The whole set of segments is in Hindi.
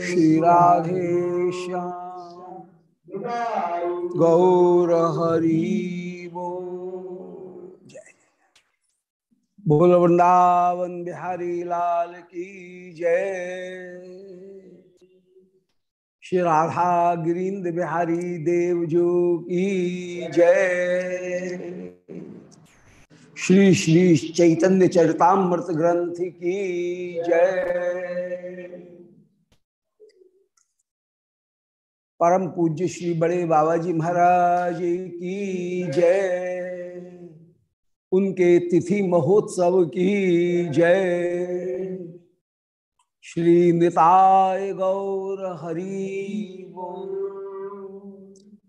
श्री गौर हरि बोल वृंदावन बिहारी लाल की जय। श्री राधा गिरीन्द्र बिहारी देव जो की जय। श्री श्री चैतन्य चरतामृत ग्रंथ की जय। परम पूज्य श्री बड़े बाबा जी महाराज की जय। उनके तिथि महोत्सव की जय। श्री निताय गौर हरि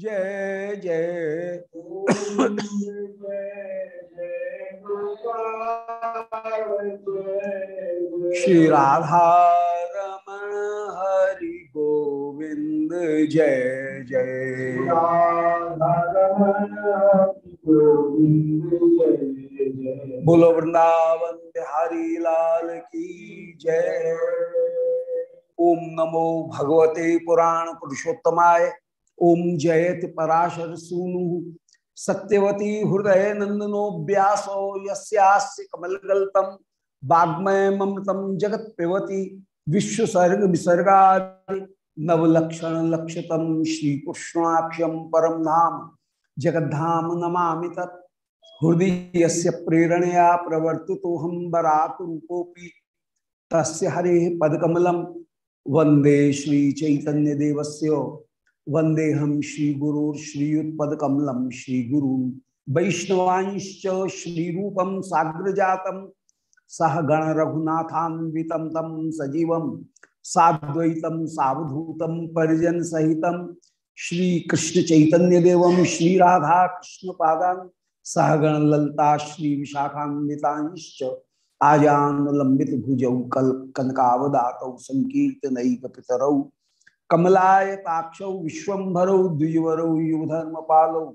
जय जय। श्री राधा रमण हरि गोविंद जय जय। बोलो वृंदावन बिहारी लाल की जय। ओम नमो भगवते पुराण पुरुषोत्तमाय। ओम जयत पराशर सूनु। सत्यवती हृदय नंदनो व्यासो यस्यास्य कमलगल्तम। वाग्मय ममृतम जगत पिबती। विश्वसर्ग विसर्गा नवलक्षण लक्षतम श्री कृष्णाक्षम परम धाम। जगद्धाम नमामि तत्। हृदय से प्रेरणया प्रवर्ति तो हम बराक रूपोपी तस्य हरे पदकमलम वंदे श्री वंदे हम श्री गुरु श्रीयुत्पकमलम श्री गुरु श्री रूपम साग्र जातम सह गण रघुनाथान्वितम तम सजीवम साद्वैतम सावधूतम परिजन सहितम श्री कृष्ण चैतन्य देवम श्री राधा कृष्ण पादान सहगण ललता श्री विशाखान्विताश्च आजान लंबित भुजौ कल कनकावदातौ संकीर्तन पितरौ। कमलायताक्षौ विश्वभरौ द्विजवरौ युगधर्म पालौ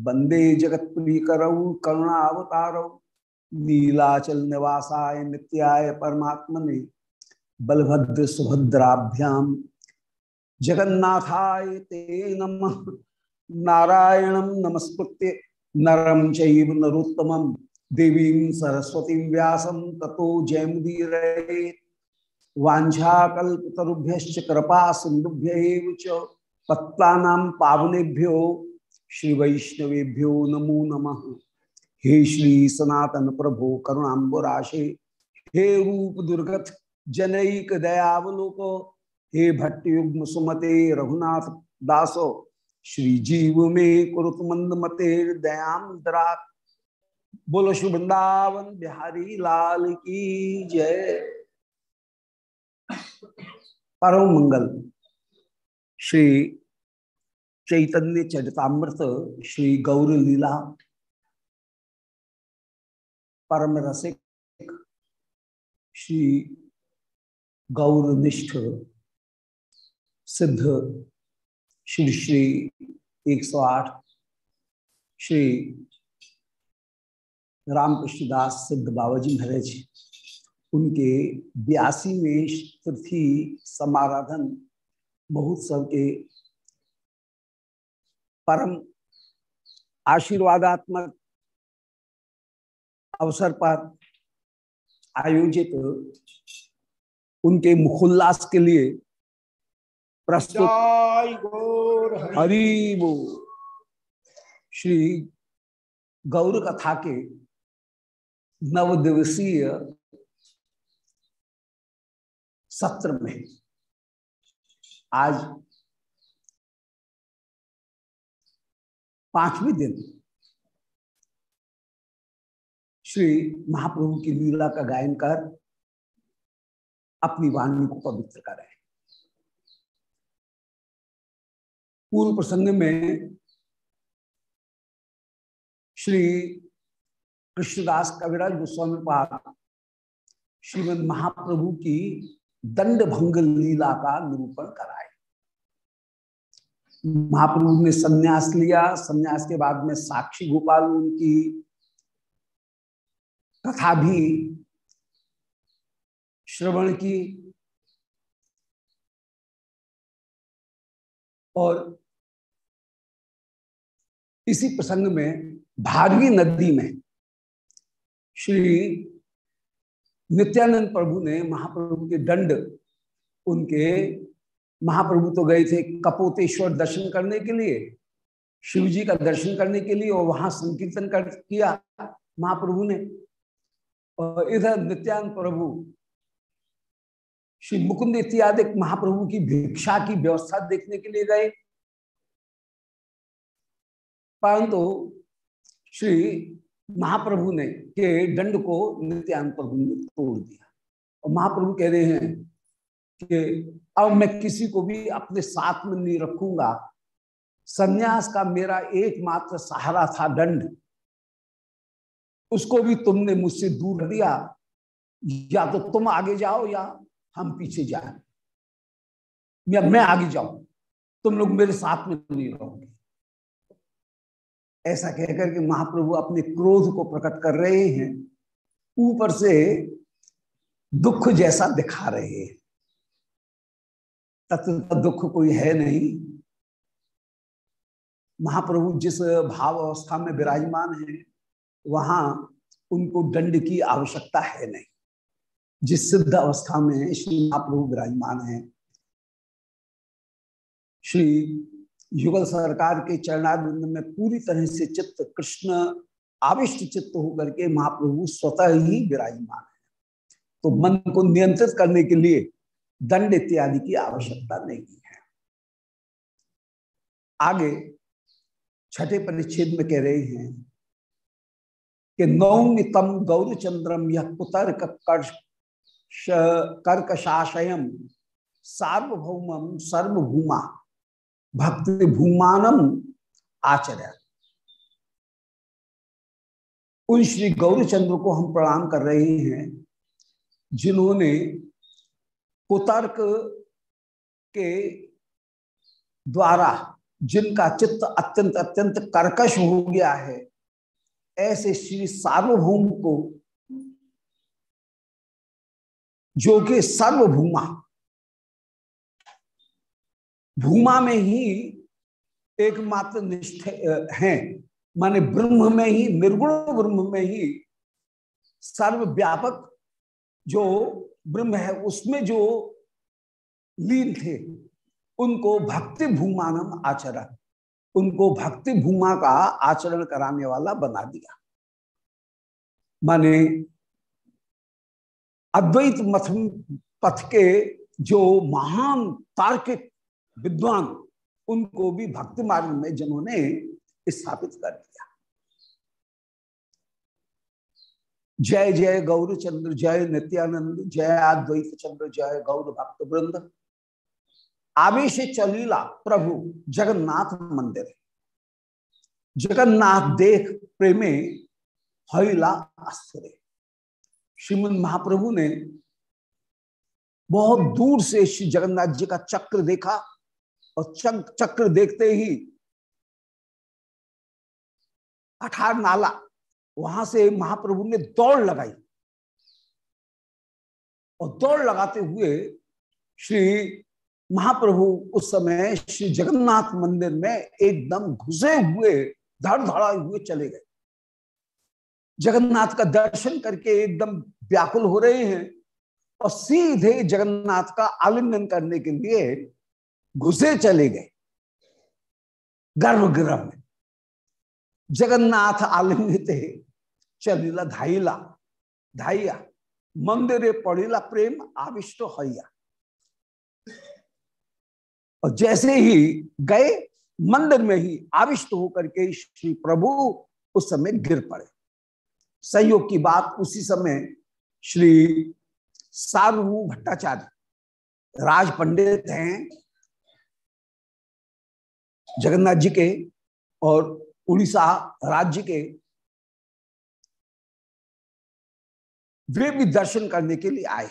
वंदे जगत करौ करुणावतारौ, नीलाचल निवासाय नित्याय परमात्मने, बलभद्र सुभद्राभ्याम। जगन्नाथाय ते नमः। नारायणं नमस्कृत्य नरम चैव नरोत्तमं देवीं सरस्वतीं व्यासं ततो जयमुदीरये वाछाकुभ्य कृपा सिंधुभ्य पत्ता पावनेभ्यो श्री वैष्णवेभ्यो नमो नमः। हे श्री सनातन प्रभो करुणाबुराशे हे रूप दुर्गत जनक दयावलोक, हे भट्टयुग्म सुमते रघुनाथ दासो, श्री जीव में कुरुत मंद मते दयाम दरा। बोलो शुभृंदावन बिहारी लाल की जय। परम मंगल श्री चैतन्य चरितामृत, श्री गौर लीला परम रसिक श्री गौरनिष्ठ, सिद्ध, श्री श्री 108 श्री रामकृष्णदास सिद्ध बाबाजी महाराज। उनके बयासी में तिथि समाराधन महोत्सव के परम आशीर्वादात्मक अवसर पर आयोजित उनके मुखोल्लास के लिए प्रस्तुत हरिबो श्री गौर कथा के नव दिवसीय सत्र में। आज पाँचवें दिन श्री महाप्रभु की लीला का गायन कर अपनी वाणी को पवित्र करें पूर्व प्रसंग में श्री कृष्णदास कविराज गोस्वामी पाद श्रीमद महाप्रभु की दंड भंग लीला का निरूपण कराए। महाप्रभु ने सन्यास लिया, सन्यास के बाद में साक्षी गोपाल उनकी कथा भी श्रवण की और इसी प्रसंग में भारवी नदी में श्री नित्यानंद प्रभु ने महाप्रभु के दंड, उनके महाप्रभु तो गए थे कपोतेश्वर दर्शन करने के लिए, शिव जी का दर्शन करने के लिए, और वहाँ संकीर्तन कर, किया महाप्रभु ने। और इधर नित्यानंद प्रभु, श्री मुकुंद इत्यादि महाप्रभु की भिक्षा की व्यवस्था देखने के लिए गए। परंतु श्री महाप्रभु ने के दंड को नित्यानंद प्रभु ने तोड़ दिया। और महाप्रभु कह रहे हैं कि अब मैं किसी को भी अपने साथ में नहीं रखूँगा। सन्यास का मेरा एकमात्र सहारा था दंड। उसको भी तुमने मुझसे दूर दिया या तो तुम आगे जाओ या हम पीछे जाए। या मैं आगे जाऊँ। तुम लोग मेरे साथ में नहीं रहोगे। ऐसा कहकर के महाप्रभु अपने क्रोध को प्रकट कर रहे हैं, ऊपर से दुख जैसा दिखा रहे हैं। तत्व दुख कोई है नहीं। महाप्रभु जिस भाव अवस्था में विराजमान है, वहाँ उनको दंड की आवश्यकता है नहीं। जिस सिद्ध अवस्था में श्री महाप्रभु विराजमान है। श्री युगल सरकार के चरणारिंद में पूरी तरह से चित्त कृष्ण आविष्ट चित्त होकर के महाप्रभु स्वतः ही विराजमान है। तो मन को नियंत्रित करने के लिए दंड इत्यादि की आवश्यकता नहीं है। आगे छठे परिच्छेद में कह रहे हैं कि नौमी गौरचंद्रम यह कुतर कर्कशाशयम सार्वभौम सर्वभूमा भक्ति भूमानम आचर्य। उन श्री गौरचंद्र को हम प्रणाम कर रहे हैं, जिन्होंने कुतर्क के द्वारा, जिनका चित्त अत्यंत अत्यंत कर्कश हो गया है, ऐसे श्री सार्वभौम को, जो कि सर्वभूमा भूमा में ही एकमात्र निष्ठ है। माने ब्रह्म में ही, निर्गुण ब्रह्म में ही सर्वव्यापक जो ब्रह्म है, उसमें जो लीन थे, उनको भक्ति भूमानम आचरण, उनको भक्ति भूमा का आचरण कराने वाला बना दिया। माने अद्वैत मथ पथ के जो महान तार्किक विद्वान, उनको भी भक्ति मार्ग में जिन्होंने स्थापित कर दिया। जय जय गौर चंद्र, जय नित्यानंद, जय अद्वैत चंद्र, जय गौर भक्त वृंद। आवेश चलीला प्रभु जगन्नाथ मंदिर। जगन्नाथ देख प्रेमे हईला अस्थिर श्रीमद महाप्रभु ने बहुत दूर से श्री जगन्नाथ जी का चक्र देखा। और चक, चक्र देखते ही अठार नाला वहाँ से महाप्रभु ने दौड़ लगाई। और दौड़ लगाते हुए श्री महाप्रभु उस समय श्री जगन्नाथ मंदिर में एकदम घुसे हुए धड़ धड़ा हुए चले गए। जगन्नाथ का दर्शन करके एकदम व्याकुल हो रहे हैं और सीधे जगन्नाथ का आलिंगन करने के लिए घुसे चले गए। गर्भगृह में। जगन्नाथ आलिंगित चलिला धाइला। धाइया, मंदिरे पड़िला प्रेम आविष्ट हैया और जैसे ही गए, मंदिर में ही आविष्ट होकर के श्री प्रभु उस समय गिर पड़े। संयोग की बात उसी समय श्री सारू भट्टाचार्य राज पंडित हैं जगन्नाथ जी के और उड़ीसा राज्य के, वे भी दर्शन करने के लिए आए।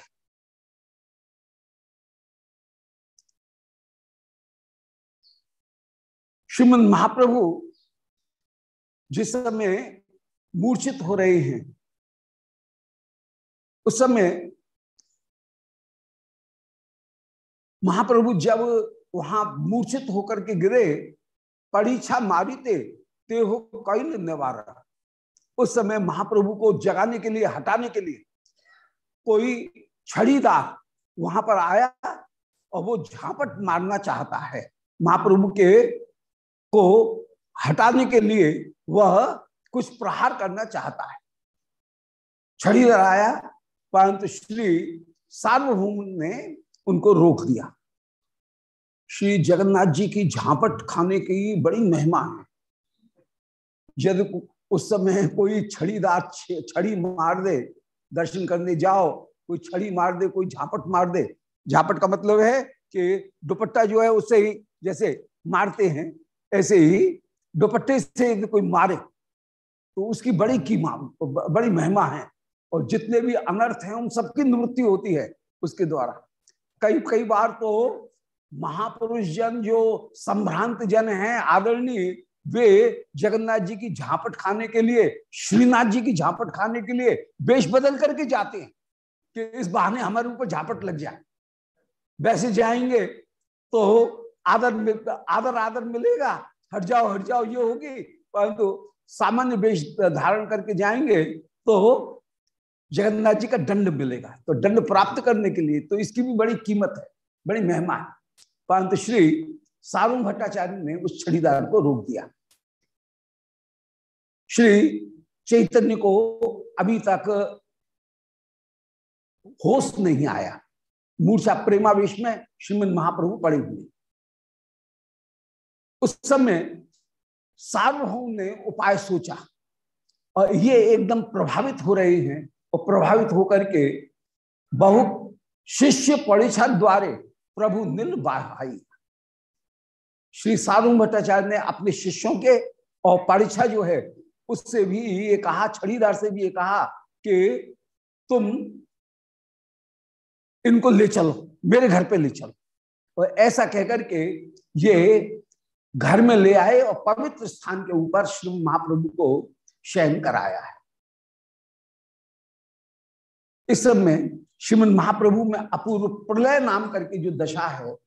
श्रीमद महाप्रभु जिस समय मूर्छित हो रहे हैं, उस समय महाप्रभु जब वहाँ मूर्छित होकर के गिरे परीक्षा मारी थे ते हो कई निवारा। उस समय महाप्रभु को जगाने के लिए, हटाने के लिए कोई छड़ीदार वहाँ पर आया और वो झापट मारना चाहता है। महाप्रभु के को हटाने के लिए वह कुछ प्रहार करना चाहता है। छड़ीदार आया, परंतु श्री सार्वभौम ने उनको रोक दिया। श्री जगन्नाथ जी की झापट खाने की बड़ी महिमा है। यदि उस समय कोई छड़ीदार छड़ी मार दे, दर्शन करने जाओ, कोई छड़ी मार दे, कोई झापट मार दे। झापट का मतलब है कि दुपट्टा जो है उससे ही जैसे मारते हैं, ऐसे ही दुपट्टे से कोई मारे तो उसकी बड़ी कीमा, बड़ी महिमा है। और जितने भी अनर्थ हैं, उन सबकी निवृत्ति होती है उसके द्वारा। कई कई बार तो महापुरुष जन जो संभ्रांत जन हैं, आदरणीय, वे जगन्नाथ जी की झापट खाने के लिए, श्रीनाथ जी की झापट खाने के लिए वेश बदल करके जाते हैं कि इस बहाने हमारे ऊपर झापट लग जाए। वैसे जाएँगे तो आदर आदर आदर मिलेगा। हट जाओ हट जाओ, ये होगी। परंतु सामान्य वेश धारण करके जाएँगे तो जगन्नाथ जी का दंड मिलेगा। तो दंड प्राप्त करने के लिए तो इसकी भी बड़ी कीमत है, बड़ी महिमा है परंतु श्री सारू भट्टाचार्य ने उस छड़ीदार को रोक दिया। श्री चैतन्य को अभी तक होश नहीं आया। मूर्छा प्रेमावेश में श्रीमद महाप्रभु पड़े हुए। उस समय सार्वभौम ने उपाय सोचा और ये एकदम प्रभावित हो रहे हैं और प्रभावित होकर के बहु शिष्य परीक्षा द्वारे प्रभु भाई श्री सारू भट्टाचार्य ने अपने शिष्यों के और परीक्षा जो है, उससे भी ये कहा, छड़ीदार से भी ये कहा कि तुम इनको ले चलो, मेरे घर पे ले चलो। और ऐसा कहकर के ये घर में ले आए और पवित्र स्थान के ऊपर श्री महाप्रभु को शयन कराया है। इस सब में श्रीमद महाप्रभु में अपूर्व प्रलय नाम करके जो दशा है,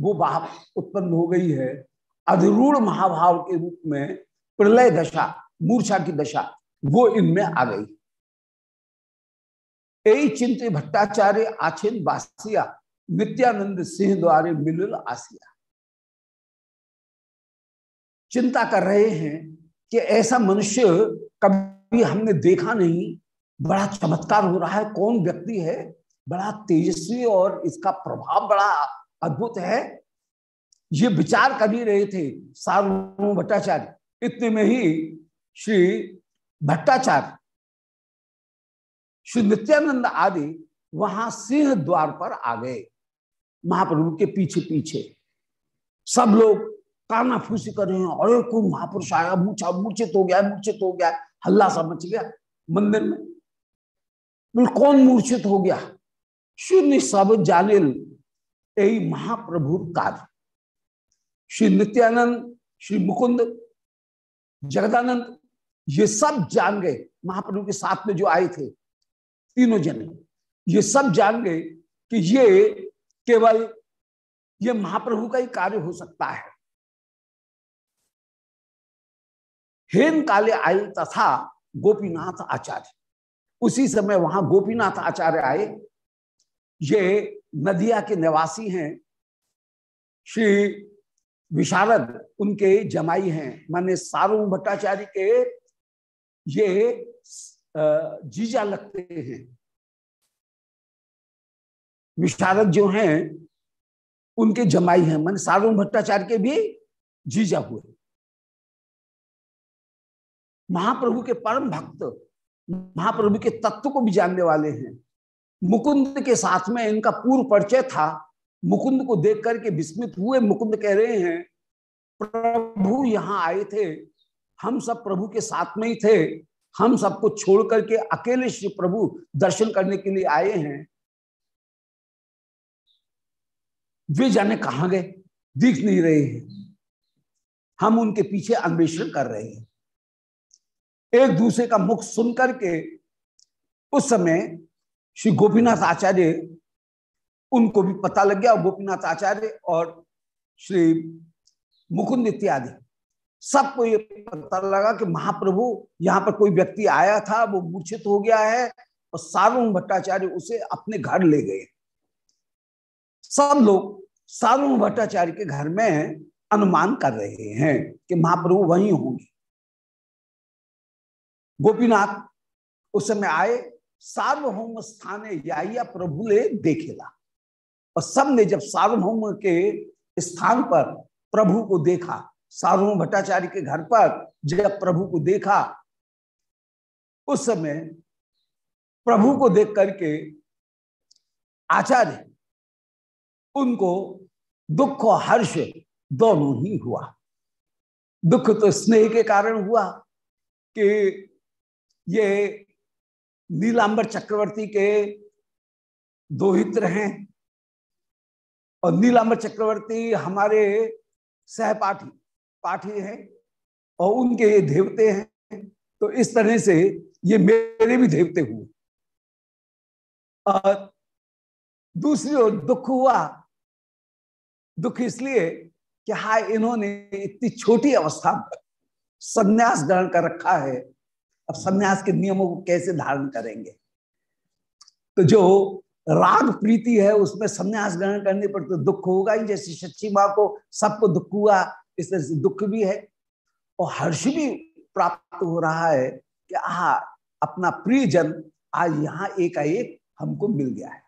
वो बाप उत्पन्न हो गई है। अधिरूढ़ महाभाव के रूप में प्रलय दशा, मूर्छा की दशा, वो इनमें आ गई। यही चिंत भट्टाचार्य, आछिन बासिया नित्यानंद सिंह द्वारे मिलल आसिया। चिंता कर रहे हैं कि ऐसा मनुष्य कभी हमने देखा नहीं बड़ा चमत्कार हो रहा है, कौन व्यक्ति है? बड़ा तेजस्वी और इसका प्रभाव बड़ा अद्भुत है। ये विचार कर ही रहे थे, सार्वभौम भट्टाचार्य। इतने में ही श्री भट्टाचार्य, श्री नित्यानंद आदि वहाँ सिंह द्वार पर आ गए, महाप्रभु के पीछे पीछे। सब लोग काना फूसी कर रहे हैं, अरे, कोई महापुरुष आया मूर्छित हो गया मूर्छित हो गया, हल्ला सा मच गया। मंदिर में कौन मूर्छित हो गया? शून्य सब जानिल यही महाप्रभु कार्य श्री नित्यानंद, श्री मुकुंद, जगदानंद, ये सब जान गए। महाप्रभु के साथ में जो आए थे, तीनों जन। ये सब जान गए कि ये केवल ये महाप्रभु का ही कार्य हो सकता है। हेन काले आई तथा गोपीनाथ आचार्य। उसी समय वहाँ गोपीनाथ आचार्य आए। ये नदिया के निवासी हैं। श्री विशारद उनके जमाई हैं। माने सारू भट्टाचार्य के ये जीजा लगते हैं। विशारद जो हैं, उनके जमाई हैं। मान सारू भट्टाचार्य के भी जीजा हुए। महाप्रभु के परम भक्त महाप्रभु के तत्व को भी जानने वाले हैं। मुकुंद के साथ में इनका पूर्व परिचय था। मुकुंद को देख करके विस्मित हुए। मुकुंद कह रहे हैं, प्रभु यहाँ आए थे। हम सब प्रभु के साथ में ही थे। हम सबको छोड़ करके अकेले श्री प्रभु दर्शन करने के लिए आए हैं। वे जाने कहा गए? दिख नहीं रहे हैं। हम उनके पीछे अन्वेषण कर रहे हैं। एक दूसरे का मुख सुन करके उस समय श्री गोपीनाथ आचार्य उनको भी पता लग गया, गोपीनाथ आचार्य और श्री मुकुंद इत्यादि। सबको ये पता लगा कि महाप्रभु यहाँ पर कोई व्यक्ति आया था, वो मूर्छित हो गया है और सार्वम भट्टाचार्य उसे अपने घर ले गए। सब लोग सार्वम भट्टाचार्य के घर में अनुमान कर रहे हैं कि महाप्रभु वहीं होंगे। गोपीनाथ उस समय आए, सार्वभौम स्थाने या प्रभु ले देखेला। और सबने जब सार्वभौम के स्थान पर प्रभु को देखा, सार्वभौम भट्टाचार्य के घर पर जब प्रभु को देखा, उस समय प्रभु को देख करके आचार्य, उनको दुख और हर्ष दोनों ही हुआ। दुख तो स्नेह के कारण हुआ कि ये नीलांबर चक्रवर्ती के दोहित्र हैं और नीलांबर चक्रवर्ती हमारे सहपाठी, पाठी हैं और उनके ये देवते हैं। तो इस तरह से ये मेरे भी देवते हुए। और दूसरी ओर दुख हुआ, दुख इसलिए कि हा इन्होंने इतनी छोटी अवस्था में संन्यास ग्रहण कर रखा है। अब संन्यास के नियमों को कैसे धारण करेंगे? तो जो राग प्रीति है, उसमें संन्यास ग्रहण करने पर तो दुख होगा ही। जैसे सच्ची माँ को सबको दुख हुआ, इस तरह से दुख भी है। और हर्ष भी प्राप्त हो रहा है कि आ अपना प्रिय जन आज यहाँ एकाएक हमको मिल गया है।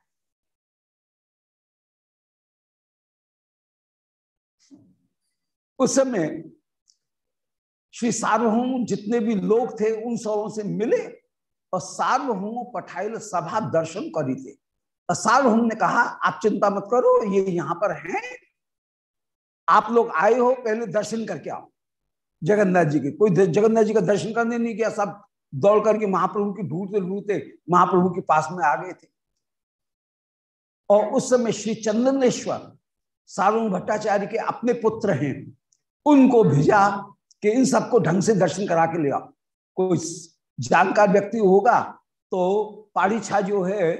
उस समय श्री सार्वभौम जितने भी लोग थे, उन सबों से मिले और सार्वभौम पठाइल सभा दर्शन करी थे। और सार्वभौम ने कहा, आप चिंता मत करो, ये यहाँ पर हैं। आप लोग आए हो, पहले दर्शन करके आओ। जगन्नाथ जी के, कोई जगन्नाथ जी का दर्शन करने नहीं किया सब दौड़ करके महाप्रभु की ढूंढते ढूंढते महाप्रभु के पास में आ गए थे। और उस समय श्री चंदनेश्वर सार्वभौम भट्टाचार्य के अपने पुत्र हैं, उनको भेजा कि इन सबको ढंग से दर्शन करा के ले आओ। कोई जानकार व्यक्ति होगा तो पाड़ी छा जो है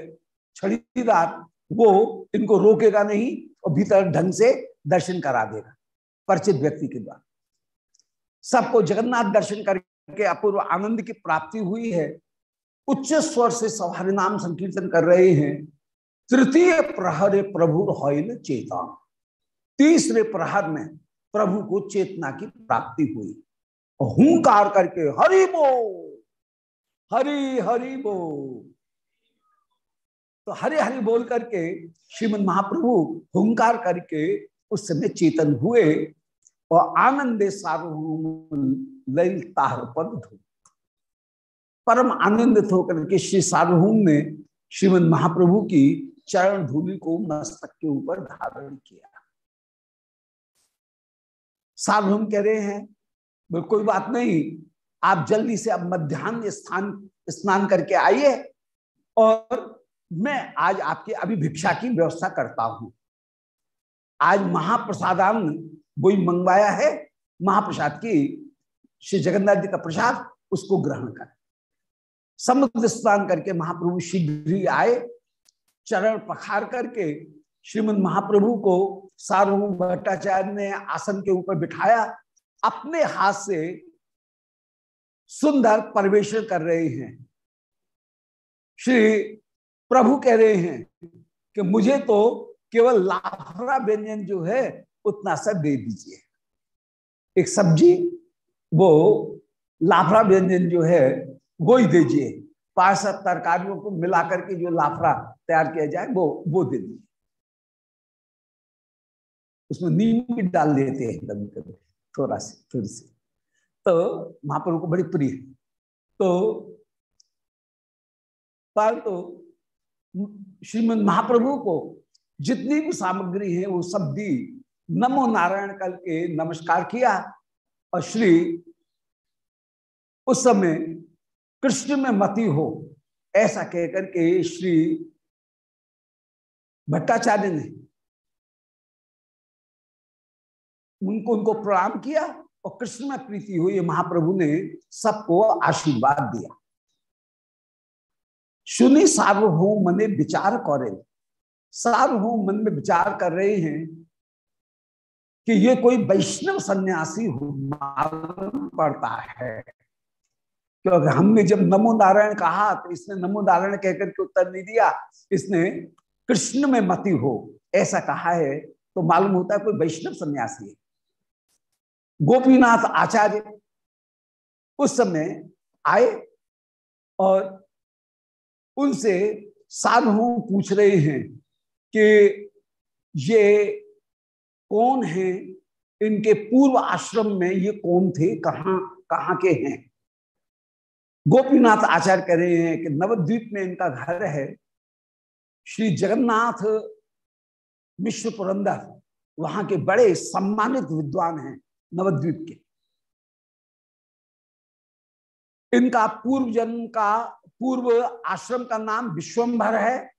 छड़ीदार वो इनको रोकेगा नहीं और भीतर ढंग से दर्शन करा देगा, परिचित व्यक्ति के द्वारा। सबको जगन्नाथ दर्शन करके अपूर्व आनंद की प्राप्ति हुई है। उच्च स्वर से सवारी नाम संकीर्तन कर रहे हैं। तृतीय प्रहर प्रभु चेता तीसरे प्रहर में प्रभु को चेतना की प्राप्ति हुई। हूंकार करके हरि बो हरि हरि बो तो हरे, हरि बोल करके श्रीमद महाप्रभु हुंकार करके उस समय चेतन हुए और आनंदे सार्वभौम परम आनंदित होकर के श्री सार्वभौम ने श्रीमद महाप्रभु की चरण धूलि को मस्तक के ऊपर धारण किया। सार्वभौम कह रहे हैं कोई बात नहीं, आप जल्दी से अब मध्यान्ह स्थान, स्नान करके आइए और मैं आज आपकी अभी भिक्षा की व्यवस्था करता हूँ। आज महाप्रसादान वही मंगवाया है, महाप्रसाद की, श्री जगन्नाथ जी का प्रसाद, उसको ग्रहण कर। समुद्र स्नान करके महाप्रभु शीघ्र ही आए, चरण पखार करके श्रीमद महाप्रभु को सार्वभौम भट्टाचार्य ने आसन के ऊपर बिठाया, अपने हाथ से सुंदर परवेशन कर रहे हैं। श्री प्रभु कह रहे हैं कि मुझे तो केवल लाफरा व्यंजन जो है, उतना सा दे दीजिए। एक सब्ज़ी, वो लाफरा व्यंजन जो है वो ही दीजिए। सात तरकारियों को मिलाकर के जो लाफड़ा तैयार किया जाए, वो वो दे दीजिए। उसमें नींबू भी डाल देते हैं कभी कभी, थोड़ा सी थोड़ी सी। तो महाप्रभु को बड़ी प्रिय तो तो श्रीमद महाप्रभु को जितनी भी सामग्री है, वो सब दी। नमो नारायण कल के नमस्कार किया और श्री उस समय कृष्ण में मति हो, ऐसा कहकर के श्री भट्टाचार्य ने उनको उनको प्रणाम किया और कृष्ण में प्रीति हुई। महाप्रभु ने सबको आशीर्वाद दिया। सुनी सार्वभौम मने विचार करे। सार्वभौम मन में विचार कर रहे हैं कि ये कोई वैष्णव सन्यासी पड़ता है। क्योंकि हमने जब नमो नारायण कहा तो इसने नमो नारायण कहकर के उत्तर नहीं दिया। इसने कृष्ण में मति हो, ऐसा कहा है तो मालूम होता है कोई वैष्णव सन्यासी है। गोपीनाथ आचार्य उस समय आए और उनसे साधु पूछ रहे हैं कि ये कौन है? इनके पूर्व आश्रम में ये कौन थे? कहाँ कहाँ के हैं? गोपीनाथ आचार्य कह रहे हैं कि नवद्वीप में इनका घर है। श्री जगन्नाथ मिश्र पुरंदर, वहाँ के बड़े सम्मानित विद्वान हैं। नवद्वीप के। इनका पूर्व जन्म का पूर्व आश्रम का नाम विश्वम्भर है।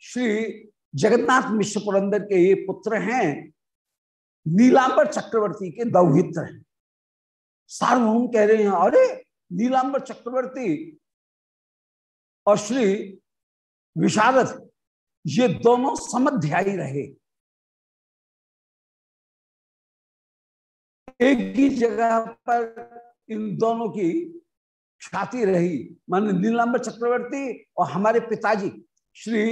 श्री जगन्नाथ मिश्र पुरंदर के ये पुत्र हैं, नीलांबर चक्रवर्ती के दौहित्र हैं। सार्वभौम कह रहे हैं, अरे, नीलांबर चक्रवर्ती और श्री विशारद, ये दोनों समध्यायी रहे। एक ही जगह पर इन दोनों की ख्याति रही मान नीलांबर चक्रवर्ती और हमारे पिताजी, श्री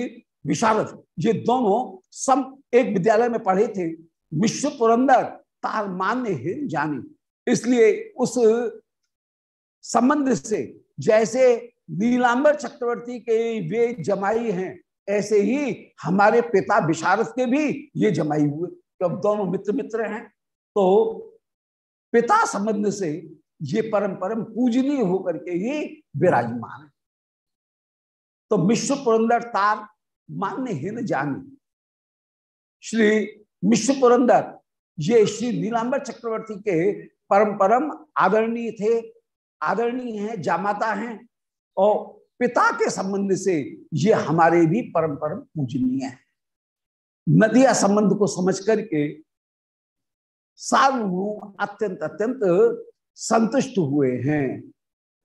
विशारद, ये दोनों सम एक विद्यालय में पढ़े थे, विश्व पुरंदर, तार मान्य है जानी। इसलिए उस संबंध से जैसे नीलांबर चक्रवर्ती के वे जमाई हैं, ऐसे ही हमारे पिता विशारद के भी ये जमाई हुए तो अब दोनों मित्र मित्र हैं तो पिता संबंध से ये परम परम पूजनीय होकर के ही विराजमान है। तो विश्व पुरंदर तार मान्य हिन जानी। श्री विश्व पुरंदर, ये श्री नीलांबर चक्रवर्ती के परम परम आदरणीय थे, आदरणीय हैं, जामाता हैं, और पिता के संबंध से ये हमारे भी परम परम पूजनीय है। नदिया संबंध को समझ करके सार्वभौम अत्यंत अत्यंत संतुष्ट हुए हैं।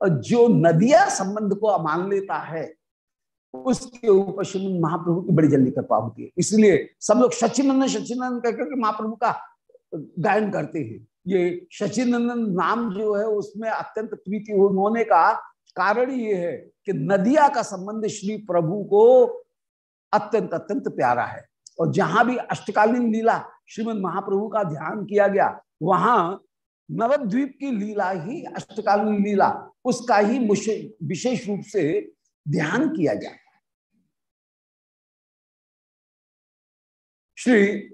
और जो नदिया संबंध को मान लेता है, उसके ऊपर श्रीमंद महाप्रभु की बड़ी जल्दी कृपा होती है। इसलिए सब लोग सचिनंदन सचिनंदन कहकर के महाप्रभु का गायन करते हैं। ये सचिनंदन नाम जो है, उसमें अत्यंत प्रीति होने का कारण ये है कि नदिया का संबंध श्री प्रभु को अत्यंत अत्यंत प्यारा है। और जहाँ भी अष्टकालीन लीला श्रीमद महाप्रभु का ध्यान किया गया, वहाँ नवद्वीप की लीला ही अष्टकालीन लीला, उसका ही विशेष रूप से ध्यान किया गया। श्री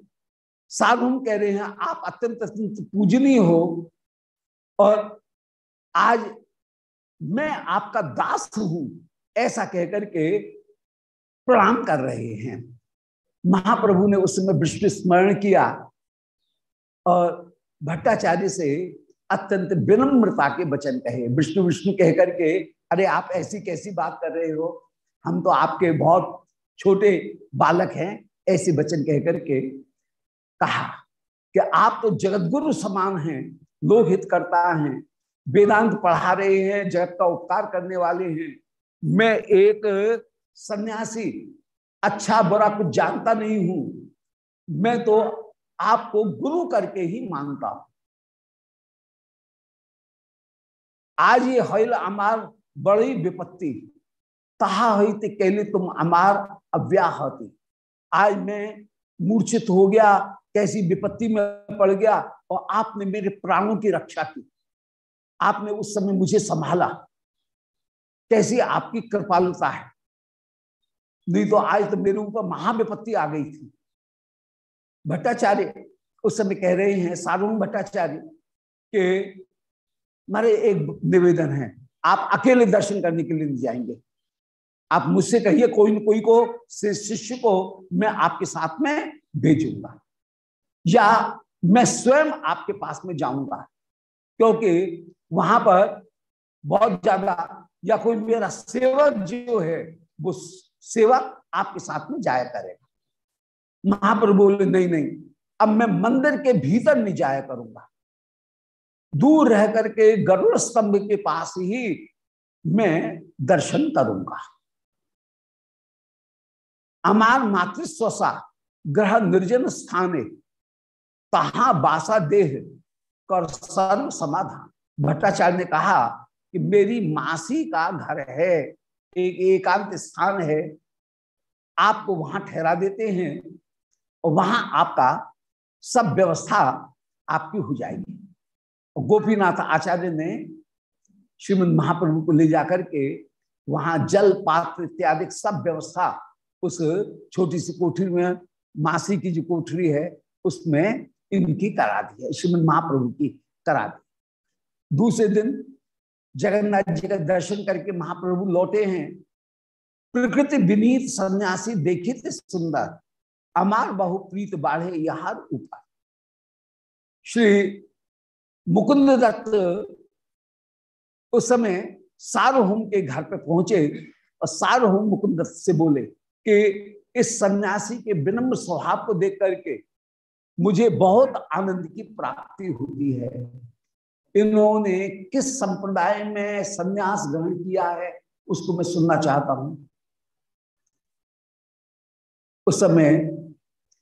साधु कह रहे हैं, आप अत्यंत अत्यंत पूजनीय हो और आज मैं आपका दास हूँ, ऐसा कहकर के प्रणाम कर रहे हैं। महाप्रभु ने उस समय विष्णु स्मरण किया और भट्टाचार्य से अत्यंत विनम्रता के वचन कहे। विष्णु विष्णु कह करके, अरे, आप ऐसी कैसी बात कर रहे हो? हम तो आपके बहुत छोटे बालक हैं, ऐसे वचन कह करके कहा कि आप तो जगतगुरु समान हैं लोक हित करता हैं, वेदांत पढ़ा रहे हैं, जगत का उपकार करने वाले हैं। मैं एक सन्यासी अच्छा बुरा कुछ जानता नहीं हूँ। मैं तो आपको गुरु करके ही मानता हूँ। आज ये हईल अमार बड़ी विपत्ति। तहा हुई कैली तुम अमार अव्याहती आज मैं मूर्छित हो गया, कैसी विपत्ति में पड़ गया और आपने मेरे प्राणों की रक्षा की। आपने उस समय मुझे संभाला। कैसी आपकी कृपालुता है। नहीं तो आज तो मेरे ऊपर महाविपत्ति आ गई थी। भट्टाचार्य उस समय कह रहे हैं सारूण भट्टाचार्य, के मारे एक निवेदन है, आप अकेले दर्शन करने के लिए नहीं जाएँगे। आप मुझसे कहिए, कोई न कोई को शिष्य को मैं आपके साथ में भेजूँगा। या मैं स्वयं आपके पास में जाऊँगा, क्योंकि वहाँ पर बहुत ज़्यादा, या कोई मेरा सेवक जो है, वो सेवक आपके साथ में जाया करेगा। महाप्रभु बोले, नहीं नहीं, अब मैं मंदिर के भीतर नहीं जाया करूँगा। दूर रह करके गरुड़ स्तंभ के पास ही मैं दर्शन करूँगा। अमार मातृस्वसा ग्रह निर्जन स्थाने, तहा बासा देह कर सर्व समाधान। भट्टाचार्य ने कहा कि मेरी मासी का घर है। एक एकांत स्थान है, आपको वहाँ ठहरा देते हैं और वहाँ आपका सब व्यवस्था आपकी हो जाएगी। गोपीनाथ आचार्य ने श्रीमद महाप्रभु को ले जाकर के वहाँ जल, पात्र इत्यादि सब व्यवस्था उस छोटी सी कोठरी में, मासी की जो कोठरी है, उसमें इनकी करा दी है, श्रीमद महाप्रभु की करा दी। दूसरे दिन जगन्नाथ जी का दर्शन करके महाप्रभु लौटे हैं। प्रकृति विनीत सन्यासी देखित सुंदर, अमार बहुप्रीत बाढ़े यहार ऊपर श्री मुकुंद दत्त उस समय सार्वभौम के घर पे पहुँचे और सार्वभौम मुकुंद दत्त से बोले कि इस सन्यासी के विनम्र स्वभाव को देख करके मुझे बहुत आनंद की प्राप्ति होती है। इन्होंने किस संप्रदाय में सन्यास ग्रहण किया है, उसको मैं सुनना चाहता हूँ। उस समय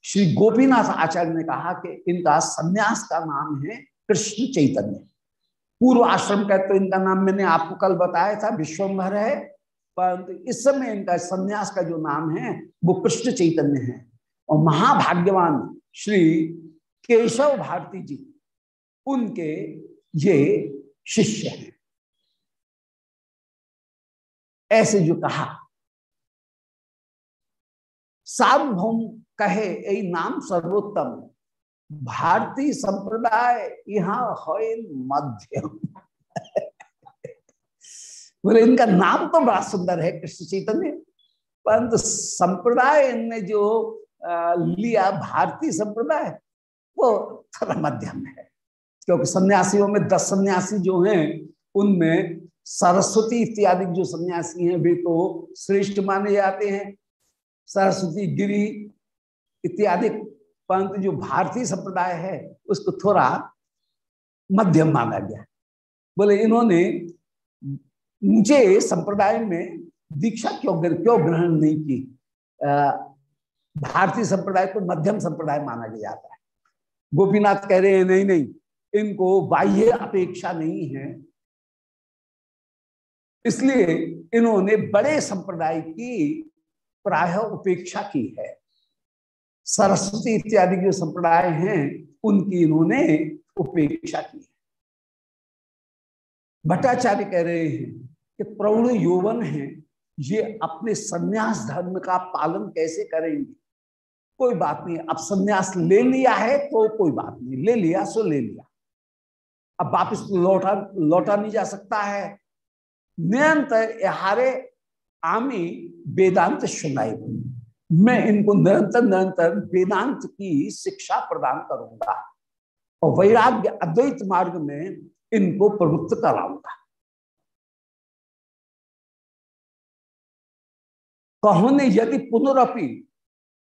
श्री गोपीनाथ आचार्य ने कहा कि इनका सन्यास का नाम है कृष्ण चैतन्य। पूर्व आश्रम का तो इनका नाम मैंने आपको कल बताया था, विश्वभर है, परंतु इस समय इनका सन्यास का जो नाम है, वो कृष्ण चैतन्य है। और महाभाग्यवान श्री केशव भारती जी, उनके ये शिष्य हैं। ऐसे जो कहा, सार्वभौम कहे यही नाम सर्वोत्तम। भारतीय संप्रदाय यहाँ है मध्यम। बोले, इनका नाम तो बड़ा सुंदर है कृष्ण चैतन्य, परंतु संप्रदाय इनने जो लिया भारतीय संप्रदाय, वो थोड़ा मध्यम है। क्योंकि सन्यासियों में दस सन्यासी जो हैं, उनमें सरस्वती इत्यादि जो सन्यासी हैं, वे तो श्रेष्ठ माने जाते हैं। सरस्वती, गिरी इत्यादि परंतु जो भारतीय संप्रदाय है, उसको थोड़ा मध्यम माना गया। बोले, इन्होंने मुझे संप्रदाय में दीक्षा क्यों क्यों ग्रहण नहीं की? भारतीय संप्रदाय को मध्यम संप्रदाय माना गया जाता है। गोपीनाथ कह रहे हैं, नहीं नहीं इनको बाह्य अपेक्षा नहीं है। इसलिए इन्होंने बड़े संप्रदाय की प्राय उपेक्षा की है। सरस्वती इत्यादि जो संप्रदाय हैं, उनकी इन्होंने उपेक्षा की है। भट्टाचार्य कह रहे हैं कि प्रौढ़ यौवन है, ये अपने सन्यास धर्म का पालन कैसे करेंगे? कोई बात नहीं, अब सन्यास ले लिया है तो कोई बात नहीं, ले लिया सो ले लिया। अब वापिस लौटा लौटा नहीं जा सकता है। निरंतर हारे आमी वेदांत सुनाई मैं इनको निरंतर निरंतर वेदांत की शिक्षा प्रदान करूँगा और वैराग्य अद्वैत मार्ग में इनको प्रवृत्त कराऊँगा। कहो ने यदि पुनरअपि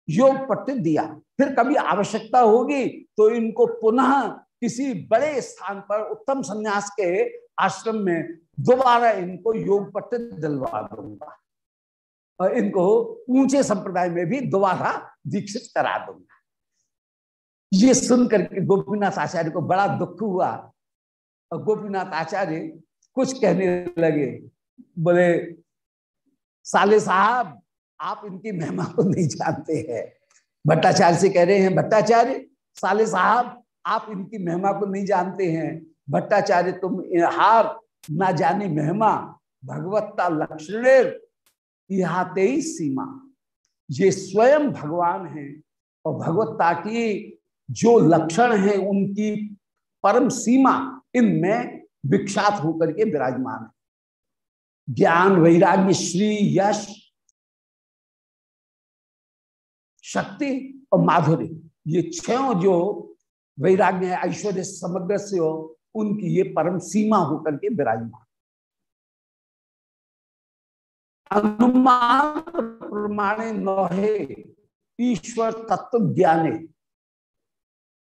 योग पट्ट दिया, फिर कभी आवश्यकता होगी तो इनको पुनः किसी बड़े स्थान पर उत्तम संन्यास के आश्रम में दोबारा इनको योग पट्ट दिलवा दूँगा। और इनको ऊँचे संप्रदाय में भी दोबारा दीक्षित करा दूँगा। ये सुनकर के गोपीनाथ आचार्य को बड़ा दुख हुआ। और गोपीनाथ आचार्य कुछ कहने लगे, बोले, साले साहब, आप इनकी महिमा को नहीं जानते हैं। भट्टाचार्य से कह रहे हैं, भट्टाचार्य, साले साहब आप इनकी महिमा को नहीं जानते हैं। भट्टाचार्य, तुम हार ना जाने महिमा। भगवत्ता लक्षण इहाते ही सीमा। ये स्वयं भगवान है और भगवत्ता की जो लक्षण है, उनकी परम सीमा इनमें विख्यात होकर के विराजमान है। ज्ञान वैराग्य, श्री यश, शक्ति और माधुर्य, ये छह जो वैराग्य ऐश्वर्य समग्र से हो, उनकी ये परम सीमा होकर के विराजमान। अनुमान प्रमाणे नहे, ईश्वर तत्व ज्ञाने।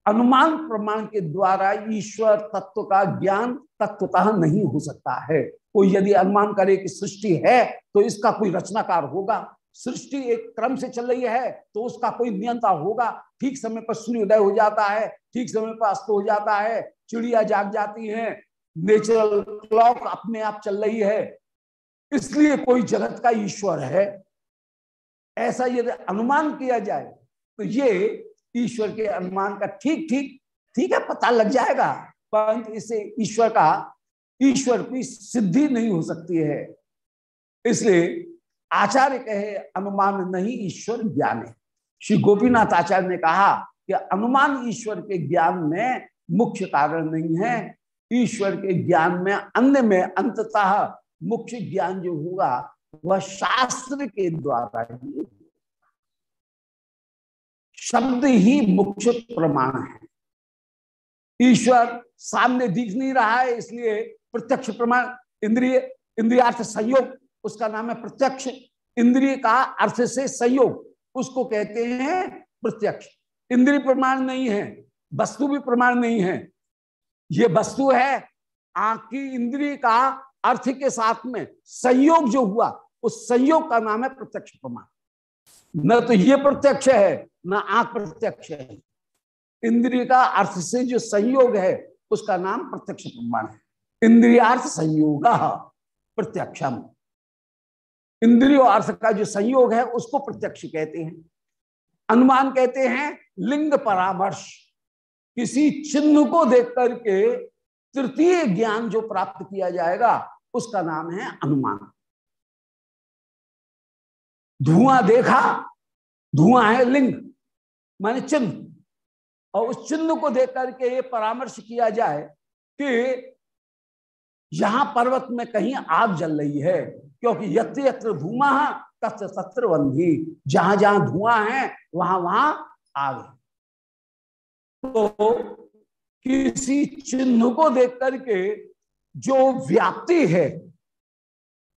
अनुमान प्रमाण के द्वारा ईश्वर तत्व का ज्ञान तत्वतः नहीं हो सकता है। कोई यदि अनुमान करे कि सृष्टि है तो इसका कोई रचनाकार होगा। सृष्टि एक क्रम से चल रही है तो उसका कोई नियंता होगा। ठीक समय पर सूर्योदय हो जाता है, ठीक समय पर अस्त हो जाता है, चिड़िया जाग जाती है नेचुरल क्लॉक अपने आप चल रही है। इसलिए कोई जगत का ईश्वर है। ऐसा यदि अनुमान किया जाए तो ये ईश्वर के अनुमान का ठीक ठीक ठीक है, पता लग जाएगा। परंतु इसे ईश्वर का, ईश्वर की सिद्धि नहीं हो सकती है। इसलिए आचार्य कहे, अनुमान नहीं ईश्वर ज्ञान है। श्री गोपीनाथ आचार्य ने कहा कि अनुमान ईश्वर के ज्ञान में मुख्य कारण नहीं है। ईश्वर के ज्ञान में अन्य में अंततः मुख्य ज्ञान जो होगा, वह शास्त्र के द्वारा ही शब्द ही मुख्य प्रमाण है। ईश्वर सामने दिख नहीं रहा है, इसलिए प्रत्यक्ष प्रमाण, इंद्रिय, इंद्रियार्थ संयोग उसका नाम है प्रत्यक्ष, इंद्रिय का अर्थ से संयोग। उसको कहते हैं प्रत्यक्ष। इंद्रिय प्रमाण नहीं है, वस्तु भी प्रमाण नहीं है। ये वस्तु है, आँख की इंद्रिय का अर्थ के साथ में संयोग जो हुआ, उस संयोग का नाम है प्रत्यक्ष प्रमाण। न तो ये प्रत्यक्ष है, न आँख प्रत्यक्ष है। इंद्रिय का अर्थ से जो संयोग है, उसका नाम प्रत्यक्ष प्रमाण है। इंद्रियार्थ संयोग प्रत्यक्षम। इंद्रियो अर्थ का जो संयोग है, उसको प्रत्यक्ष कहते हैं। अनुमान कहते हैं, लिंग परामर्श। किसी चिन्ह को देख करके तृतीय ज्ञान जो प्राप्त किया जाएगा, उसका नाम है अनुमान धुआँ देखा, धुआँ है लिंग, माने चिन्ह। और उस चिन्ह को देख करके ये परामर्श किया जाए कि यहाँ पर्वत में कहीं आग जल रही है। क्योंकि यत्र यत्र धुआँ तत्र तत्र बंधी जहाँ जहाँ धुआँ है, वहाँ वहाँ आग है। तो किसी चिन्ह को देख करके जो व्याप्ति है,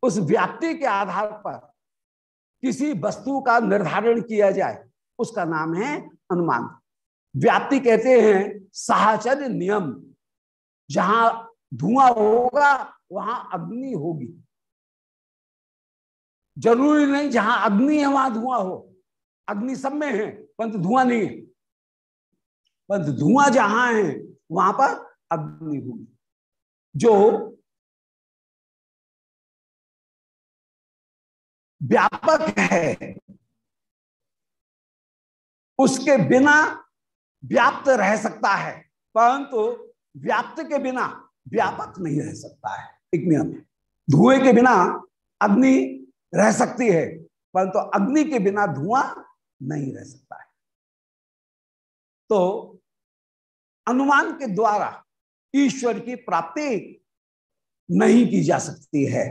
उस व्याप्ति के आधार पर किसी वस्तु का निर्धारण किया जाए, उसका नाम है अनुमान। व्याप्ति कहते हैं साहचर्य नियम। जहाँ धुआँ होगा, वहाँ अग्नि होगी। ज़रूरी नहीं जहाँ अग्नि है, वहाँ धुआँ हो। अग्नि सब में है, परंतु धुआँ नहीं है। परंतु धुआँ जहाँ है, वहाँ पर अग्नि होगी। जो व्यापक है, उसके बिना व्याप्त रह सकता है, परंतु तो व्याप्त के बिना व्यापक नहीं रह सकता है। एक नियम है। धुएँ के बिना अग्नि रह सकती है, परंतु तो अग्नि के बिना धुआँ नहीं रह सकता है। तो अनुमान के द्वारा ईश्वर की प्राप्ति नहीं की जा सकती है।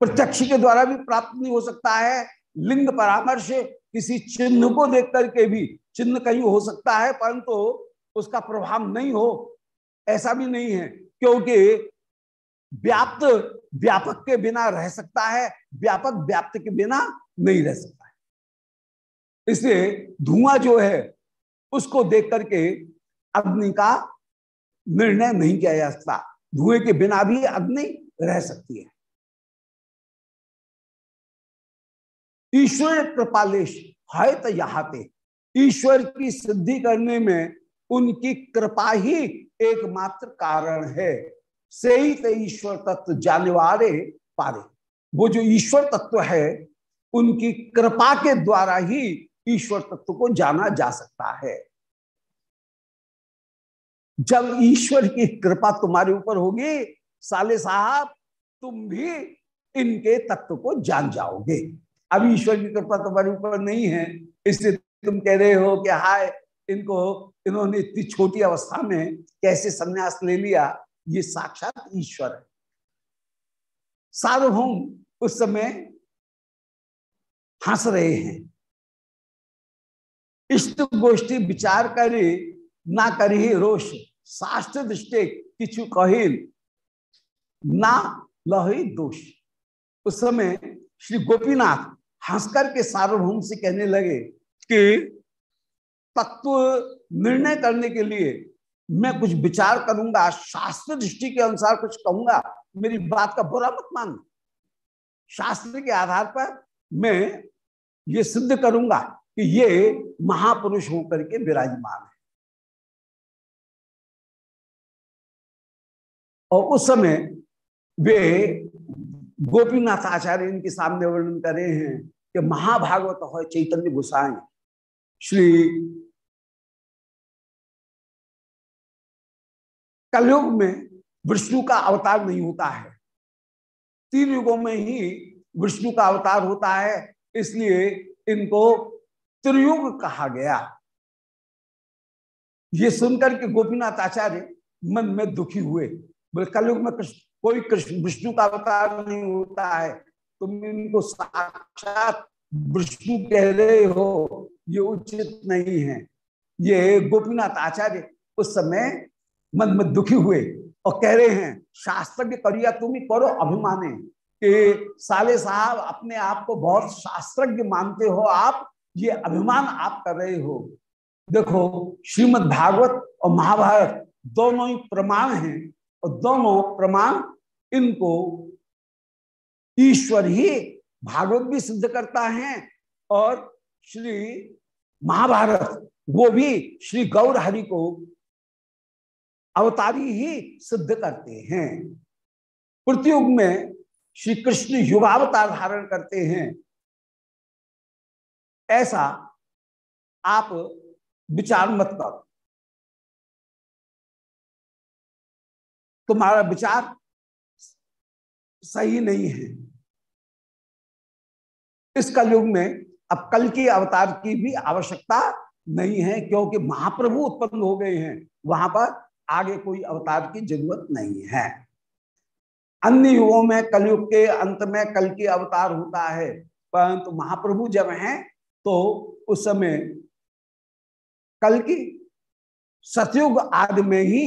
प्रत्यक्ष के द्वारा भी प्राप्त नहीं हो सकता है। लिंग परामर्श किसी चिन्ह को देख करके भी चिन्ह कहीं हो सकता है, परंतु उसका प्रभाव नहीं हो, ऐसा भी नहीं है, क्योंकि व्याप्त, व्यापक के बिना रह सकता है, व्यापक व्याप्त के बिना नहीं रह सकता है। इसलिए धुआँ जो है, उसको देख करके अग्नि का निर्णय नहीं किया जा सकता। धुएँ के बिना भी अग्नि रह सकती है। ईश्वर कृपालेश है तो यहाते ईश्वर की सिद्धि करने में उनकी कृपा ही एकमात्र कारण है। से ही तो ईश्वर तत्व जाने वाले पारे। वो जो ईश्वर तत्व है, उनकी कृपा के द्वारा ही ईश्वर तत्व को जाना जा सकता है। जब ईश्वर की कृपा तुम्हारे ऊपर होगी, साले साहब, तुम भी इनके तत्व को जान जाओगे। अब ईश्वर की कृपा तुम्हारे ऊपर नहीं है, इसलिए तुम कह रहे हो कि हाय, इनको, इन्होंने इतनी छोटी अवस्था में कैसे संन्यास ले लिया ये साक्षात ईश्वर है। सार्वभौम उस समय हंस रहे हैं। इष्ट गोष्ठी विचार करे, ना करे रोष। शास्त्र दृष्टि किचु कहिल, ना लहे दोष। उस समय श्री गोपीनाथ हंसकर के सार्वभौम से कहने लगे कि तत्व निर्णय करने के लिए मैं कुछ विचार करूँगा, शास्त्र दृष्टि के अनुसार कुछ कहूँगा, मेरी बात का बुरा मत मान। शास्त्र के आधार पर मैं ये सिद्ध करूँगा कि ये महापुरुष होकर के विराजमान है। और उस समय वे गोपीनाथ आचार्य इनके सामने वर्णन कर रहे हैं कि महाभागवत हो चैतन्य गोसाई, श्री कलयुग में विष्णु का अवतार नहीं होता है। तीन युगों में ही विष्णु का अवतार होता है, इसलिए इनको त्रियुग कहा गया। ये सुनकर के गोपीनाथ आचार्य मन में दुखी हुए, बोले, कलयुग में कृष्ण, कोई कृष्ण, विष्णु का अवतार नहीं होता है। तुम इनको साक्षात विष्णु कह रहे हो, ये उचित नहीं है। ये गोपीनाथ आचार्य उस समय मन में दुखी हुए और कह रहे हैं शास्त्र करिया, तुम ही करो अभिमाने कि साले साहब अपने आप को बहुत शास्त्रज्ञ मानते हो आप, ये अभिमान आप कर रहे हो। देखो, श्रीमद् भागवत और महाभारत दोनों ही प्रमाण हैं और दोनों प्रमाण इनको ईश्वर ही भागवत भी सिद्ध करता है और श्री महाभारत, वो भी श्री गौर हरि को अवतारी ही सिद्ध करते हैं। प्रत्युग में श्री कृष्ण युगावतार धारण करते हैं। ऐसा आप विचार मत करो। तुम्हारा विचार सही नहीं है। इस कलयुग में अब कल की अवतार की भी आवश्यकता नहीं है, क्योंकि महाप्रभु उत्पन्न हो गए हैं। वहाँ पर आगे कोई अवतार की ज़रूरत नहीं है। अन्य युगों में, कलयुग के अंत में कल की अवतार होता है, परंतु महाप्रभु जब हैं तो उस समय कल की सतयुग आदि में ही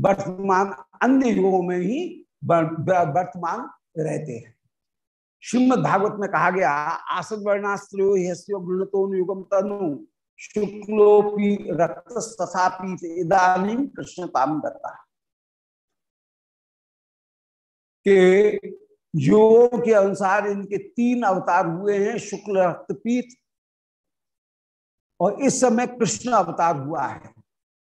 वर्तमान अन्य युगों में ही वर्तमान रहते हैं। श्रीमद भागवत में कहा गया आसद वर्णास्त्रो युगम तनु। शुक्लोपी रक्त तथापि इदानी कृष्णताम करता के योग के अनुसार इनके तीन अवतार हुए हैं, शुक्ल रक्तपीत। और इस समय कृष्ण अवतार हुआ है।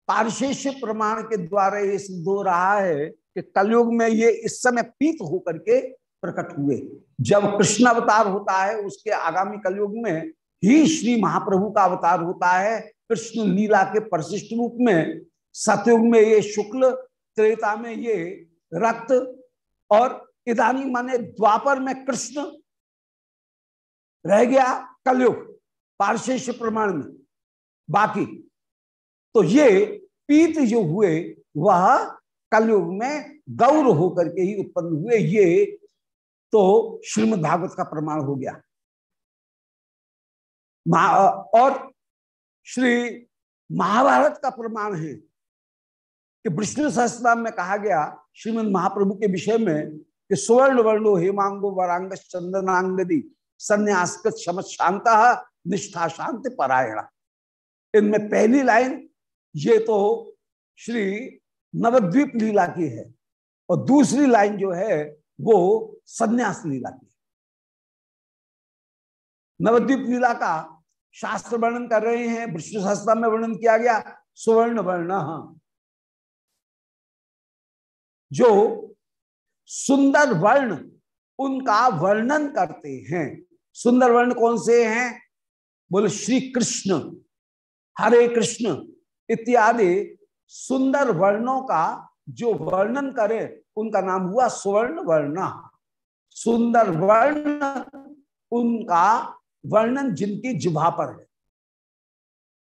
पारशेष्य प्रमाण के द्वारा ये सिद्ध हो रहा है कि कलयुग में ये इस समय पीत होकर के प्रकट हुए। जब कृष्ण अवतार होता है, उसके आगामी कलयुग में ही श्री महाप्रभु का अवतार होता है। कृष्ण लीला के परिशिष्ट रूप में सतयुग में ये शुक्ल, त्रेता में ये रक्त और इधानी माने द्वापर में कृष्ण रह गया कलयुग पारशेष प्रमाण में। बाकी तो ये पीत जो हुए, वह कलयुग में गौर होकर के ही उत्पन्न हुए। ये तो श्रीमद् भागवत का प्रमाण हो गया। और श्री महाभारत का प्रमाण है कि विष्णु सहस्त्राम में कहा गया, श्रीमद महाप्रभु के विषय में कि सुवर्ण वर्णो हेमांगो वरांग चंदनांगदी संन्यास क्षम शांत निष्ठा शांति परायण। इनमें पहली लाइन, ये तो श्री नवद्वीप लीला की है, और दूसरी लाइन जो है, वो संन्यास लीला की नवद्वीप लीला का शास्त्र वर्णन कर रहे हैं, विष्णु शास्त्र में वर्णन किया गया, सुवर्ण वर्ण जो सुंदर वर्ण, उनका वर्णन करते हैं। सुंदर वर्ण कौन से हैं? बोले, श्री कृष्ण, हरे कृष्ण, इत्यादि। सुंदर वर्णों का जो वर्णन करे, उनका नाम हुआ सुवर्ण वर्ण। सुंदर वर्ण, उनका वर्णन जिनकी जिभा पर है।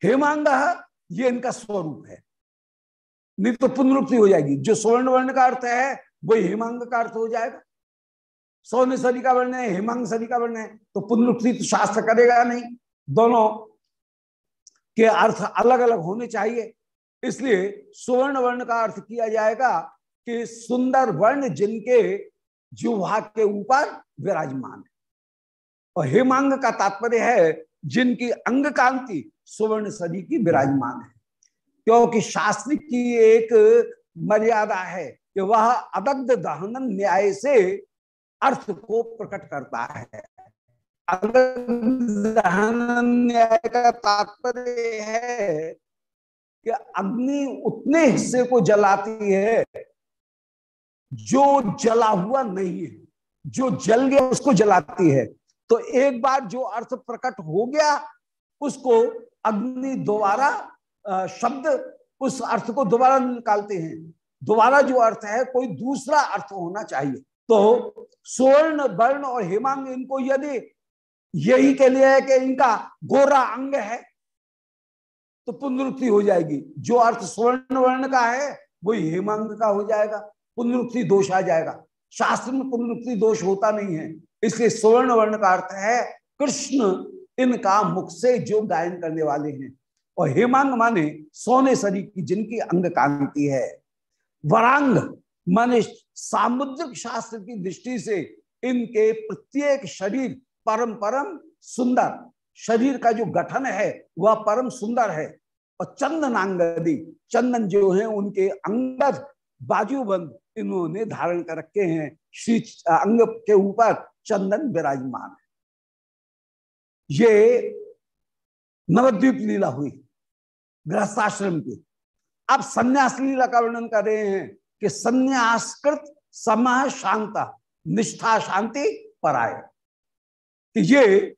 हेमांग ये इनका स्वरूप है। नहीं तो पुनरुक्ति हो जाएगी। जो स्वर्ण वर्ण का अर्थ है, वही हेमांग का अर्थ हो जाएगा। सौन सरी का वर्ण है हेमांग सरी का वर्ण है तो पुनरुक्ति तो शास्त्र करेगा नहीं। दोनों के अर्थ अलग अलग होने चाहिए। इसलिए सुवर्ण वर्ण का अर्थ किया जाएगा कि सुंदर वर्ण जिनके जुहा के ऊपर विराजमान और हेमांग का तात्पर्य है, जिनकी अंग कांति सुवर्ण सदी की विराजमान है। क्योंकि शास्त्र की एक मर्यादा है कि वह अदग्ध दहनन न्याय से अर्थ को प्रकट करता है। न्याय का तात्पर्य है कि अग्नि उतने हिस्से को जलाती है जो जला हुआ नहीं है, जो जल गया उसको जलाती है। तो एक बार जो अर्थ प्रकट हो गया, उसको अग्नि दोबारा शब्द उस अर्थ को दोबारा निकालते हैं। दोबारा जो अर्थ है, कोई दूसरा अर्थ होना चाहिए। तो स्वर्ण, वर्ण और हेमांग इनको यदि यही के लिए है कि इनका गोरा अंग है तो पुनरुक्ति हो जाएगी। जो अर्थ स्वर्ण, वर्ण का है, वही हेमांग का हो जाएगा। पुनरुक्ति दोष आ जाएगा। शास्त्र में पुनरुक्ति दोष होता नहीं है। इसलिए स्वर्ण वर्ण का अर्थ है, कृष्ण इनका मुख से जो गायन करने वाले हैं। और हेमांग माने, सोने शरीर की जिनकी अंग कांति है। वरांग माने सामुद्रिक शास्त्र की दृष्टि से इनके प्रत्येक शरीर परम परम सुंदर। शरीर का जो गठन है, वह परम सुंदर है। और चंदनांगदी, चंदन जो है, उनके अंगद बाजूबंद इन्होंने धारण कर रखे हैं। श्री अंग के ऊपर चंदन विराजमान है। ये नवद्वीप लीला हुई गृहस्थाश्रम की। अब संन्यास लीला का वर्णन कर रहे हैं कि संन्यासकृत समय शांता, निष्ठा शांति पराय। कि ये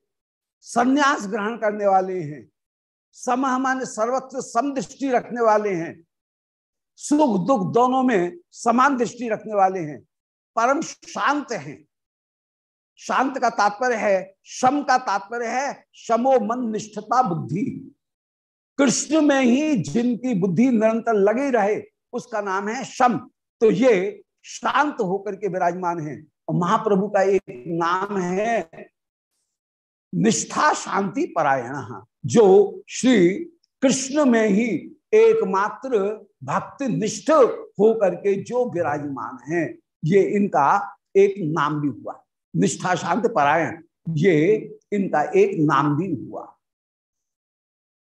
संन्यास ग्रहण करने वाले हैं सम हमारे सर्वत्र सम दृष्टि रखने वाले हैं, सुख दुख दोनों में समान दृष्टि रखने वाले हैं, परम शांत हैं। शांत का तात्पर्य है, शम का तात्पर्य है, शमो मन निष्ठता बुद्धि। कृष्ण में ही जिनकी बुद्धि निरंतर लगी रहे, उसका नाम है शम। तो ये शांत होकर के विराजमान है। और महाप्रभु का एक नाम है निष्ठा शांति परायण, जो श्री कृष्ण में ही एकमात्र भक्ति निष्ठ होकर के जो विराजमान है, ये इनका एक नाम भी हुआ। निष्ठा शांत परायण। ये इनका एक नाम भी हुआ।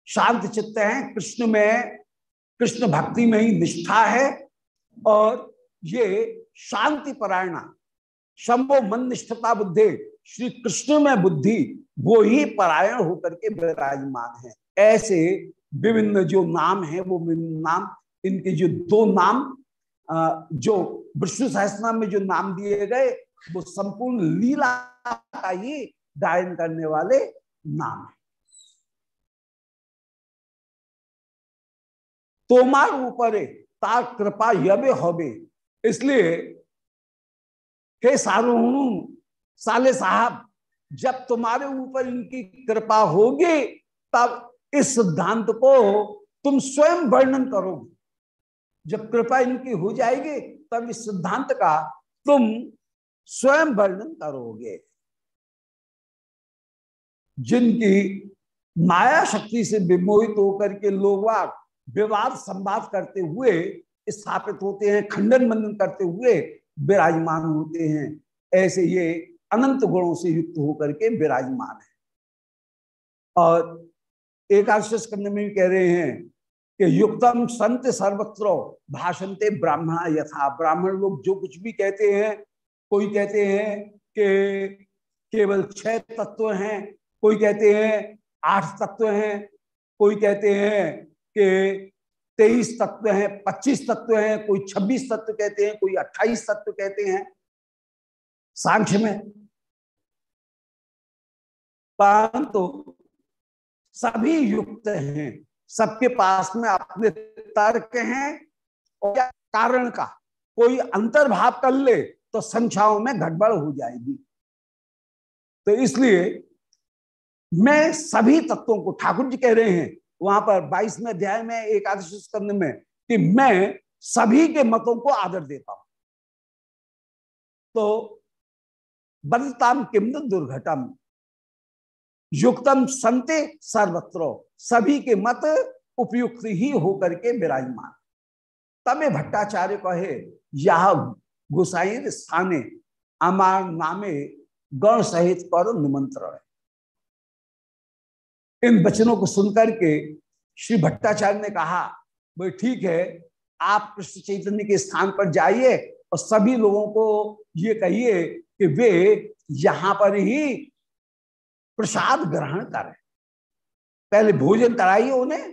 शांत चित्त है, कृष्ण में, कृष्ण भक्ति में ही निष्ठा है और ये शांति परायणा, शंभो मन निष्ठता बुद्धि, श्री कृष्ण में बुद्धि, वो ही परायण होकर के विराजमान है। ऐसे विभिन्न जो नाम है, वो नाम, इनके जो दो नाम जो विष्णु सहस्त्र में जो नाम दिए गए वो संपूर्ण लीला का ही गायन करने वाले नाम है। तोमार ऊपर, तार कृपा यबे होबे। इसलिए, हे सारूण, साले साहब, जब तुम्हारे ऊपर इनकी कृपा होगी, तब इस सिद्धांत को तुम स्वयं वर्णन करोगे। जब कृपा इनकी हो जाएगी, तब इस सिद्धांत का तुम स्वयं वर्णन करोगे। जिनकी माया शक्ति से विमोहित होकर के लोग विवाद संवाद करते हुए स्थापित होते हैं, खंडन मंडन करते हुए विराजमान होते हैं, ऐसे ये अनंत गुणों से युक्त होकर के विराजमान है। और एकादश करने में भी कह रहे हैं कि युक्तम संत सर्वत्र भाषणते ब्राह्मण यथा। ब्राह्मण लोग जो कुछ भी कहते हैं कोई कहते हैं कि केवल छह तत्व हैं, कोई कहते हैं आठ तत्व हैं, कोई कहते हैं कि तेईस तत्व हैं, पच्चीस तत्व हैं, कोई छब्बीस तत्व कहते हैं, कोई अट्ठाईस तत्व कहते हैं। सांख्य में परंतु सभी युक्त हैं, सबके पास में अपने तर्क हैं और कारण का कोई अंतर्भाव कर ले तो संख्याओं में गड़बड़ हो जाएगी। तो इसलिए मैं सभी तत्वों को, ठाकुर जी कह रहे हैं, वहाँ पर बाईसवें अध्याय में, एकादश स्कंद में, कि मैं सभी के मतों को आदर देता हूँ। तो बदताम किम दुर्घटम, युक्तम संते सर्वत्र, सभी के मत उपयुक्त ही होकर के विराजमान। तबे भट्टाचार्य कहे, यह गुसाई स्थाने अमार नामे गण सहित पर निमंत्रण इन वचनों को सुनकर के श्री भट्टाचार्य ने कहा, भाई ठीक है, आप कृष्ण चैतन्य के स्थान पर जाइए और सभी लोगों को ये कहिए कि वे यहाँ पर ही प्रसाद ग्रहण करें। पहले भोजन कराइए उन्हें,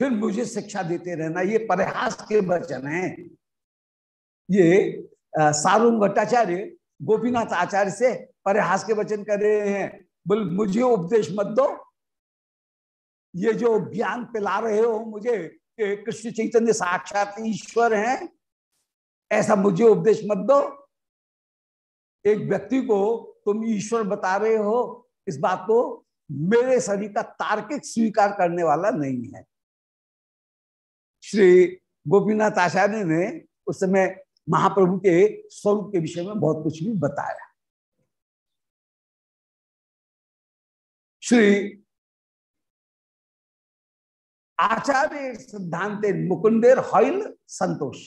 फिर मुझे शिक्षा देते रहना, ये परिहास के वचन है। ये सारूम भट्टाचार्य गोपीनाथ आचार्य से परिहास के वचन कर रहे हैं। बोल, मुझे उपदेश मत दो। ये जो ज्ञान पिला रहे हो मुझे कृष्ण चैतन्य साक्षात ईश्वर हैं, ऐसा मुझे उपदेश मत दो। एक व्यक्ति को तुम ईश्वर बता रहे हो, इस बात को मेरे शरीर का तार्किक स्वीकार करने वाला नहीं है। श्री गोपीनाथ आचार्य ने उस समय महाप्रभु के स्वरूप के विषय में बहुत कुछ भी बताया। श्री आचार्य सिद्धांत मुकुंदेर हईल संतोष,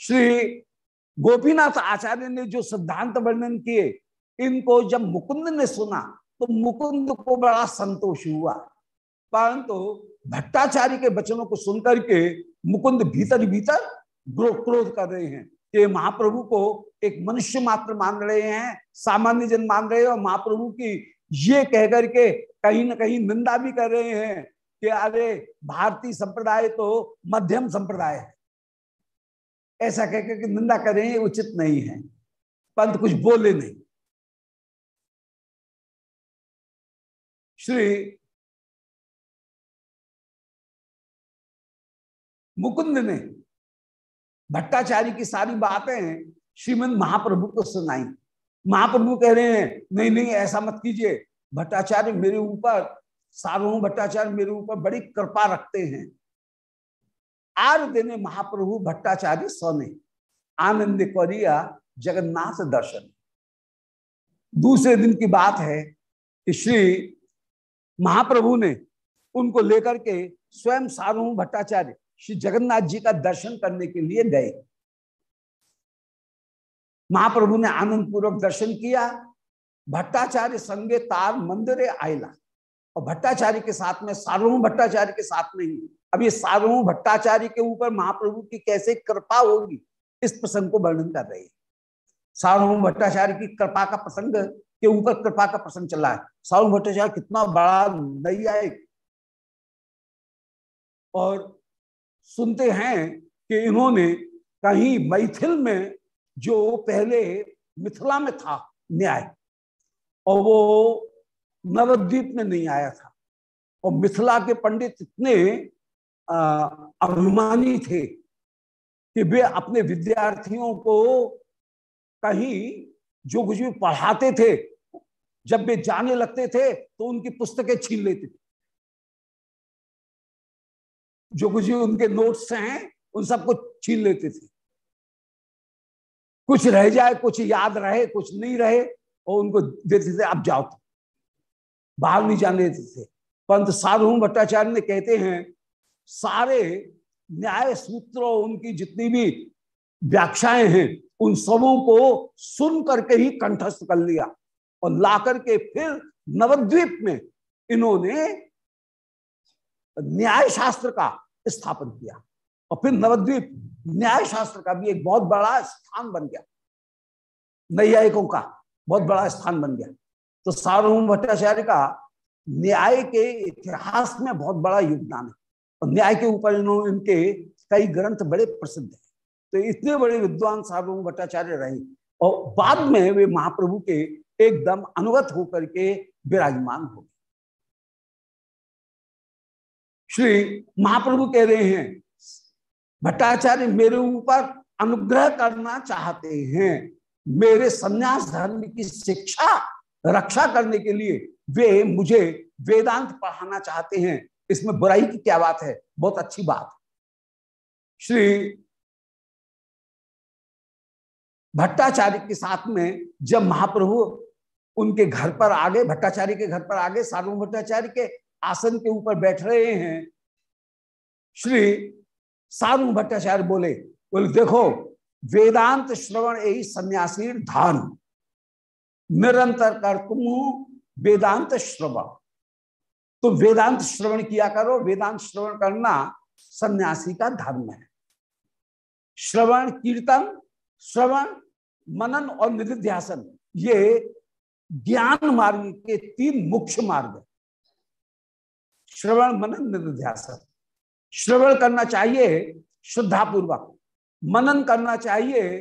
श्री गोपीनाथ आचार्य ने जो सिद्धांत वर्णन किए, इनको जब मुकुंद ने सुना तो मुकुंद को बड़ा संतोष हुआ। परंतु भट्टाचार्य के वचनों को सुनकर के मुकुंद भीतर भीतर क्रोध कर रहे हैं कि महाप्रभु को एक मनुष्य मात्र मान रहे हैं, सामान्य जन मान रहे हैं और महाप्रभु की ये कहकर के कहीं ना कहीं निंदा भी कर रहे हैं कि अरे, भारतीय संप्रदाय तो मध्यम संप्रदाय है। ऐसा कहकर के निंदा करें उचित नहीं है। पंत कुछ बोले नहीं। श्री मुकुंद ने भट्टाचार्य की सारी बातें श्रीमद महाप्रभु को सुनाई। महाप्रभु कह रहे हैं, नहीं नहीं, ऐसा मत कीजिए। भट्टाचार्य मेरे ऊपर, सार्वभौम भट्टाचार्य मेरे ऊपर बड़ी कृपा रखते हैं। आर दिन महाप्रभु भट्टाचार्य सोने। आनंद करिया जगन्नाथ दर्शन। दूसरे दिन की बात है कि श्री महाप्रभु ने उनको लेकर के स्वयं सार्वभौम भट्टाचार्य श्री जगन्नाथ जी का दर्शन करने के लिए गए। महाप्रभु ने आनंद पूर्वक दर्शन किया। भट्टाचार्य संगे तार मंदिर आयला। और भट्टाचार्य के साथ में सार्वभौम भट्टाचार्य के साथ नहीं अब ये सार्वभौम भट्टाचार्य के ऊपर महाप्रभु की कैसे कृपा होगी, इस प्रसंग को वर्णन कर रहे हैं। भट्टाचार्य की कृपा का प्रसंग के ऊपर कृपा का प्रसंग चला है। सार्वभौम भट्टाचार्य कितना बड़ा नैयायिक। और सुनते हैं कि इन्होंने कहीं मैथिल में जो पहले मिथिला में था न्याय, और वो नवद्वीप में नहीं आया था। और मिथिला के पंडित इतने अभिमानी थे कि वे अपने विद्यार्थियों को कहीं जो कुछ भी पढ़ाते थे, जब वे जाने लगते थे तो उनकी पुस्तकें छीन लेते थे। जो कुछ उनके नोट्स हैं, उन सबको छीन लेते थे। कुछ रह जाए, कुछ याद रहे, कुछ नहीं रहे, और उनको देते थे आप जाओ बाहर नहीं जाने देते थे। पंत साधु भट्टाचार्य ने कहते हैं, सारे न्याय सूत्र उनकी जितनी भी व्याख्याएँ हैं, उन सबों को सुन करके ही कंठस्थ कर लिया। और ला करके फिर नवद्वीप में इन्होंने न्याय शास्त्र का स्थापन किया। और फिर नवद्वीप न्याय शास्त्र का भी एक बहुत बड़ा स्थान बन गया। नैयायिकों का बहुत बड़ा स्थान बन गया। तो सार्वभौम भट्टाचार्य का न्याय के इतिहास में बहुत बड़ा योगदान है। और न्याय के ऊपर इन्होंने इनके कई ग्रंथ बड़े प्रसिद्ध हैं। तो इतने बड़े विद्वान सार्वभौम भट्टाचार्य रहे और बाद में वे महाप्रभु के एकदम अनुगत होकर के विराजमान हो श्री महाप्रभु कह रहे हैं, भट्टाचार्य मेरे ऊपर अनुग्रह करना चाहते हैं। मेरे संन्यास धर्म की शिक्षा, रक्षा करने के लिए वे मुझे वेदांत पढ़ाना चाहते हैं। इसमें बुराई की क्या बात है? बहुत अच्छी बात। श्री भट्टाचार्य के साथ में जब महाप्रभु उनके घर पर आ गए, भट्टाचार्य के घर पर आ गए सार्वभौम भट्टाचार्य के आसन के ऊपर बैठ रहे हैं। श्री सारू भट्टाचार्य बोले बोले, देखो, वेदांत श्रवण यही सन्यासी धान। निरंतर कर तुम वेदांत श्रवण। तो वेदांत श्रवण किया करो, वेदांत श्रवण करना सन्यासी का धर्म है। श्रवण, कीर्तन, श्रवण, मनन और निधिध्यासन, ये ज्ञान मार्ग के तीन मुख्य मार्ग श्रवण मनन निधिध्यासन श्रवण करना चाहिए, श्रद्धापूर्वक। मनन करना चाहिए,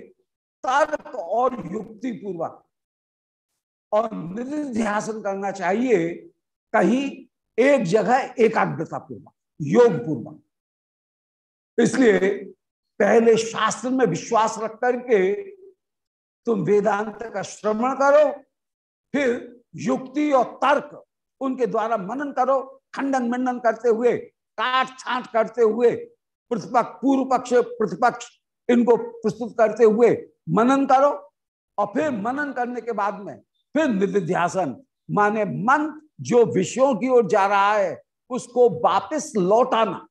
तर्क और युक्ति पूर्वक और निधिध्यासन करना चाहिए, कहीं एक जगह एकाग्रता पूर्वक योग पूर्वक इसलिए पहले शास्त्र में विश्वास रख करके तुम वेदांत का श्रवण करो, फिर युक्ति और तर्क उनके द्वारा मनन करो खंडन मंडन करते हुए, काट छाट करते हुए, प्रतिपक्ष, पूर्व पक्ष, प्रतिपक्ष, इनको प्रस्तुत करते हुए मनन करो। और फिर मनन करने के बाद में फिर निधिध्यासन, माने मन जो विषयों की ओर जा रहा है, उसको वापस लौटाना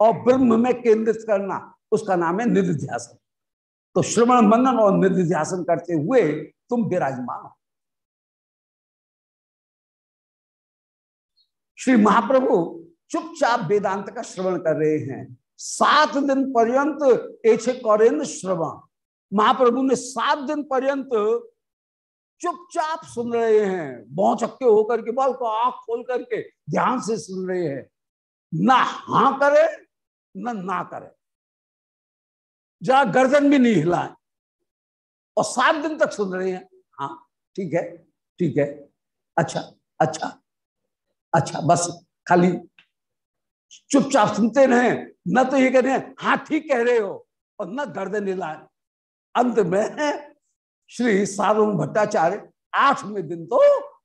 और ब्रह्म में केंद्रित करना, उसका नाम है निधिध्यासन। तो श्रवण, मनन और निधिध्यासन करते हुए तुम विराजमान हो। श्री महाप्रभु चुपचाप वेदांत का श्रवण कर रहे हैं। सात दिन पर्यंत ऐसे कौरेन्द्र श्रवण। महाप्रभु ने सात दिन पर्यंत चुपचाप सुन रहे हैं। बहुत चक्के होकर के, बाल को आँख खोल करके ध्यान से सुन रहे हैं। ना हा करे, ना ना करे। जरा गर्दन भी नहीं हिलाए। और सात दिन तक सुन रहे हैं। हाँ ठीक है ठीक है। अच्छा अच्छा। अच्छा बस, खाली चुपचाप सुनते रहे, न तो ये कह रहे हैं हाँ ठीक कह रहे हो, और न गर्दन हिलाए अंत में श्री सार्वम भट्टाचार्य आठवें दिन तो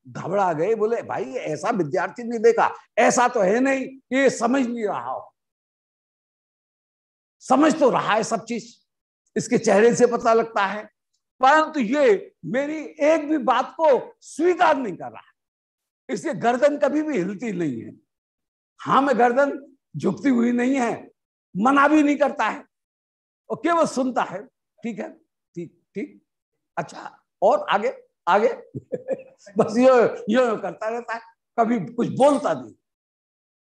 घबरा गए, बोले, भाई, ऐसा विद्यार्थी नहीं देखा, ऐसा तो है नहीं, ये समझ नहीं रहा हो। समझ तो रहा है सब चीज़, इसके चेहरे से पता लगता है, परंतु ये मेरी एक भी बात को स्वीकार नहीं कर रहा। इसलिए गर्दन कभी भी हिलती नहीं है। हाँ में गर्दन झुकती हुई नहीं है, मना भी नहीं करता है, और केवल सुनता है। ठीक है? ठीक ठीक। अच्छा और आगे आगे? बस यो यो करता रहता है, कभी कुछ बोलता नहीं।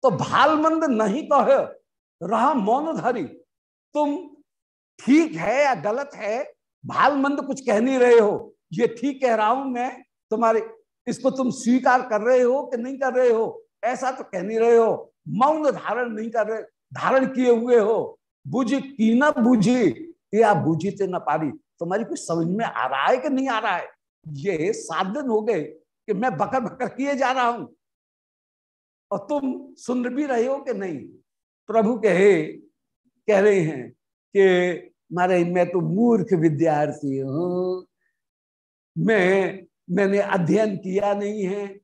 तो भालमंद नहीं तो है, रहा मौनधारी। तुम ठीक है या गलत है? भालमंद कुछ कह नहीं रहे हो। ये ठीक कह रहा हूँ मैं, तुम्हारे इसको तुम स्वीकार कर रहे हो कि नहीं कर रहे हो? ऐसा तो कह नहीं रहे हो। मौन धारण नहीं कर रहे। धारण किए हुए हो। बुझ की न बुझी या बुझी न पारी। तुम्हारी कुछ समझ में आ रहा है कि नहीं आ रहा है? ये सात दिन हो गए कि मैं बकर बकर किए जा रहा हूँ। और तुम सुन भी रहे हो कि नहीं? प्रभु कहे, कह रहे हैं कि मारे मैं तो मूर्ख विद्यार्थी हूँ। मैं मैंने अध्ययन किया नहीं है।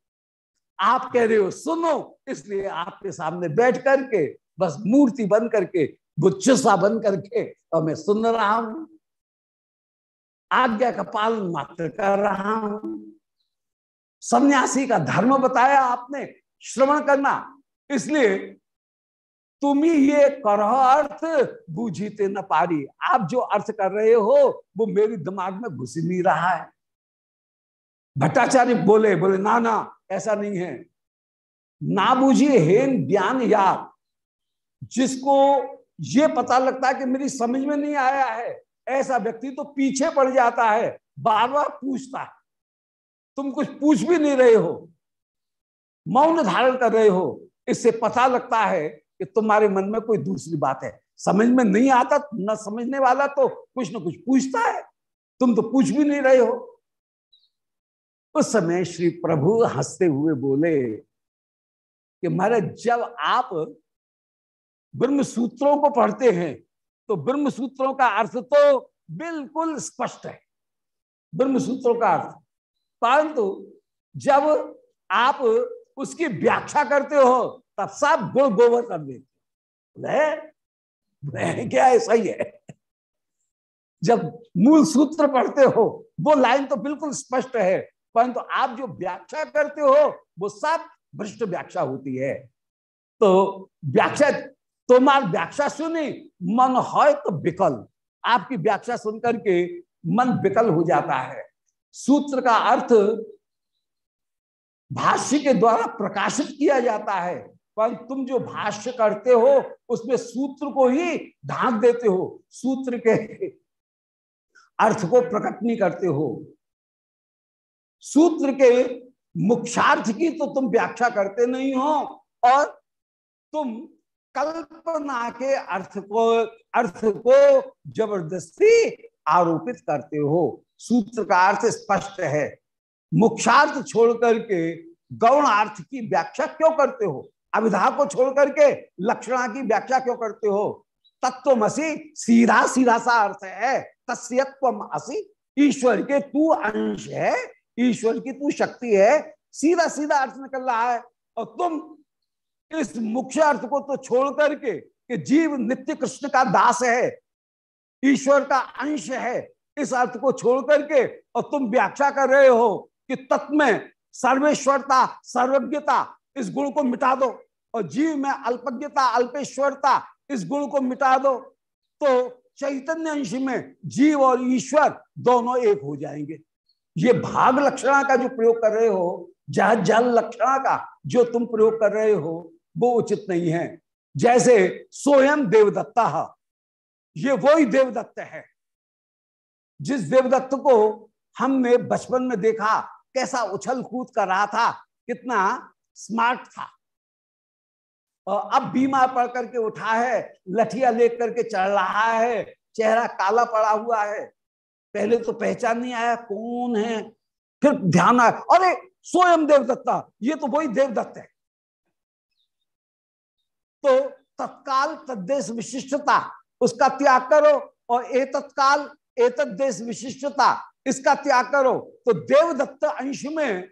आप कह रहे हो, सुनो। इसलिए आपके सामने बैठ करके, बस मूर्ति बन करके बुच्छसा बन करके, और मैं सुन रहा हूँ। आज्ञा का पालन मात्र कर रहा हूँ। सन्यासी का धर्म बताया आपने, श्रवण करना। इसलिए तुम ही ये करो अर्थ, बूझीते न पारी। आप जो अर्थ कर रहे हो, वो मेरे दिमाग में घुस नहीं रहा है। भट्टाचार्य बोले बोले, ना ना, ऐसा नहीं है। ना बूझिए हेन ज्ञान याद जिसको ये पता लगता है कि मेरी समझ में नहीं आया है, ऐसा व्यक्ति तो पीछे पड़ जाता है बार बार पूछता है। तुम कुछ पूछ भी नहीं रहे हो। मौन धारण कर रहे हो। इससे पता लगता है कि तुम्हारे मन में कोई दूसरी बात है। समझ में नहीं आता, न समझने वाला तो कुछ ना कुछ पूछता है। तुम तो पूछ भी नहीं रहे हो। उस समय श्री प्रभु हँसते हुए बोले कि महाराज, जब आप ब्रह्म सूत्रों को पढ़ते हैं तो ब्रह्म सूत्रों का अर्थ तो बिल्कुल स्पष्ट है। ब्रह्म सूत्रों का अर्थ। परंतु जब आप उसकी व्याख्या करते हो, तब सब गुण गोबर कर देते क्या ही है? जब मूल सूत्र पढ़ते हो, वो लाइन तो बिल्कुल स्पष्ट है। परंतु तो आप जो व्याख्या करते हो, वो सब भ्रष्ट व्याख्या होती है। तो व्याख्या तुम्हार व्याख्या सुनी, मन है तो विकल। आपकी व्याख्या सुनकर के मन विकल हो जाता है। सूत्र का अर्थ भाष्य के द्वारा प्रकाशित किया जाता है। पर तुम जो भाष्य करते हो, उसमें सूत्र को ही ढांक देते हो। सूत्र के अर्थ को प्रकट नहीं करते हो। सूत्र के मुख्यार्थ की तो तुम व्याख्या करते नहीं हो और तुम कल्पना के अर्थ को अर्थ को ज़बरदस्ती आरोपित करते हो। सूत्र का अर्थ स्पष्ट है। मुख्यार्थ छोड़ करके गौण अर्थ की व्याख्या क्यों करते हो? अविधा को छोड़ करके लक्षणा की व्याख्या क्यों करते हो? तत्वमसी सीधा सीधा सा अर्थ है। तस्यत्व असी ईश्वर के तू अंश है। ईश्वर की तू शक्ति है सीधा सीधा अर्थ निकल रहा है, और तुम इस मुख्य अर्थ को तो छोड़ करके कि जीव नित्य कृष्ण का दास है, ईश्वर का अंश है, इस अर्थ को छोड़ करके, और तुम व्याख्या कर रहे हो कि तत्व में सर्वेश्वरता, सर्वज्ञता, इस गुण को मिटा दो, और जीव में अल्पज्ञता, अल्पेश्वरता, इस गुण को मिटा दो तो चैतन्य अंश में जीव और ईश्वर दोनों एक हो जाएँगे। ये भाग लक्षणा का जो प्रयोग कर रहे हो, जह जल लक्षणा का जो तुम प्रयोग कर रहे हो, वो उचित नहीं है। जैसे स्वयं देवदत्ता, ये वो ही देवदत्त है। जिस देवदत्त को हमने बचपन में देखा, कैसा उछल कूद कर रहा था, कितना स्मार्ट था। और अब बीमार पड़ करके उठा है, लठिया लेकर करके चढ़ रहा है, चेहरा काला पड़ा हुआ है। पहले तो पहचान नहीं आया कौन है। फिर ध्यान आया, अरे, स्वयं देवदत्ता, ये तो वही देवदत्त है। तो तत्काल तद्देश विशिष्टता, उसका त्याग करो, और ए तत्काल, ए देश विशिष्टता, इसका त्याग करो। तो देवदत्त अंश में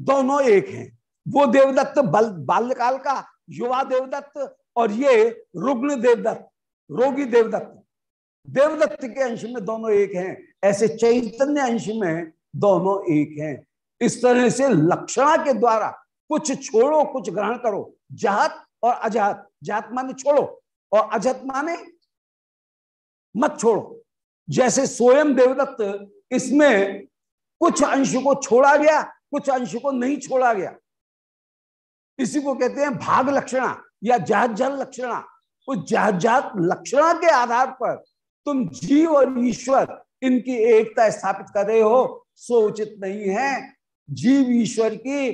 दोनों एक हैं। वो देवदत्त बल, बाल्यकाल का युवा देवदत्त, और ये रुग्ण देवदत्त, रोगी देवदत्त। देवदत्त के अंश में दोनों एक हैं, ऐसे चैतन्य अंश में दोनों एक हैं। इस तरह से लक्षणा के द्वारा कुछ छोड़ो, कुछ ग्रहण करो। जहत और अजहत जहत माने छोड़ो और अजहत माने मत छोड़ो। जैसे स्वयं देवदत्त इसमें कुछ अंश को छोड़ा गया, कुछ अंश को नहीं छोड़ा गया। इसी को कहते हैं भाग लक्षणा या जहत जल लक्षणा। उस जहत लक्षणा के आधार पर तुम जीव और ईश्वर इनकी एकता स्थापित कर रहे हो, सो उचित नहीं है। जीव ईश्वर की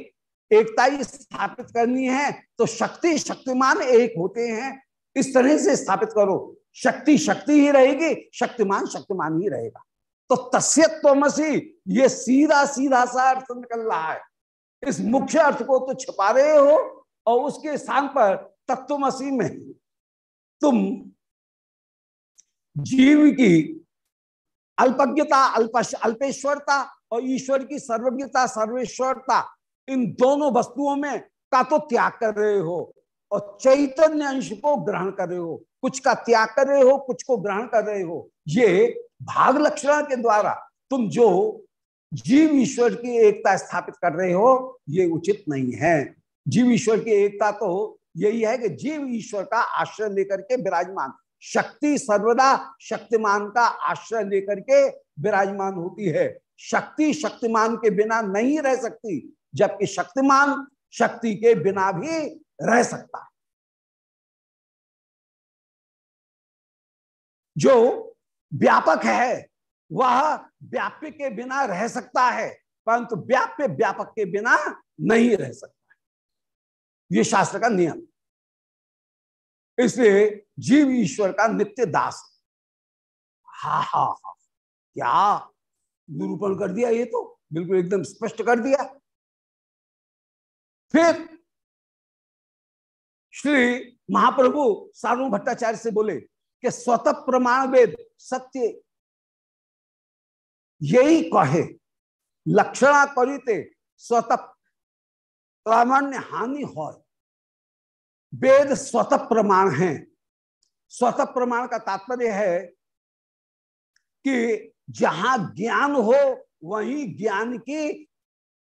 एकता ही स्थापित करनी है तो शक्ति शक्तिमान एक होते हैं। इस तरह से स्थापित करो। शक्ति शक्ति ही रहेगी, शक्तिमान शक्तिमान ही रहेगा। तो तस्यत्वमसी ये सीधा सीधा सा अर्थ निकल रहा है। इस मुख्य अर्थ को तो छिपा रहे हो, और उसके स्थान पर तत्वमसी में तुम जीव की अल्पज्ञता, अल्प, अल्पेश्वरता और ईश्वर की सर्वज्ञता, सर्वेश्वरता, इन दोनों वस्तुओं में का तो त्याग कर रहे हो और चैतन्य अंश को ग्रहण कर रहे हो। कुछ का त्याग कर रहे हो, कुछ को ग्रहण कर रहे हो। ये भाग लक्षण के द्वारा तुम जो जीव ईश्वर की एकता स्थापित कर रहे हो, ये उचित नहीं है। जीव ईश्वर की एकता तो यही है कि जीव ईश्वर का आश्रय लेकर के विराजमान शक्ति सर्वदा शक्तिमान का आश्रय लेकर के विराजमान होती है। शक्ति शक्तिमान के बिना नहीं रह सकती, जबकि शक्तिमान शक्ति के बिना भी रह सकता है। जो व्यापक है, वह व्याप्य के बिना रह सकता है, परंतु व्याप्य व्यापक के बिना नहीं रह सकता ये शास्त्र का नियम। इसलिए जीव ईश्वर का नित्य दास। हा हा हा। क्या? निरूपण कर दिया ये तो। बिल्कुल एकदम स्पष्ट कर दिया। फिर श्री महाप्रभु सारू भट्टाचार्य से बोले कि स्वतः प्रमाण वेद सत्य। यही कहे, लक्षणा करीते स्वतः प्रामाण्य हानि हो वेद स्वतः प्रमाण है। स्वतः प्रमाण का तात्पर्य है कि जहाँ ज्ञान हो, वहीं ज्ञान की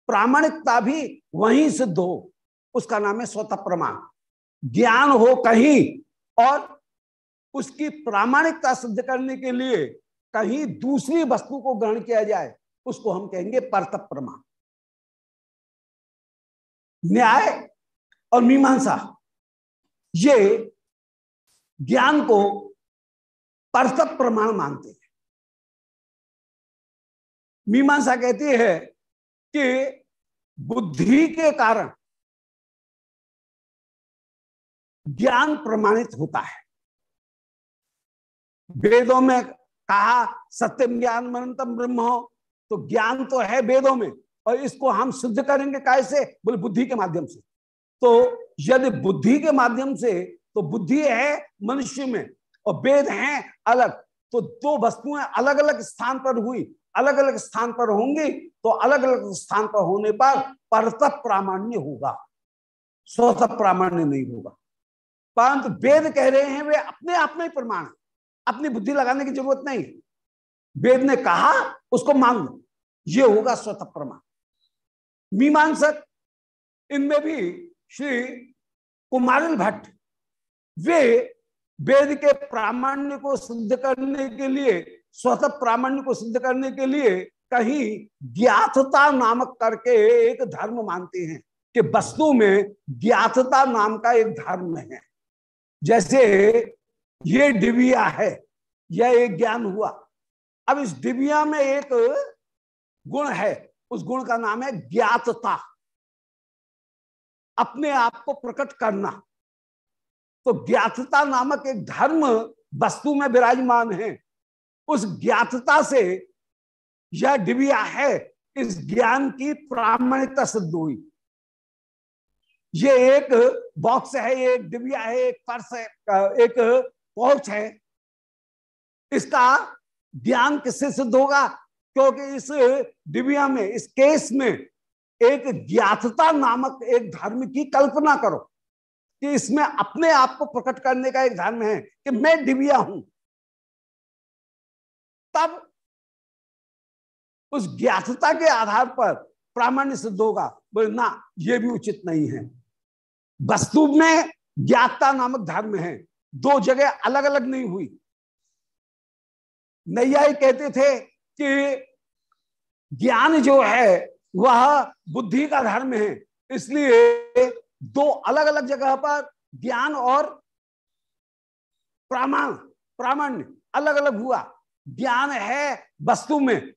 प्रामाणिकता भी वहीं सिद्ध हो। उसका नाम है स्वतः प्रमाण। ज्ञान हो कहीं और उसकी प्रामाणिकता सिद्ध करने के लिए कहीं दूसरी वस्तु को ग्रहण किया जाए, उसको हम कहेंगे परत प्रमाण। न्याय और मीमांसा। ये ज्ञान को परत प्रमाण मानते हैं। मीमांसा कहती है कि बुद्धि के कारण ज्ञान प्रमाणित होता है। वेदों में कहा, सत्यम ज्ञान मनंतम ब्रह्म हो तो ज्ञान तो है वेदों में, और इसको हम सिद्ध करेंगे कैसे? बोले, बुद्धि के माध्यम से। तो यदि बुद्धि के माध्यम से तो बुद्धि है मनुष्य में और वेद हैं अलग। तो दो वस्तुएँ अलग अलग स्थान पर हुई अलग अलग स्थान पर होंगी तो अलग अलग स्थान पर होने पर परत प्रामाण्य होगा। स्वतः प्रामाण्य नहीं होगा। परंतु वेद कह रहे हैं, वे अपने आप में प्रमाण अपनी बुद्धि लगाने की ज़रूरत नहीं वेद ने कहा, उसको मान लो। ये होगा स्वतः प्रमाण। मीमांसक, इनमें भी श्री कुमारिल भट्ट, वे वेद के प्रामाण्य को सिद्ध करने के लिए, स्वतः प्रामाण्य को सिद्ध करने के लिए कहीं ज्ञातता नामक करके एक धर्म मानते हैं कि वस्तु में ज्ञातता नाम का एक धर्म है। जैसे ये डिबिया है, यह एक ज्ञान हुआ। अब इस डिबिया में एक गुण है, उस गुण का नाम है ज्ञातता। अपने आप को प्रकट करना। तो ज्ञातता नामक एक धर्म वस्तु में विराजमान है। उस ज्ञातता से यह डिबिया है, इस ज्ञान की प्रामाणिकता सिद्ध हुई। ये एक बॉक्स है एक डिबिया है, एक पर्स है, एक पहुँच है। इसका ज्ञान किससे सिद्ध होगा? क्योंकि इस डिबिया में, इस केस में एक ज्ञातता नामक एक धर्म की कल्पना करो कि इसमें अपने आप को प्रकट करने का एक धर्म है कि मैं डिबिया हूँ। तब उस ज्ञातता के आधार पर प्रामाण्य सिद्ध होगा, बोले, ना, ये भी उचित नहीं है। वस्तु में ज्ञातता नामक धर्म है। दो जगह अलग अलग नहीं हुई। नैयाई कहते थे कि ज्ञान जो है वह बुद्धि का धर्म है। इसलिए दो अलग अलग जगह पर ज्ञान और प्रामाण प्रामाण्य अलग अलग हुआ। ज्ञान है वस्तु में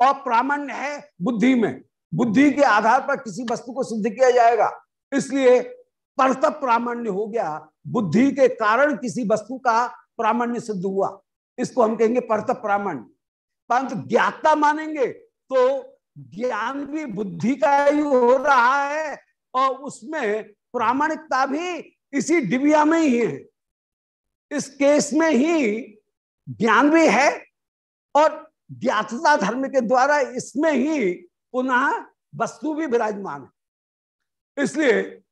और प्रामाण्य है बुद्धि में। बुद्धि के आधार पर किसी वस्तु को सिद्ध किया जाएगा। इसलिए परतप प्रामाण्य हो गया। बुद्धि के कारण किसी वस्तु का प्रामाण्य सिद्ध हुआ। इसको हम कहेंगे परतप प्रामाण्य। परंतु ज्ञाता मानेंगे तो ज्ञान भी बुद्धि का ही हो रहा है और उसमें प्रामाणिकता भी इसी डिबिया में ही है। इस केस में ही ज्ञान भी है और ज्ञातता धर्म के द्वारा इसमें ही पुनः वस्तु भी विराजमान है। इसलिए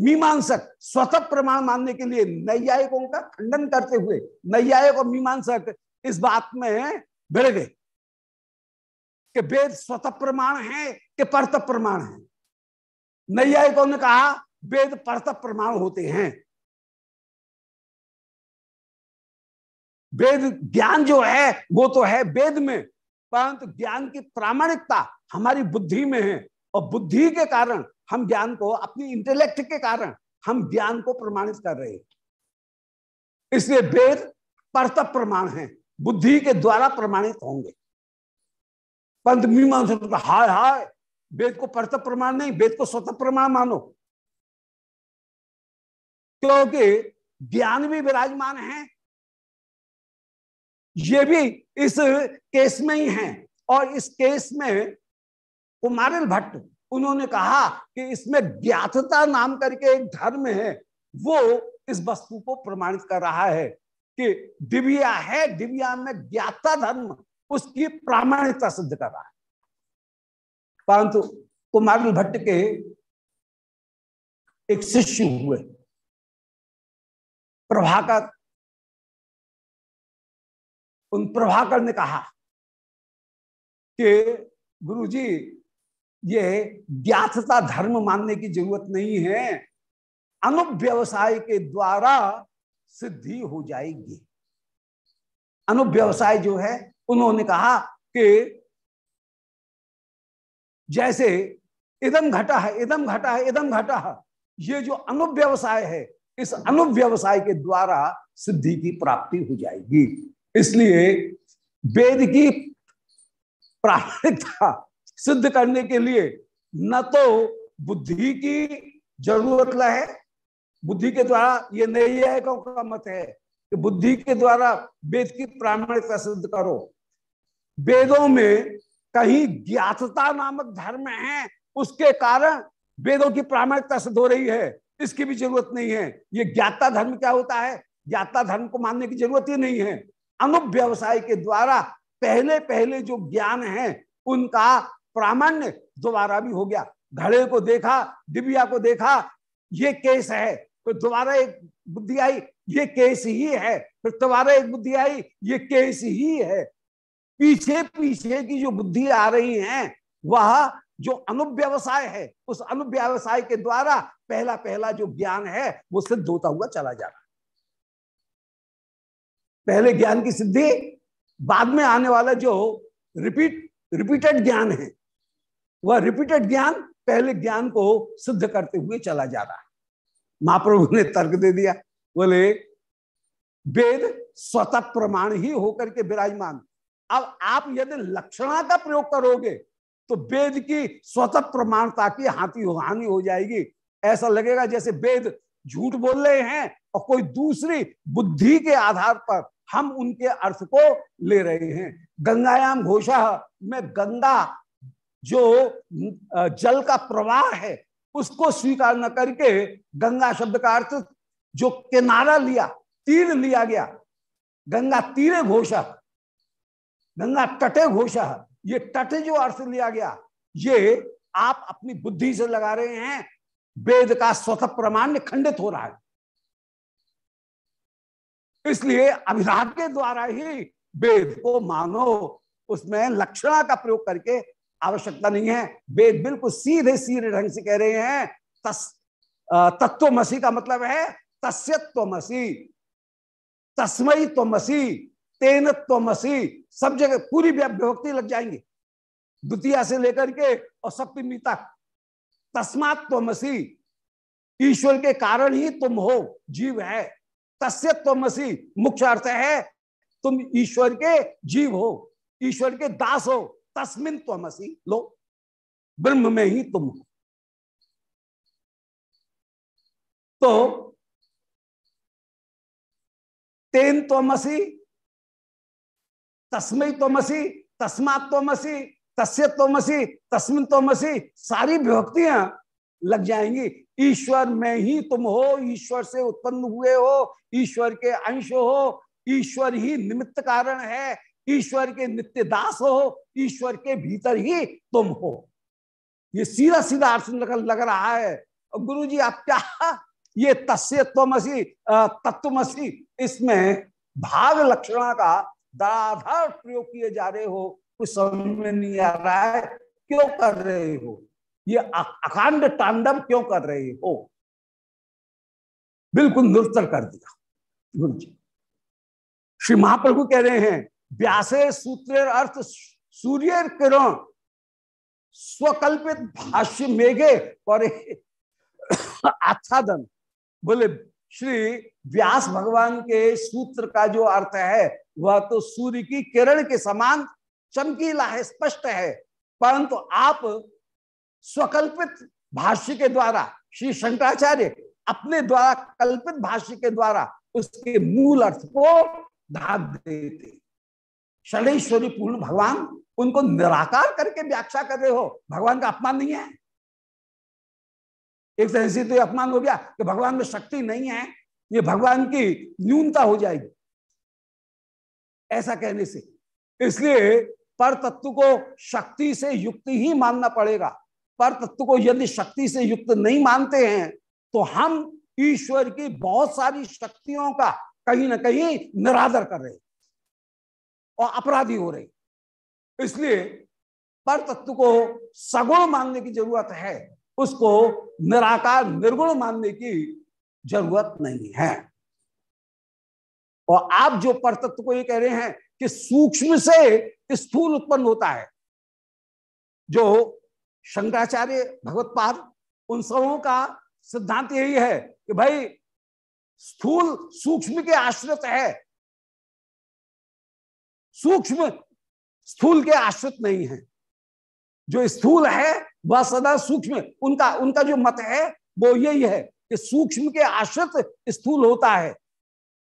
मीमांसक स्वतः प्रमाण मानने के लिए नैयायिकों का खंडन करते हुए नैयायिक और मीमांसक इस बात में भिड़ गए कि वेद स्वतः प्रमाण है कि परत प्रमाण है? नैयायिकों ने कहा, वेद परत प्रमाण होते हैं। वेद ज्ञान जो है, वो तो है वेद में, परंतु ज्ञान की प्रामाणिकता हमारी बुद्धि में है और बुद्धि के कारण हम ज्ञान को, अपनी इंटेलेक्ट के कारण हम ज्ञान को प्रमाणित कर रहे हैं। इसलिए वेद परत प्रमाण है, बुद्धि के द्वारा प्रमाणित होंगे। पंत मीमांसा हाय हाय, वेद को परत प्रमाण नहीं, वेद को स्वतः प्रमाण मानो। क्योंकि ज्ञान भी विराजमान है। ये भी इस केस में ही है। और इस केस में कुमारिल भट्ट, उन्होंने कहा कि इसमें ज्ञातता नाम करके एक धर्म है, वो इस वस्तु को प्रमाणित कर रहा है कि दिव्या है, दिव्या में ज्ञाता धर्म। उसकी प्रामाणिकता सिद्ध कर रहा है। परंतु कुमार भट्ट के एक शिष्य हुए। प्रभाकर, उन प्रभाकर ने कहा कि गुरुजी, ये ज्ञातता धर्म मानने की ज़रूरत नहीं है। अनुव्यवसाय के द्वारा सिद्धि हो जाएगी। अनुव्यवसाय जो है उन्होंने कहा कि जैसे इदम घटा है, इदम घटा है, इदम घटा है, ये जो अनुव्यवसाय है, इस अनुव्यवसाय के द्वारा सिद्धि की प्राप्ति हो जाएगी। इसलिए वेद की प्रामाणिकता सिद्ध करने के लिए न तो बुद्धि की ज़रूरत है, बुद्धि के द्वारा ये नहीं है का मत है कि बुद्धि के द्वारा वेद की प्रामाणिकता सिद्ध करो। वेदों में कहीं ज्ञातता नामक धर्म है, उसके कारण वेदों की प्रामाणिकता सिद्ध हो रही है। इसकी भी ज़रूरत नहीं है। ये ज्ञाता धर्म क्या होता है? ज्ञाता धर्म को मानने की ज़रूरत ही नहीं है। अनुव्यवसाय के द्वारा पहले पहले जो ज्ञान है, उनका प्रामाण्य दोबारा भी हो गया। घड़े को देखा दिव्या को देखा, ये केस है। फिर दोबारा एक बुद्धि आई, ये केस ही है। फिर दोबारा एक बुद्धि आई, ये केस ही है। पीछे पीछे की जो बुद्धि आ रही है, वह जो अनुव्यवसाय है, उस अनुव्यवसाय के द्वारा पहला पहला जो ज्ञान है, वो सिद्ध होता हुआ चला जा रहा पहले ज्ञान की सिद्धि, बाद में आने वाला जो रिपीट, रिपीटेड ज्ञान है, वह रिपीटेड ज्ञान पहले ज्ञान को सिद्ध करते हुए चला जा रहा है। महाप्रभु ने तर्क दे दिया, बोले, वेद स्वतः प्रमाण ही होकर के विराजमान अब आप यदि लक्षणा का प्रयोग करोगे तो वेद की स्वतः प्रमाणता की हाथी हानि हो जाएगी। ऐसा लगेगा जैसे वेद झूठ बोल रहे हैं और कोई दूसरी बुद्धि के आधार पर हम उनके अर्थ को ले रहे हैं। गंगायाम घोषा, में गंगा जो जल का प्रवाह है, उसको स्वीकार न करके गंगा शब्द का अर्थ जो किनारा लिया, तीर लिया गया। गंगा तीरे घोषा गंगा तटे घोषा, ये तट जो अर्थ लिया गया, ये आप अपनी बुद्धि से लगा रहे हैं, वेद का स्वतः प्रमाण खंडित हो रहा है। इसलिए अभिराग के द्वारा ही वेद को मानो, उसमें लक्षणा का प्रयोग करके आवश्यकता नहीं है। वेद बिल्कुल सीधे सीधे ढंग से कह रहे हैं, तस तत्वमसी का मतलब है तस्यत्वमसी तस्मय त्वमसी तेन त्वमसी। सब जगह पूरी विभक्ति लग जाएँगे। द्वितीय से लेकर के और सप्तमी तक। तस्मात ईश्वर के कारण ही तुम हो, जीव है। तस्य त्वमसी। मुख्य अर्थ है, तुम ईश्वर के जीव हो। ईश्वर के दास हो। तस्मिन त्वमसी। लो। ब्रह्म में ही तुम हो। तो तेन त्वमसी। तस्मय तोमसी तस्मात तोमसी तस्य तोमसी तस्मिन तोमसी सारी विभक्तियाँ लग जाएँगी। ईश्वर में ही तुम हो, ईश्वर से उत्पन्न हुए हो, ईश्वर के अंश हो, ईश्वर ही निमित्त कारण है, ईश्वर के नित्य दास हो, ईश्वर के भीतर ही तुम हो। ये सीधा सीधा अर्थ लग रहा है। गुरु जी आप क्या ये तस्य त्वमसी तत्वमसी इसमें भाग लक्षणा का दाधार प्रयोग किए जा रहे हो कुछ समझ में नहीं आ रहा है क्यों कर रहे हो? ये अखंड तांडव क्यों कर रहे हो? बिल्कुल निरुत्तर कर दिया। गुरु जी। श्री महाप्रभु कह रहे हैं, व्यासे सूत्र अर्थ सूर्य किरण स्वकल्पित भाष्य मेघे पर आच्छादन। बोले, श्री व्यास भगवान के सूत्र का जो अर्थ है वह तो सूर्य की किरण के समान चमकीला है, स्पष्ट है। परंतु आप स्वकल्पित भाष्य के द्वारा, श्री शंकराचार्य अपने द्वारा कल्पित भाष्य के द्वारा उसके मूल अर्थ को ढाक देते। षडेश्वरी पूर्ण भगवान, उनको निराकार करके व्याख्या कर रहे हो। भगवान का अपमान नहीं है। एक तरह से तो अपमान हो गया कि भगवान में शक्ति नहीं है, ये भगवान की न्यूनता हो जाएगी। ऐसा कहने से। इसलिए पर तत्व को शक्ति से युक्त ही मानना पड़ेगा। पर तत्व को यदि शक्ति से युक्त नहीं मानते हैं तो हम ईश्वर की बहुत सारी शक्तियों का कहीं ना कहीं निरादर कर रहे और अपराधी हो रहे इसलिए पर तत्व को सगुण मानने की ज़रूरत है, उसको निराकार, निर्गुण मानने की ज़रूरत नहीं है। और आप जो परतत्व को ये कह रहे हैं कि सूक्ष्म से स्थूल उत्पन्न होता है, जो शंकराचार्य भगवत्पाद उन सबों का सिद्धांत यही है कि भाई, स्थूल सूक्ष्म के आश्रित है। सूक्ष्म स्थूल के आश्रित नहीं है। जो स्थूल है, वह सदा सूक्ष्म, उनका उनका जो मत है, वो यही है कि सूक्ष्म के आश्रित स्थूल होता है।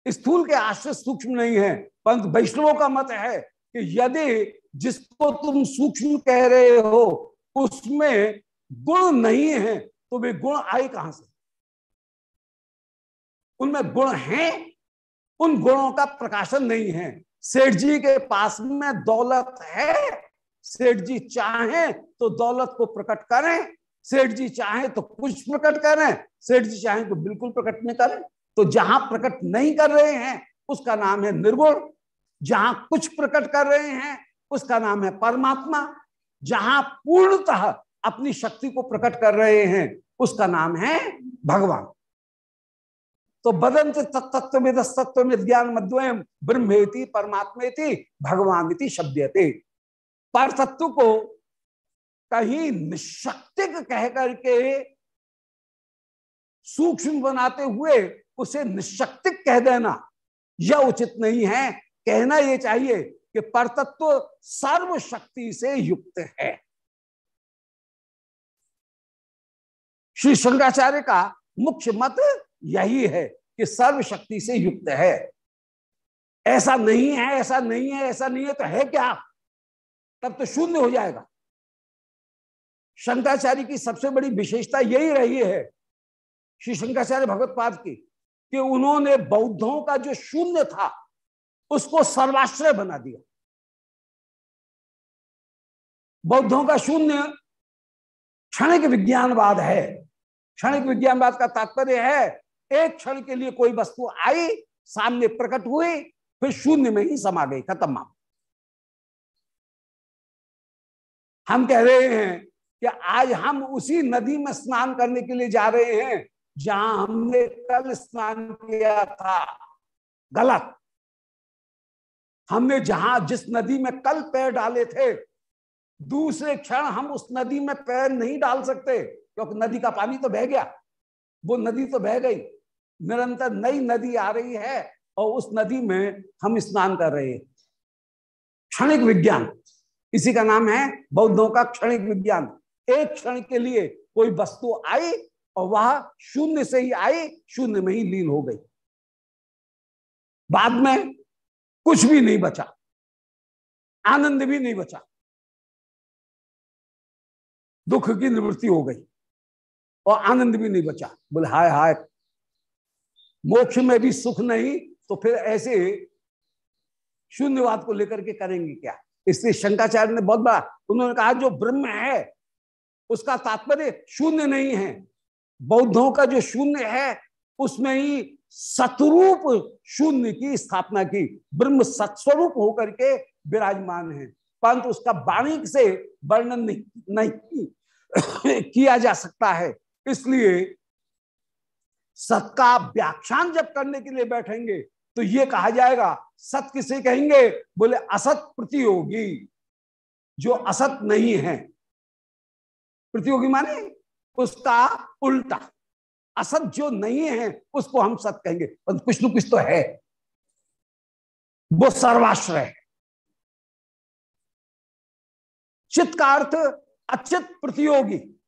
स्थूल के आश्रय सूक्ष्म नहीं है, परंतु वैष्णवों का मत है कि यदि जिसको तुम सूक्ष्म कह रहे हो, उसमें गुण नहीं है तो वे गुण आए कहाँ से? उनमें गुण हैं, उन गुणों का प्रकाशन नहीं है। सेठ जी के पास में दौलत है, सेठ जी चाहे तो दौलत को प्रकट करें, सेठ जी चाहे तो कुछ प्रकट करें, सेठ जी चाहे तो बिल्कुल प्रकट नहीं करें। तो जहाँ प्रकट नहीं कर रहे हैं, उसका नाम है निर्गुण। जहाँ कुछ प्रकट कर रहे हैं, उसका नाम है परमात्मा। जहाँ पूर्णतः अपनी शक्ति को प्रकट कर रहे हैं, उसका नाम है भगवान। तो बदंत तत्व में ज्ञान मद्वयम ब्रह्मेति परमात्मेति भगवान शब्दते पर तत्व को कहीं निशक्तिक कह करके सूक्ष्म बनाते हुए उसे निशक्तिक कह देना। यह उचित नहीं है। कहना यह चाहिए कि परतत्व सर्व शक्ति से युक्त है। श्री शंकराचार्य का मुख्य मत यही है कि सर्व शक्ति से युक्त है। ऐसा नहीं है, ऐसा नहीं है, ऐसा नहीं है तो है क्या? तब तो शून्य हो जाएगा। शंकराचार्य की सबसे बड़ी विशेषता यही रही है। श्री शंकराचार्य भगवतपाद की कि उन्होंने बौद्धों का जो शून्य था, उसको सर्वाश्रय बना दिया। बौद्धों का शून्य क्षणिक विज्ञानवाद है। क्षणिक विज्ञानवाद का तात्पर्य है, एक क्षण के लिए कोई वस्तु आई, सामने प्रकट हुई, फिर शून्य में ही समा गई, खत्म हम कह रहे हैं कि आज हम उसी नदी में स्नान करने के लिए जा रहे हैं जहाँ हमने कल स्नान किया था, गलत। हमने जहाँ जिस नदी में कल पैर डाले थे, दूसरे क्षण हम उस नदी में पैर नहीं डाल सकते, क्योंकि नदी का पानी तो बह गया। वो नदी तो बह गई। निरंतर नई नदी आ रही है और उस नदी में हम स्नान कर रहे हैं। क्षणिक विज्ञान, इसी का नाम है बौद्धों का क्षणिक विज्ञान। एक क्षण के लिए कोई वस्तु आई और वह शून्य से ही आई, शून्य में ही लीन हो गई। बाद में कुछ भी नहीं बचा। आनंद भी नहीं बचा। दुख की निवृत्ति हो गई और आनंद भी नहीं बचा। बोले, हाय हाय, मोक्ष में भी सुख नहीं तो फिर ऐसे शून्यवाद को लेकर के करेंगे क्या? इसलिए शंकाचार्य ने बहुत बड़ा उन्होंने कहा, जो ब्रह्म है, उसका तात्पर्य शून्य नहीं है। बौद्धों का जो शून्य है उसमें ही सतरूप शून्य की स्थापना की। ब्रह्म सत्स्वरूप होकर के विराजमान है। परंतु उसका वाणी से वर्णन नहीं, नहीं किया जा सकता है। इसलिए सत का व्याख्यान जब करने के लिए बैठेंगे तो ये कहा जाएगा सत किसे कहेंगे? बोले असत प्रतियोगी। जो असत नहीं है। प्रतियोगी माने? उसका उल्टा। असत जो नहीं है, उसको हम सत कहेंगे। कुछ न कुछ तो है। वो सर्वाश्रय है। चित्त का अर्थ, अचित प्रतियोगी।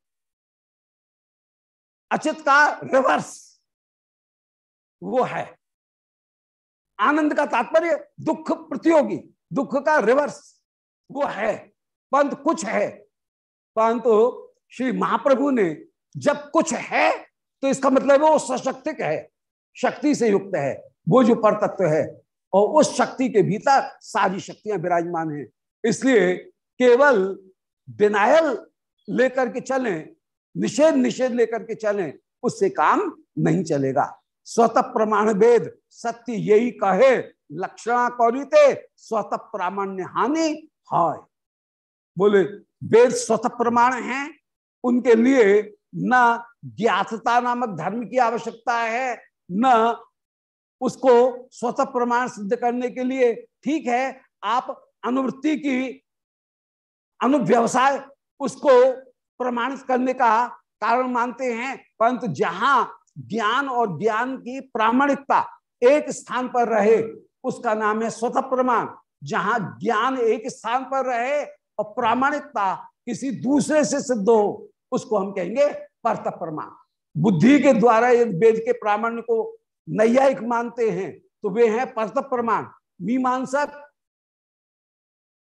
अचित का रिवर्स वो है। आनंद का तात्पर्य, दुख प्रतियोगी। दुख का रिवर्स वो है। पंत कुछ है। परंतु श्री महाप्रभु ने जब कुछ है तो इसका मतलब वो सशक्तिक है, शक्ति से युक्त है, वो जो पर तत्व है, और उस शक्ति के भीतर सारी शक्तियाँ विराजमान हैं। इसलिए केवल डिनायल लेकर के चलें, निषेध निषेध लेकर के चलें, उससे काम नहीं चलेगा। स्वतः प्रमाण वेद सत्य यही कहे, लक्षणा कौरिते, स्वतः प्रामाण्य हानि है बोले, वेद स्वतः प्रमाण हैं उनके लिए न ज्ञातता नामक धर्म की आवश्यकता है, न उसको स्वतः प्रमाण सिद्ध करने के लिए। ठीक है, आप अनुवृत्ति की अनुव्यवसाय उसको प्रमाणित करने का कारण मानते हैं, परंतु जहाँ ज्ञान और ज्ञान की प्रामाणिकता एक स्थान पर रहे, उसका नाम है स्वतः प्रमाण। जहाँ ज्ञान एक स्थान पर रहे और प्रामाणिकता किसी दूसरे से सिद्ध हो, उसको हम कहेंगे परत प्रमाण बुद्धि के द्वारा यदि वेद के प्रामाण्य को नैयायिक मानते हैं तो वे हैं परत प्रमाण मीमांसक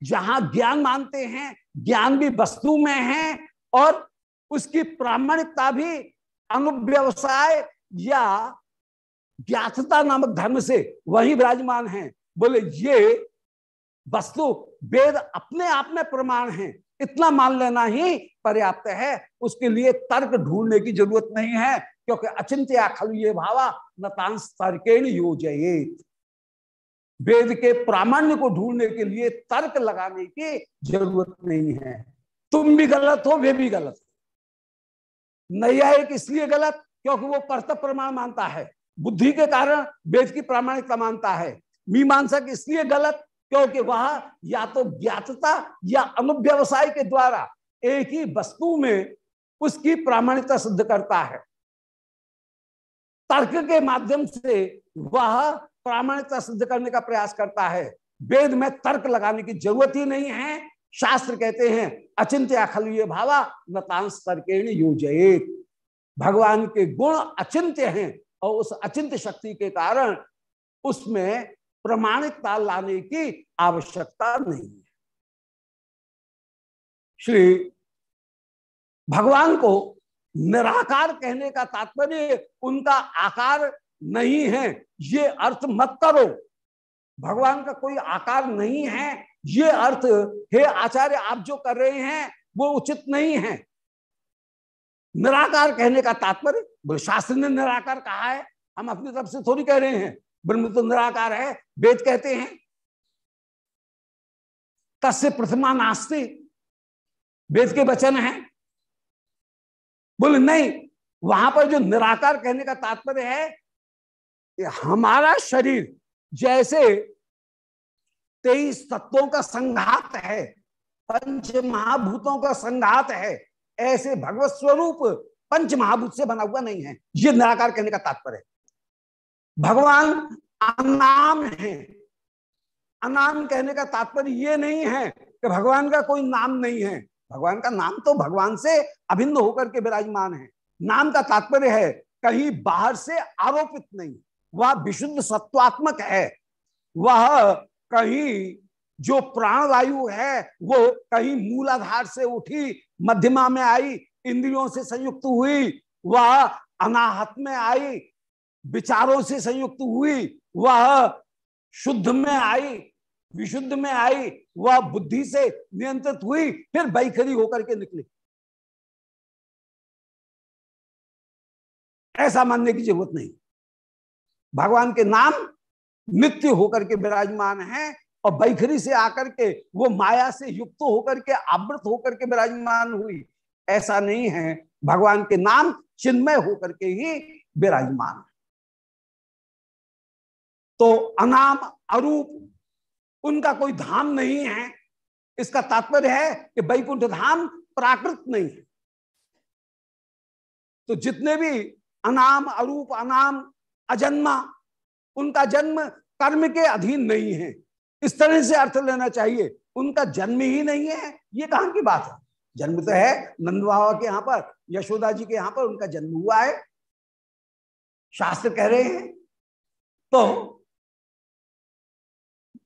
जहाँ ज्ञान मानते हैं, ज्ञान भी वस्तु में है, और उसकी प्रामाणिकता भी अनुव्यवसाय या ज्ञातता नामक धर्म से वही विराजमान है। बोले, ये वस्तु वेद अपने आप में प्रमाण है। इतना मान लेना ही पर्याप्त है। उसके लिए तर्क ढूँढने की ज़रूरत नहीं है, क्योंकि अचिंत्य खल ये भावा नतांश तर्केण योजित वेद के प्रामाण्य को ढूँढने के लिए तर्क लगाने की ज़रूरत नहीं है। तुम भी गलत हो, वे भी गलत एक इसलिए गलत क्योंकि वो परत प्रमाण मानता है। बुद्धि के कारण वेद की प्रामाणिकता मानता है। मीमांसक इसलिए गलत क्योंकि वह या तो ज्ञातता या अनुव्यवसाय के द्वारा एक ही वस्तु में उसकी प्रामाणिकता सिद्ध करता है। तर्क के माध्यम से वह प्रामाणिकता सिद्ध करने का प्रयास करता है। वेद में तर्क लगाने की ज़रूरत ही नहीं है। शास्त्र कहते हैं, अचिंत्य खलुए भावा नतांश तर्केण योजित भगवान के गुण अचिंत्य हैं और उस अचिंत्य शक्ति के कारण उसमें प्रमाणिकता लाने की आवश्यकता नहीं है। श्री भगवान को निराकार कहने का तात्पर्य उनका आकार नहीं है, ये अर्थ मत करो। भगवान का कोई आकार नहीं है, ये अर्थ, हे आचार्य, आप जो कर रहे हैं, वो उचित नहीं है। निराकार कहने का तात्पर्य शास्त्र ने निराकार कहा है, हम अपनी तरफ़ से थोड़ी कह रहे हैं। ब्रह्म निराकार है, वेद कहते हैं। तस्य प्रथमा नास्ती। वेद के वचन है। बोले, नहीं, वहाँ पर जो निराकार कहने का तात्पर्य है हमारा शरीर जैसे तेईस तत्वों का संघात है, पंच महाभूतों का संघात है, ऐसे भगवत स्वरूप पंच महाभूत से बना हुआ नहीं है। ये निराकार कहने का तात्पर्य है। भगवान अनाम है। अनाम कहने का तात्पर्य ये नहीं है कि भगवान का कोई नाम नहीं है। भगवान का नाम तो भगवान से अभिन्न होकर के विराजमान है। नाम का तात्पर्य है, कहीं बाहर से आरोपित नहीं। वह विशुद्ध सत्वात्मक है। वह कहीं जो प्राणवायु है, वो कहीं मूलाधार से उठी, मध्यमा में आई, इंद्रियों से संयुक्त हुई, वह अनाहत में आई विचारों से संयुक्त हुई, वह शुद्ध में आई, विशुद्ध में आई, वह बुद्धि से नियंत्रित हुई, फिर बैखरी होकर के निकली। ऐसा मानने की ज़रूरत नहीं। भगवान के नाम नित्य होकर के विराजमान है और बैखरी से आकर के वो माया से युक्त होकर के आवृत होकर के विराजमान हुई। ऐसा नहीं है। भगवान के नाम चिन्मय होकर के ही विराजमान तो अनाम अरूप, उनका कोई धाम नहीं है। इसका तात्पर्य है कि बैकुंठ धाम प्राकृत नहीं है। तो जितने भी अनाम अरूप, अनाम अजन्मा, उनका जन्म कर्म के अधीन नहीं है। इस तरह से अर्थ लेना चाहिए। उनका जन्म ही नहीं है, ये कहाँ की बात है? जन्म तो है, नंद बाबा के यहाँ पर, यशोदा जी के यहाँ पर उनका जन्म हुआ है। शास्त्र कह रहे हैं। तो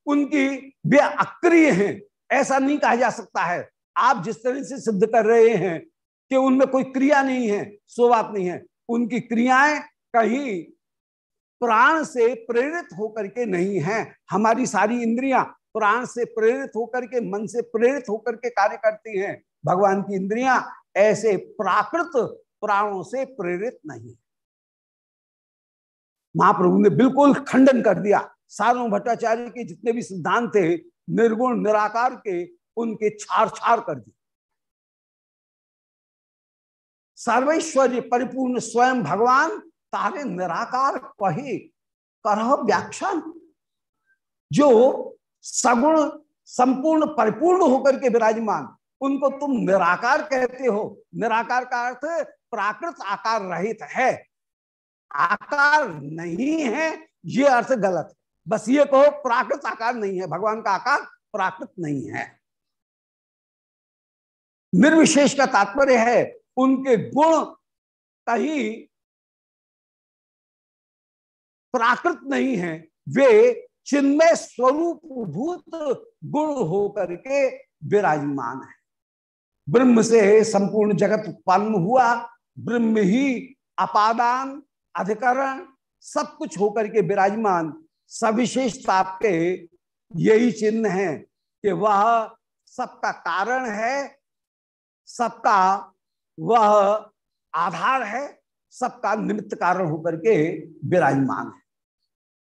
उनकी वे अक्रिय हैं। ऐसा नहीं कहा जा सकता है। आप जिस तरह से सिद्ध कर रहे हैं कि उनमें कोई क्रिया नहीं है, सो बात नहीं है। उनकी क्रियाएँ कहीं प्राण से प्रेरित होकर के नहीं है। हमारी सारी इंद्रियाँ प्राण से प्रेरित होकर के, मन से प्रेरित होकर के कार्य करती हैं। भगवान की इंद्रियाँ ऐसे प्राकृत प्राणों से प्रेरित नहीं महाप्रभु ने बिल्कुल खंडन कर दिया। सारों भट्टाचार्य के जितने भी सिद्धांत थे, निर्गुण, निराकार के, उनके छार छार कर दिए। सर्वैश्वर्य परिपूर्ण स्वयं भगवान तारे निराकार कहे, करह व्याख्यान। जो सगुण, संपूर्ण, परिपूर्ण होकर के विराजमान, उनको तुम निराकार कहते हो। निराकार का अर्थ प्राकृत आकार रहित है। आकार नहीं है, ये अर्थ गलत है। बस ये कहो, प्राकृत आकार नहीं है, भगवान का आकार प्राकृत नहीं है। निर्विशेष का तात्पर्य है, उनके गुण कहीं प्राकृत नहीं है, वे चिन्मय स्वरूप भूत गुण होकर के विराजमान है। ब्रह्म से संपूर्ण जगत उत्पन्न हुआ, ब्रह्म ही अपादान, अधिकरण, सब कुछ होकर के विराजमान सविशेषता के यही चिन्ह है कि वह सबका कारण है, सबका वह आधार है, सबका निमित्त कारण होकर के विराजमान है।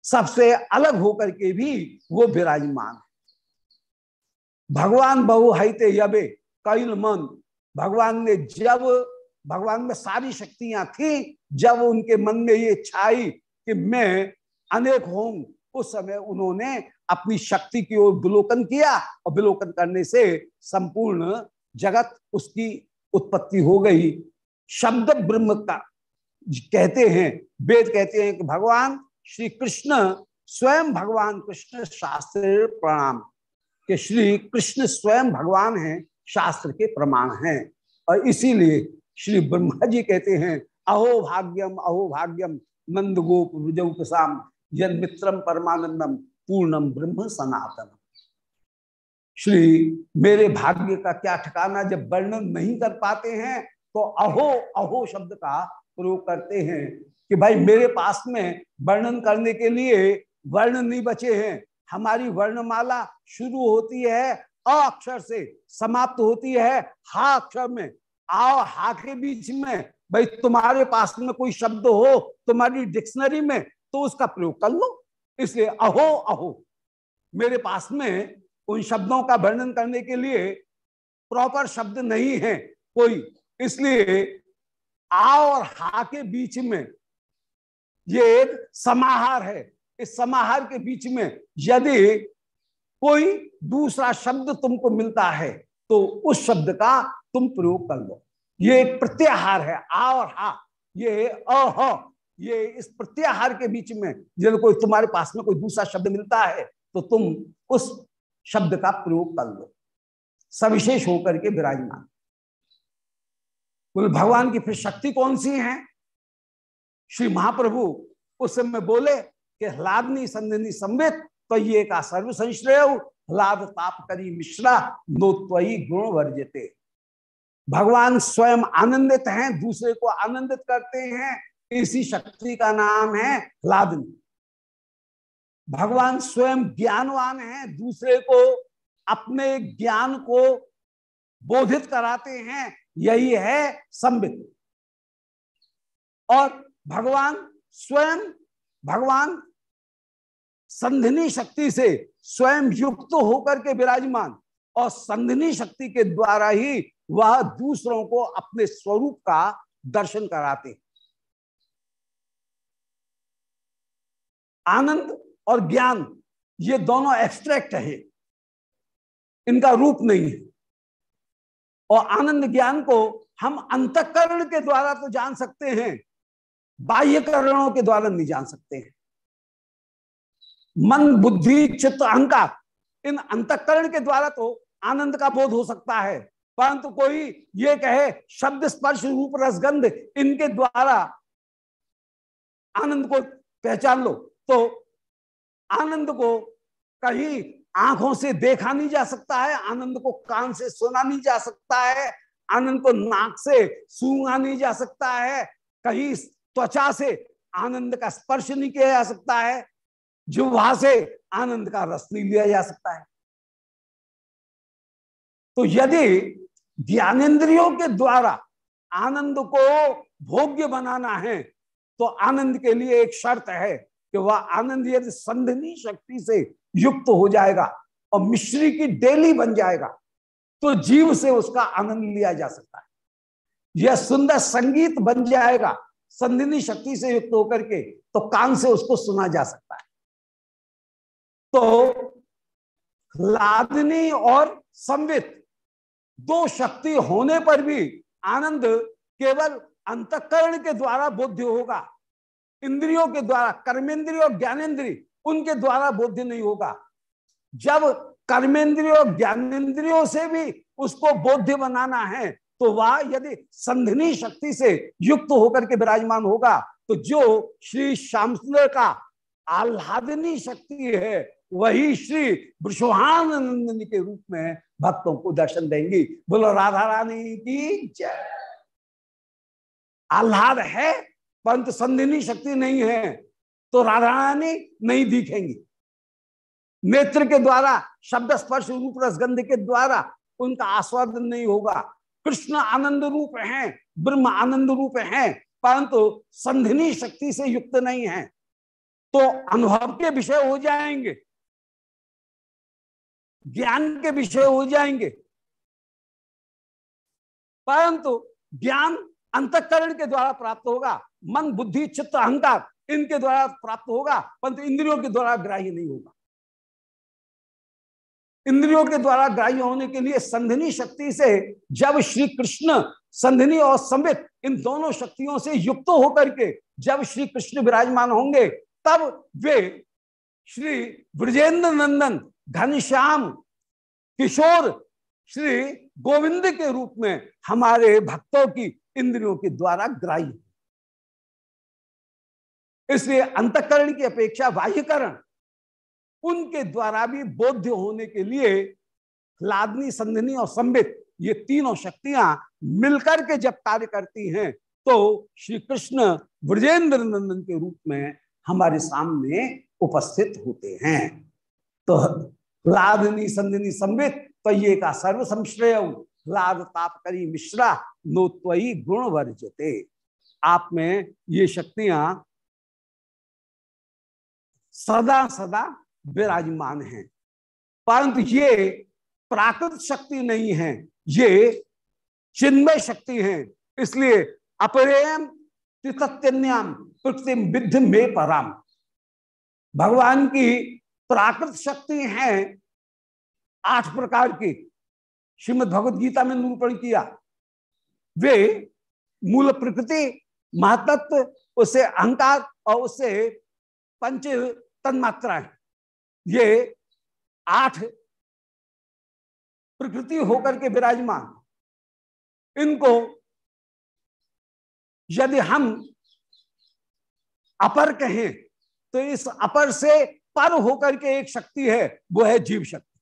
सबसे अलग होकर के भी वो विराजमान है। भगवान बहु हईते यबे, कैल मन। भगवान ने जब, भगवान में सारी शक्तियाँ थी, जब उनके मन में ये छाई कि मैं अनेक हूँ उस समय उन्होंने अपनी शक्ति की ओर विलोकन किया और विलोकन करने से संपूर्ण जगत उसकी उत्पत्ति हो गई। शब्द ब्रह्म का कहते हैं, वेद कहते हैं कि भगवान श्री कृष्ण स्वयं भगवान कृष्ण शास्त्र प्रणाम, के श्री कृष्ण स्वयं भगवान हैं, शास्त्र के प्रमाण हैं। और इसीलिए श्री ब्रह्मा जी कहते हैं, अहो भाग्यम अहो भाग्यम, नंद गोप विजय यन मित्रम परमानंदम पूर्णम ब्रह्म सनातन श्री, मेरे भाग्य का क्या ठिकाना, जब वर्णन नहीं कर पाते हैं तो अहो अहो शब्द का प्रयोग करते हैं कि भाई मेरे पास में वर्णन करने के लिए वर्ण नहीं बचे हैं। हमारी वर्णमाला शुरू होती है, अ अक्षर से समाप्त होती है, हा अक्षर में आओ हा के बीच में। भाई, तुम्हारे पास में कोई शब्द हो, तुम्हारी डिक्शनरी में तो उसका प्रयोग कर लो। इसलिए अहो अहो। मेरे पास में उन शब्दों का वर्णन करने के लिए प्रॉपर शब्द नहीं है कोई। इसलिए आ और हा के बीच में ये एक समाहार है। इस समाहार के बीच में यदि कोई दूसरा शब्द तुमको मिलता है तो उस शब्द का तुम प्रयोग कर लो। ये एक प्रत्याहार है, आ और हा। ये अह। ये इस प्रत्याहार के बीच में यदि कोई तुम्हारे पास में कोई दूसरा शब्द मिलता है तो तुम उस शब्द का प्रयोग कर लो। सविशेष होकर के विराजमान। बोले, भगवान की फिर शक्ति कौन सी है? श्री महाप्रभु उस समय बोले कि ह्लादनी संधि संवित तो ये का सर्व संश्रय ह्लाद ताप करी मिश्रा, नो त्वी गुण वर्जते। भगवान स्वयं आनंदित हैं, दूसरे को आनंदित करते हैं इसी शक्ति का नाम है ह्लादनी भगवान स्वयं ज्ञानवान है, दूसरे को अपने ज्ञान को बोधित कराते हैं, यही है संबित और भगवान स्वयं, भगवान संधिनी शक्ति से स्वयं युक्त होकर के विराजमान, और संधिनी शक्ति के द्वारा ही वह दूसरों को अपने स्वरूप का दर्शन कराते आनंद और ज्ञान, ये दोनों एक्सट्रैक्ट है। इनका रूप नहीं है। और आनंद ज्ञान को हम अंतकरण के द्वारा तो जान सकते हैं, बाह्यकरणों के द्वारा नहीं जान सकते हैं। मन, बुद्धि, चित्त, अहंकार, इन अंतकरण के द्वारा तो आनंद का बोध हो सकता है। परंतु कोई ये कहे, शब्द स्पर्श, रूप, रसगंध, इनके द्वारा आनंद को पहचान लो। तो आनंद को कहीं आँखों से देखा नहीं जा सकता है, आनंद को कान से सुना नहीं जा सकता है, आनंद को नाक से सूंघा नहीं जा सकता है, कहीं त्वचा से आनंद का स्पर्श नहीं किया जा सकता है जो वहाँ से आनंद का रस नहीं लिया जा सकता है। तो यदि ज्ञानेन्द्रियों के द्वारा आनंद को भोग्य बनाना है तो आनंद के लिए एक शर्त है। कि वह आनंद यदि संधनी शक्ति से युक्त हो जाएगा और मिश्री की डेली बन जाएगा तो जीव से उसका आनंद लिया जा सकता है। यह सुंदर संगीत बन जाएगा, संधिनी शक्ति से युक्त होकर के तो कान से उसको सुना जा सकता है। तो लादनी और संवित दो शक्ति होने पर भी आनंद केवल अंतकरण के द्वारा बोध्य होगा। इंद्रियों के द्वारा, कर्मेंद्रिय और ज्ञानेन्द्रिय उनके द्वारा बोध्य नहीं होगा। जब कर्मेंद्रियों ज्ञानेन्द्रियों से भी उसको बोध्य बनाना है तो वह यदि संधनी शक्ति से युक्त होकर के विराजमान होगा तो जो श्री श्याम सुंदर का आह्लादनी शक्ति है, वही श्री वृषभानंद के रूप में भक्तों को दर्शन देंगी। बोलो, राधा रानी की जय। आह्लाद है परंतु संधिनी शक्ति नहीं है तो राधा रानी नहीं दिखेंगी। नेत्र के द्वारा, शब्द स्पर्श रूप रसगंध के द्वारा उनका आस्वादन नहीं होगा। कृष्ण आनंद रूप हैं, ब्रह्म आनंद रूप हैं, परंतु संधिनी शक्ति से युक्त नहीं है। तो अनुभव के विषय हो जाएँगे, ज्ञान के विषय हो जाएँगे। परंतु ज्ञान अंतकरण के द्वारा प्राप्त होगा, मन, बुद्धि, चित्त, अहंकार, इनके द्वारा प्राप्त होगा, परंतु इंद्रियों के द्वारा ग्राह्य नहीं होगा। इंद्रियों के द्वारा ग्राह्य होने के लिए संधिनी शक्ति से जब श्री कृष्ण संधिनी और संबित इन दोनों शक्तियों से युक्त होकर के जब श्री कृष्ण विराजमान होंगे, तब वे श्री ब्रजेंद्र नंदन, घनश्याम, किशोर, श्री गोविंद के रूप में हमारे भक्तों की इंद्रियों के द्वारा ग्राह्य। इसलिए अंतकरण की अपेक्षा बाह्यकरण, उनके द्वारा भी बोध्य होने के लिए लादनी संधनी और संबित ये तीनों शक्तियाँ मिलकर के जब कार्य करती हैं तो श्री कृष्ण ब्रजेंद्र नंदन के रूप में हमारे सामने उपस्थित होते हैं। तो लादनी संधनी, संबित तो ये का सर्व संश्रय लाद ताप करी, मिश्रा नो त्वी गुण वर्जते। आप में ये शक्तियाँ सदा सदा विराजमान हैं। परंतु ये प्राकृत शक्ति नहीं है, ये चिन्मय शक्ति है। इसलिए अपरेम त्रितत्याम प्रकृति विद्ध में पराम। भगवान की प्राकृत शक्ति है, आठ प्रकार की। श्रीमद भगवत गीता में निरूपण किया। वे मूल प्रकृति, महातत्व उससे अहंकार और उससे पंच तन्मात्रा है। ये आठ प्रकृति होकर के विराजमान इनको यदि हम अपर कहें तो इस अपर से पर होकर के एक शक्ति है, वो है जीव शक्ति।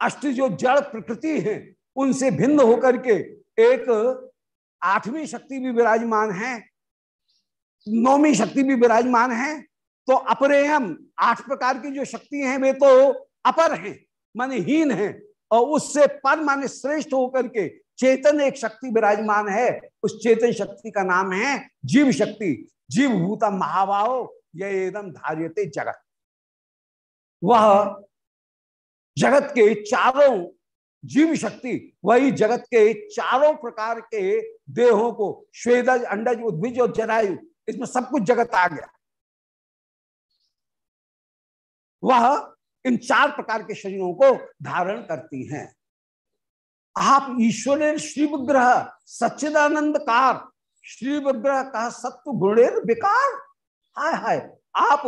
अष्ट जो जड़ प्रकृति है, उनसे भिन्न होकर के एक आठवीं शक्ति भी विराजमान है, नौवीं शक्ति भी विराजमान है तो अपरे हम आठ प्रकार की जो शक्ति है, वे तो अपर हैं, माने हीन हैं, और उससे पर माने श्रेष्ठ होकर के चेतन एक शक्ति विराजमान है। उस चेतन शक्ति का नाम है जीव शक्ति। जीव भूता महाभाव यह एकदम धार्यते जगत। वह जगत के चारों जीव शक्ति, वही जगत के चारों प्रकार के देहों को श्वेदज अंडज, उद्भिज और जरायु, इसमें सब कुछ जगत आ गया। वह इन चार प्रकार के शरीरों को धारण करती हैं। आप ईश्वर श्री विग्रह सच्चिदानंद कार श्री विग्रह का सत्व गुणेर विकार। हाय हाय, आप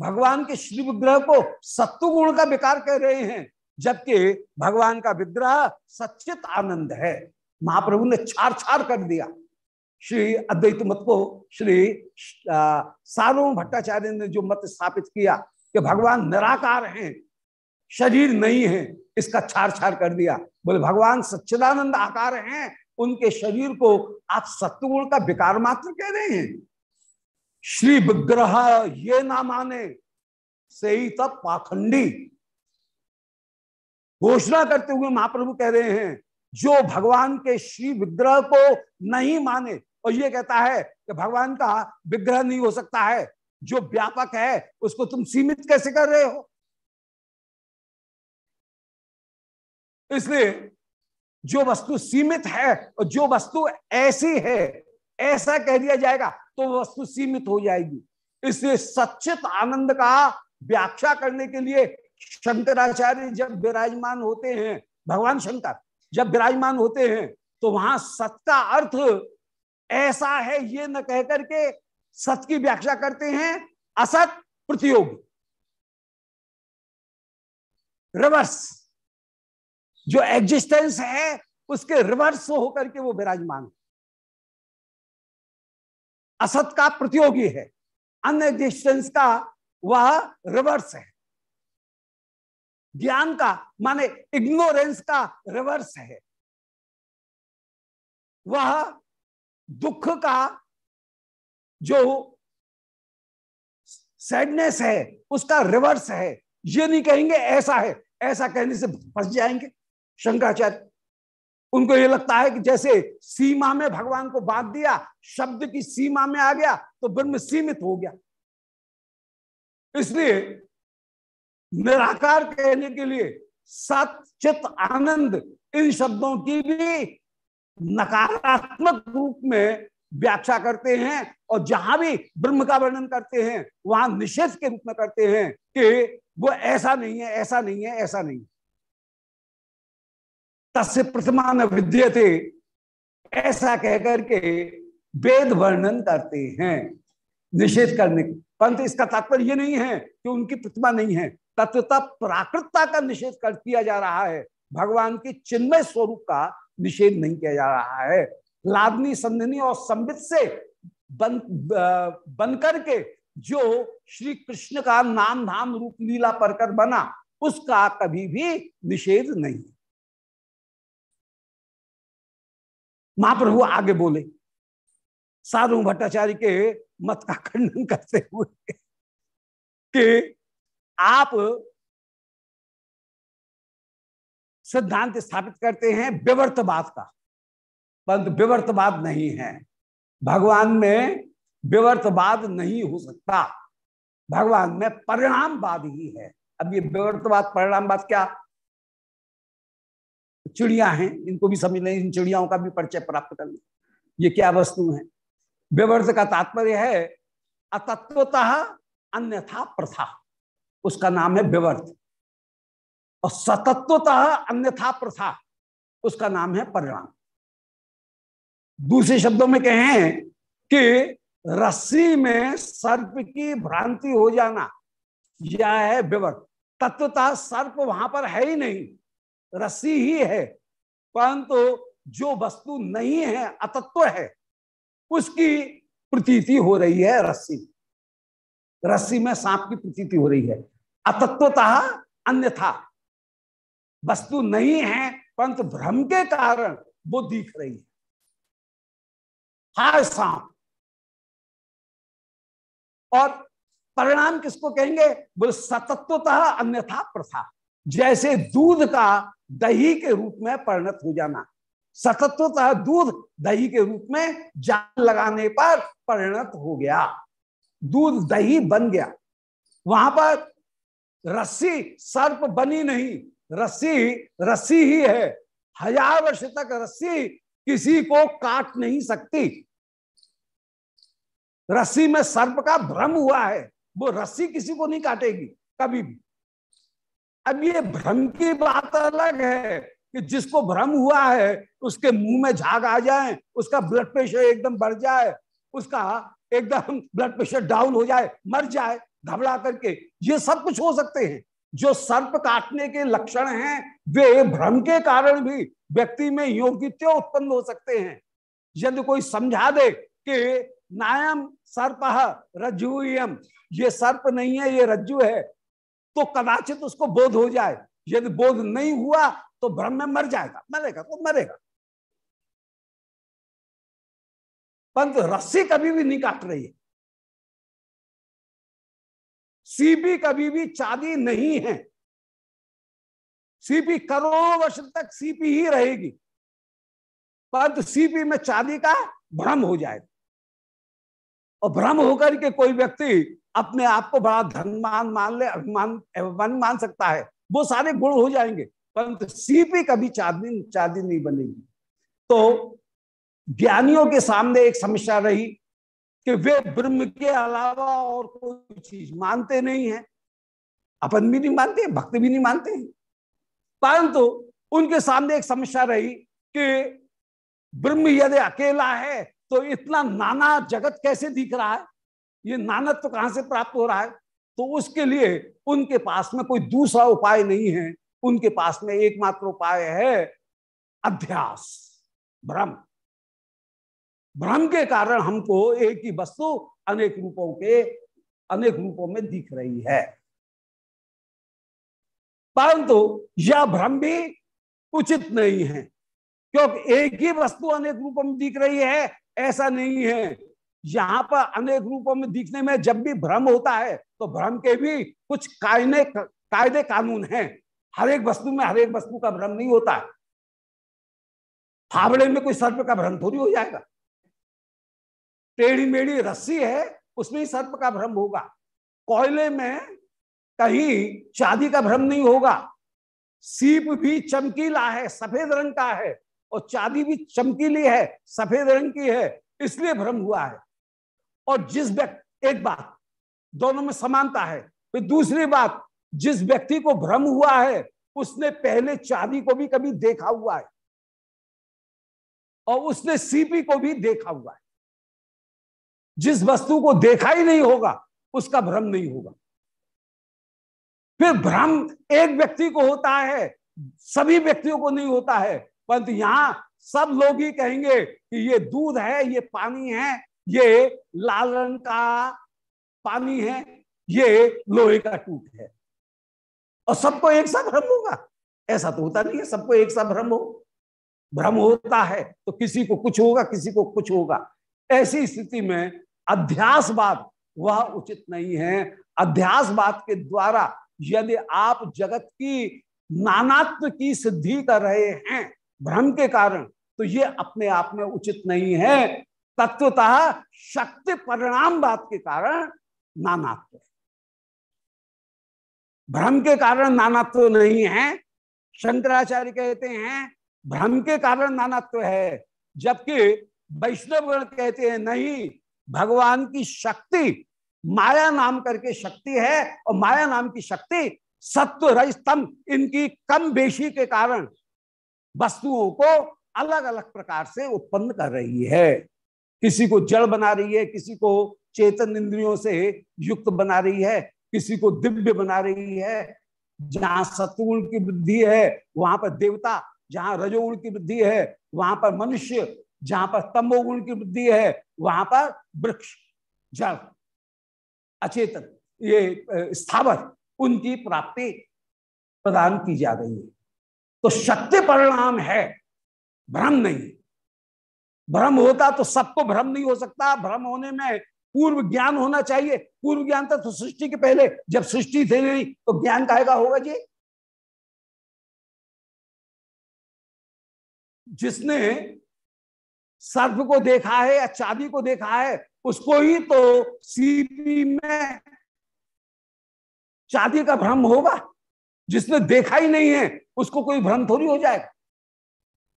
भगवान के श्री विग्रह को सत्व गुण का विकार कह रहे हैं। जबकि भगवान का विग्रह सचित आनंद है। महाप्रभु ने छार छार कर दिया। श्री अद्वैत मत को, श्री सारो भट्टाचार्य ने जो मत स्थापित किया कि भगवान निराकार हैं, शरीर नहीं है, इसका छार छार कर दिया। बोले, भगवान सच्चिदानंद आकार हैं, उनके शरीर को आप सत्वगुण का विकार मात्र कह रहे हैं। श्री विग्रह ये ना माने से ही तब पाखंडी घोषणा करते हुए महाप्रभु कह रहे हैं, जो भगवान के श्री विग्रह को नहीं माने, और ये कहता है कि भगवान का विग्रह नहीं हो सकता है। जो व्यापक है, उसको तुम सीमित कैसे कर रहे हो? इसलिए जो वस्तु सीमित है और जो वस्तु ऐसी है, ऐसा कह दिया जाएगा तो वस्तु सीमित हो जाएगी। इसलिए सचित आनंद का व्याख्या करने के लिए शंकराचार्य जब विराजमान होते हैं, भगवान शंकर जब विराजमान होते हैं तो वहाँ सत का अर्थ ऐसा है ये न कह करके सत की व्याख्या करते हैं, असत प्रतियोगी। रिवर्स। जो एग्जिस्टेंस है, उसके रिवर्स होकर के वो विराजमान असत का प्रतियोगी है अन एग्जिस्टेंस का वह रिवर्स है। ज्ञान का, माने इग्नोरेंस का रिवर्स है। वह दुख का जो सैडनेस है, उसका रिवर्स है। ये नहीं कहेंगे ऐसा है, ऐसा कहने से फंस जाएँगे शंकराचार्य। उनको ये लगता है कि जैसे सीमा में भगवान को बाँध दिया, शब्द की सीमा में आ गया तो ब्रह्म सीमित हो गया। इसलिए निराकार कहने के लिए सत, चित, आनंद, इन शब्दों की भी नकारात्मक रूप में व्याख्या करते हैं और जहाँ भी ब्रह्म का वर्णन करते हैं, वहाँ निषेध के रूप में करते हैं कि वो ऐसा नहीं है, ऐसा नहीं है, ऐसा नहीं तस्य प्रतिमान विद्य थे ऐसा कहकर के वेद वर्णन करते हैं, निषेध करने परंतु इसका तात्पर्य ये नहीं है कि उनकी प्रतिमा नहीं है। तत्वता प्राकृतता का निषेध कर किया जा रहा है। भगवान के चिन्मय स्वरूप का निषेध नहीं किया जा रहा है। लादनी संधनी और संबित से बन बन करके जो श्री कृष्ण का नाम धाम रूप लीला परकर बना, उसका कभी भी निषेध नहीं। महाप्रभु आगे बोले, साधु भट्टाचार्य के मत का खंडन करते हुए कि आप सिद्धांत स्थापित करते हैं विवर्तवाद का। परंतु विवर्तवाद नहीं है। भगवान में विवर्तवाद नहीं हो सकता। भगवान में परिणामवाद ही है। अब ये विवर्तवाद, परिणामवाद क्या? चिड़िया हैं। इनको भी समझ लें, इन चिड़ियाओं का भी परिचय प्राप्त कर लें। ये क्या वस्तु है? विवर्त का तात्पर्य है अतत्वतः अन्यथा प्रथा। उसका नाम है विवर्त। और सतत्वतः अन्यथा प्रथा, उसका नाम है परिणाम। दूसरे शब्दों में कहें कि रस्सी में सर्प की भ्रांति हो जाना, यह है विवर्त। तत्वतः सर्प वहाँ पर है ही नहीं, रस्सी ही है, परंतु जो वस्तु नहीं है, अतत्व है, उसकी प्रतीति हो रही है रस्सी। रस्सी में सांप की प्रतीति हो रही है। अतत्वतः अन्यथा। वस्तु नहीं है, परंतु भ्रम के कारण वो दिख रही है। हाय सांप और परिणाम किसको कहेंगे? बोले, सतत्वतः अन्यथा प्रथा। जैसे दूध का दही के रूप में परिणत हो जाना। सतत्वतः दूध दही के रूप में जान लगाने पर परिणत हो गया। दूध दही बन गया। वहाँ पर रस्सी सर्प बनी नहीं, रस्सी रस्सी ही है। हज़ार वर्ष तक रस्सी किसी को काट नहीं सकती। रस्सी में सर्प का भ्रम हुआ है, वो रस्सी किसी को नहीं काटेगी, कभी भी। अब ये भ्रम की बात अलग है कि जिसको भ्रम हुआ है, उसके मुँह में झाग आ जाए, उसका ब्लड प्रेशर एकदम बढ़ जाए, उसका एकदम ब्लड प्रेशर डाउन हो जाए, मर जाए। घबरा करके, ये सब कुछ हो सकते हैं। जो सर्प काटने के लक्षण हैं, वे भ्रम के कारण भी व्यक्ति में योग्यत्व उत्पन्न हो सकते हैं। यदि कोई समझा दे कि नायम सर्प रज्जुयम, ये सर्प नहीं है, ये रज्जु है तो कदाचित उसको बोध हो जाए। यदि बोध नहीं हुआ तो भ्रम में मर जाएगा, मरेगा तो मरेगा। परंतु रस्सी कभी भी नहीं काट रही है। सीपी कभी भी चांदी नहीं है। सीपी करोड़ों वर्ष तक सीपी ही रहेगी। परंतु सीपी में चांदी का भ्रम हो जाएगा और भ्रम होकर के कोई व्यक्ति अपने आप को बड़ा धनमान मान ले, अभिमान अभिमान मान सकता है, वो सारे गुण हो जाएँगे। परंतु सीपी कभी चांदी चांदी नहीं बनेगी। तो ज्ञानियों के सामने एक समस्या रही। कि वे ब्रह्म के अलावा और कोई चीज़ मानते नहीं है। अपन भी नहीं मानते, भक्त भी नहीं मानते। हैं परंतु उनके सामने एक समस्या रही कि ब्रह्म यदि अकेला है तो इतना नाना जगत कैसे दिख रहा है? ये नानत तो कहाँ से प्राप्त हो रहा है? तो उसके लिए उनके पास में कोई दूसरा उपाय नहीं है। उनके पास में एकमात्र उपाय है अध्यास भ्रम भ्रम के कारण हमको एक ही वस्तु अनेक रूपों के, अनेक रूपों में दिख रही है। परंतु यह भ्रम भी उचित नहीं है, क्योंकि एक ही वस्तु अनेक रूपों में दिख रही है, ऐसा नहीं है। यहाँ पर अनेक रूपों में दिखने में जब भी भ्रम होता है तो भ्रम के भी कुछ कायने, कायदे कानून हैं। हर एक वस्तु में हर एक वस्तु का भ्रम नहीं होता। है फावड़े में कोई सर्प का भ्रम थोड़ी हो जाएगा। टेढ़ी मेढ़ी रस्सी है, उसमें ही सर्प का भ्रम होगा। कोयले में कहीं चांदी का भ्रम नहीं होगा। सीप भी चमकीला है, सफ़ेद रंग का है, और चांदी भी चमकीली है, सफ़ेद रंग की है, इसलिए भ्रम हुआ है। और जिस व्यक्ति एक बात, दोनों में समानता है। फिर दूसरी बात, जिस व्यक्ति को भ्रम हुआ है, उसने पहले चांदी को भी कभी देखा हुआ है, और उसने सीपी को भी देखा हुआ है। जिस वस्तु को देखा ही नहीं होगा, उसका भ्रम नहीं होगा। फिर भ्रम एक व्यक्ति को होता है, सभी व्यक्तियों को नहीं होता है। परंतु यहाँ सब लोग ही कहेंगे कि ये दूध है, ये पानी है, ये लाल रंग का पानी है, ये लोहे का टूट है। और सबको एक सा भ्रम होगा। ऐसा तो होता नहीं है, सबको एक सा भ्रम हो। भ्रम होता है तो किसी को कुछ होगा, किसी को कुछ होगा। ऐसी स्थिति में अध्यासवाद वह उचित नहीं है। अध्यासवाद के द्वारा यदि आप जगत की नानात्व की सिद्धि कर रहे हैं, भ्रम के कारण तो ये अपने आप में उचित नहीं है। तत्वतः शक्ति परिणाम बात के कारण नानात्व भ्रम के कारण नानात्व नहीं है। शंकराचार्य कहते हैं, भ्रम के कारण नानात्व है, जबकि वैष्णवगण कहते हैं, नहीं भगवान की शक्ति, माया नाम करके शक्ति है और माया नाम की शक्ति सत्व रजतम इनकी कम बेशी के कारण वस्तुओं को अलग अलग प्रकार से उत्पन्न कर रही है। किसी को जड़ बना रही है, किसी को चेतन इंद्रियों से युक्त बना रही है, किसी को दिव्य बना रही है। जहाँ सत्वगुण की वृद्धि है, वहाँ पर देवता, जहाँ रजोगुण की वृद्धि है, वहाँ पर मनुष्य जहाँ पर तमोगुण की वृद्धि है, वहाँ पर वृक्ष, जल, अचेतन, ये स्थावर, उनकी प्राप्ति प्रदान की जा रही है। तो शक्ति परिणाम है, भ्रम नहीं। भ्रम होता तो सबको भ्रम नहीं हो सकता। भ्रम होने में पूर्व ज्ञान होना चाहिए। पूर्व ज्ञान था तो सृष्टि के पहले, जब सृष्टि थे नहीं तो ज्ञान कहेगा होगा जी। जिसने सर्प को देखा है या चांदी को देखा है, उसको ही तो सीपी में चांदी का भ्रम होगा। जिसने देखा ही नहीं है, उसको कोई भ्रम थोड़ी हो जाएगा।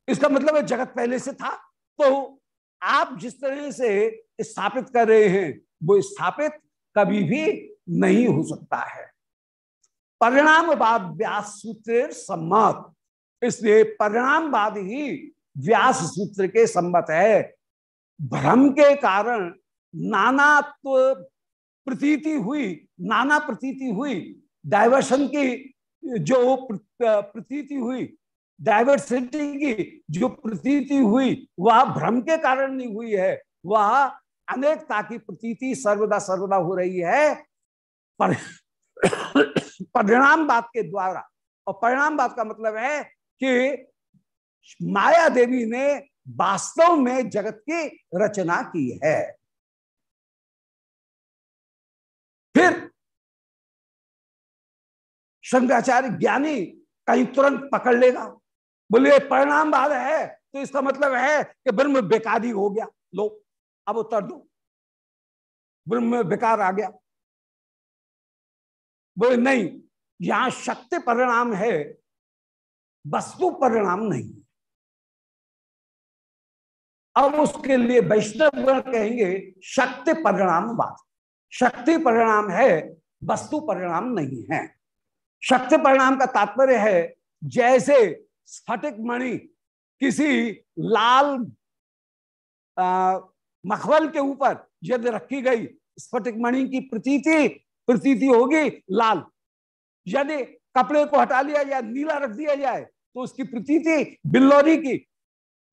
इसका मतलब है जगत पहले से था। तो आप जिस तरह से स्थापित कर रहे हैं, वो स्थापित कभी भी नहीं हो सकता है। परिणाम बाद व्यास सूत्र सम्मत। इसलिए परिणाम बाद ही व्यास सूत्र के संबत है। भ्रम के कारण नानात्व प्रतीति हुई नाना प्रतीति हुई। डाइवर्शन की जो प्रतीति हुई डाइवर्सिटी की जो प्रतीति हुई वह भ्रम के कारण नहीं हुई है। वह अनेकता की प्रतीति सर्वदा सर्वदा हो रही है। पर, परिणाम बात के द्वारा और परिणाम बात का मतलब है कि माया देवी ने वास्तव में जगत की रचना की है। फिर शंकराचार्य ज्ञानी कहीं तुरंत पकड़ लेगा। बोले परिणाम बाद है तो इसका मतलब है कि ब्रह्म बेकारी हो गया। लो, अब उत्तर दो। ब्रह्म में बेकार आ गया। बोले, नहीं, यहाँ शक्ति परिणाम है, वस्तु परिणाम नहीं अब उसके लिए वैष्णव कहेंगे शक्ति परिणाम बात शक्ति परिणाम है, वस्तु परिणाम नहीं है। शक्ति परिणाम का तात्पर्य है, जैसे स्फटिक मणि किसी लाल मखबल के ऊपर यदि रखी गई स्फटिक मणि की प्रतीति प्रतीति होगी लाल। यदि कपड़े को हटा लिया जाए, नीला रख दिया जाए तो उसकी प्रतीति बिल्लोरी की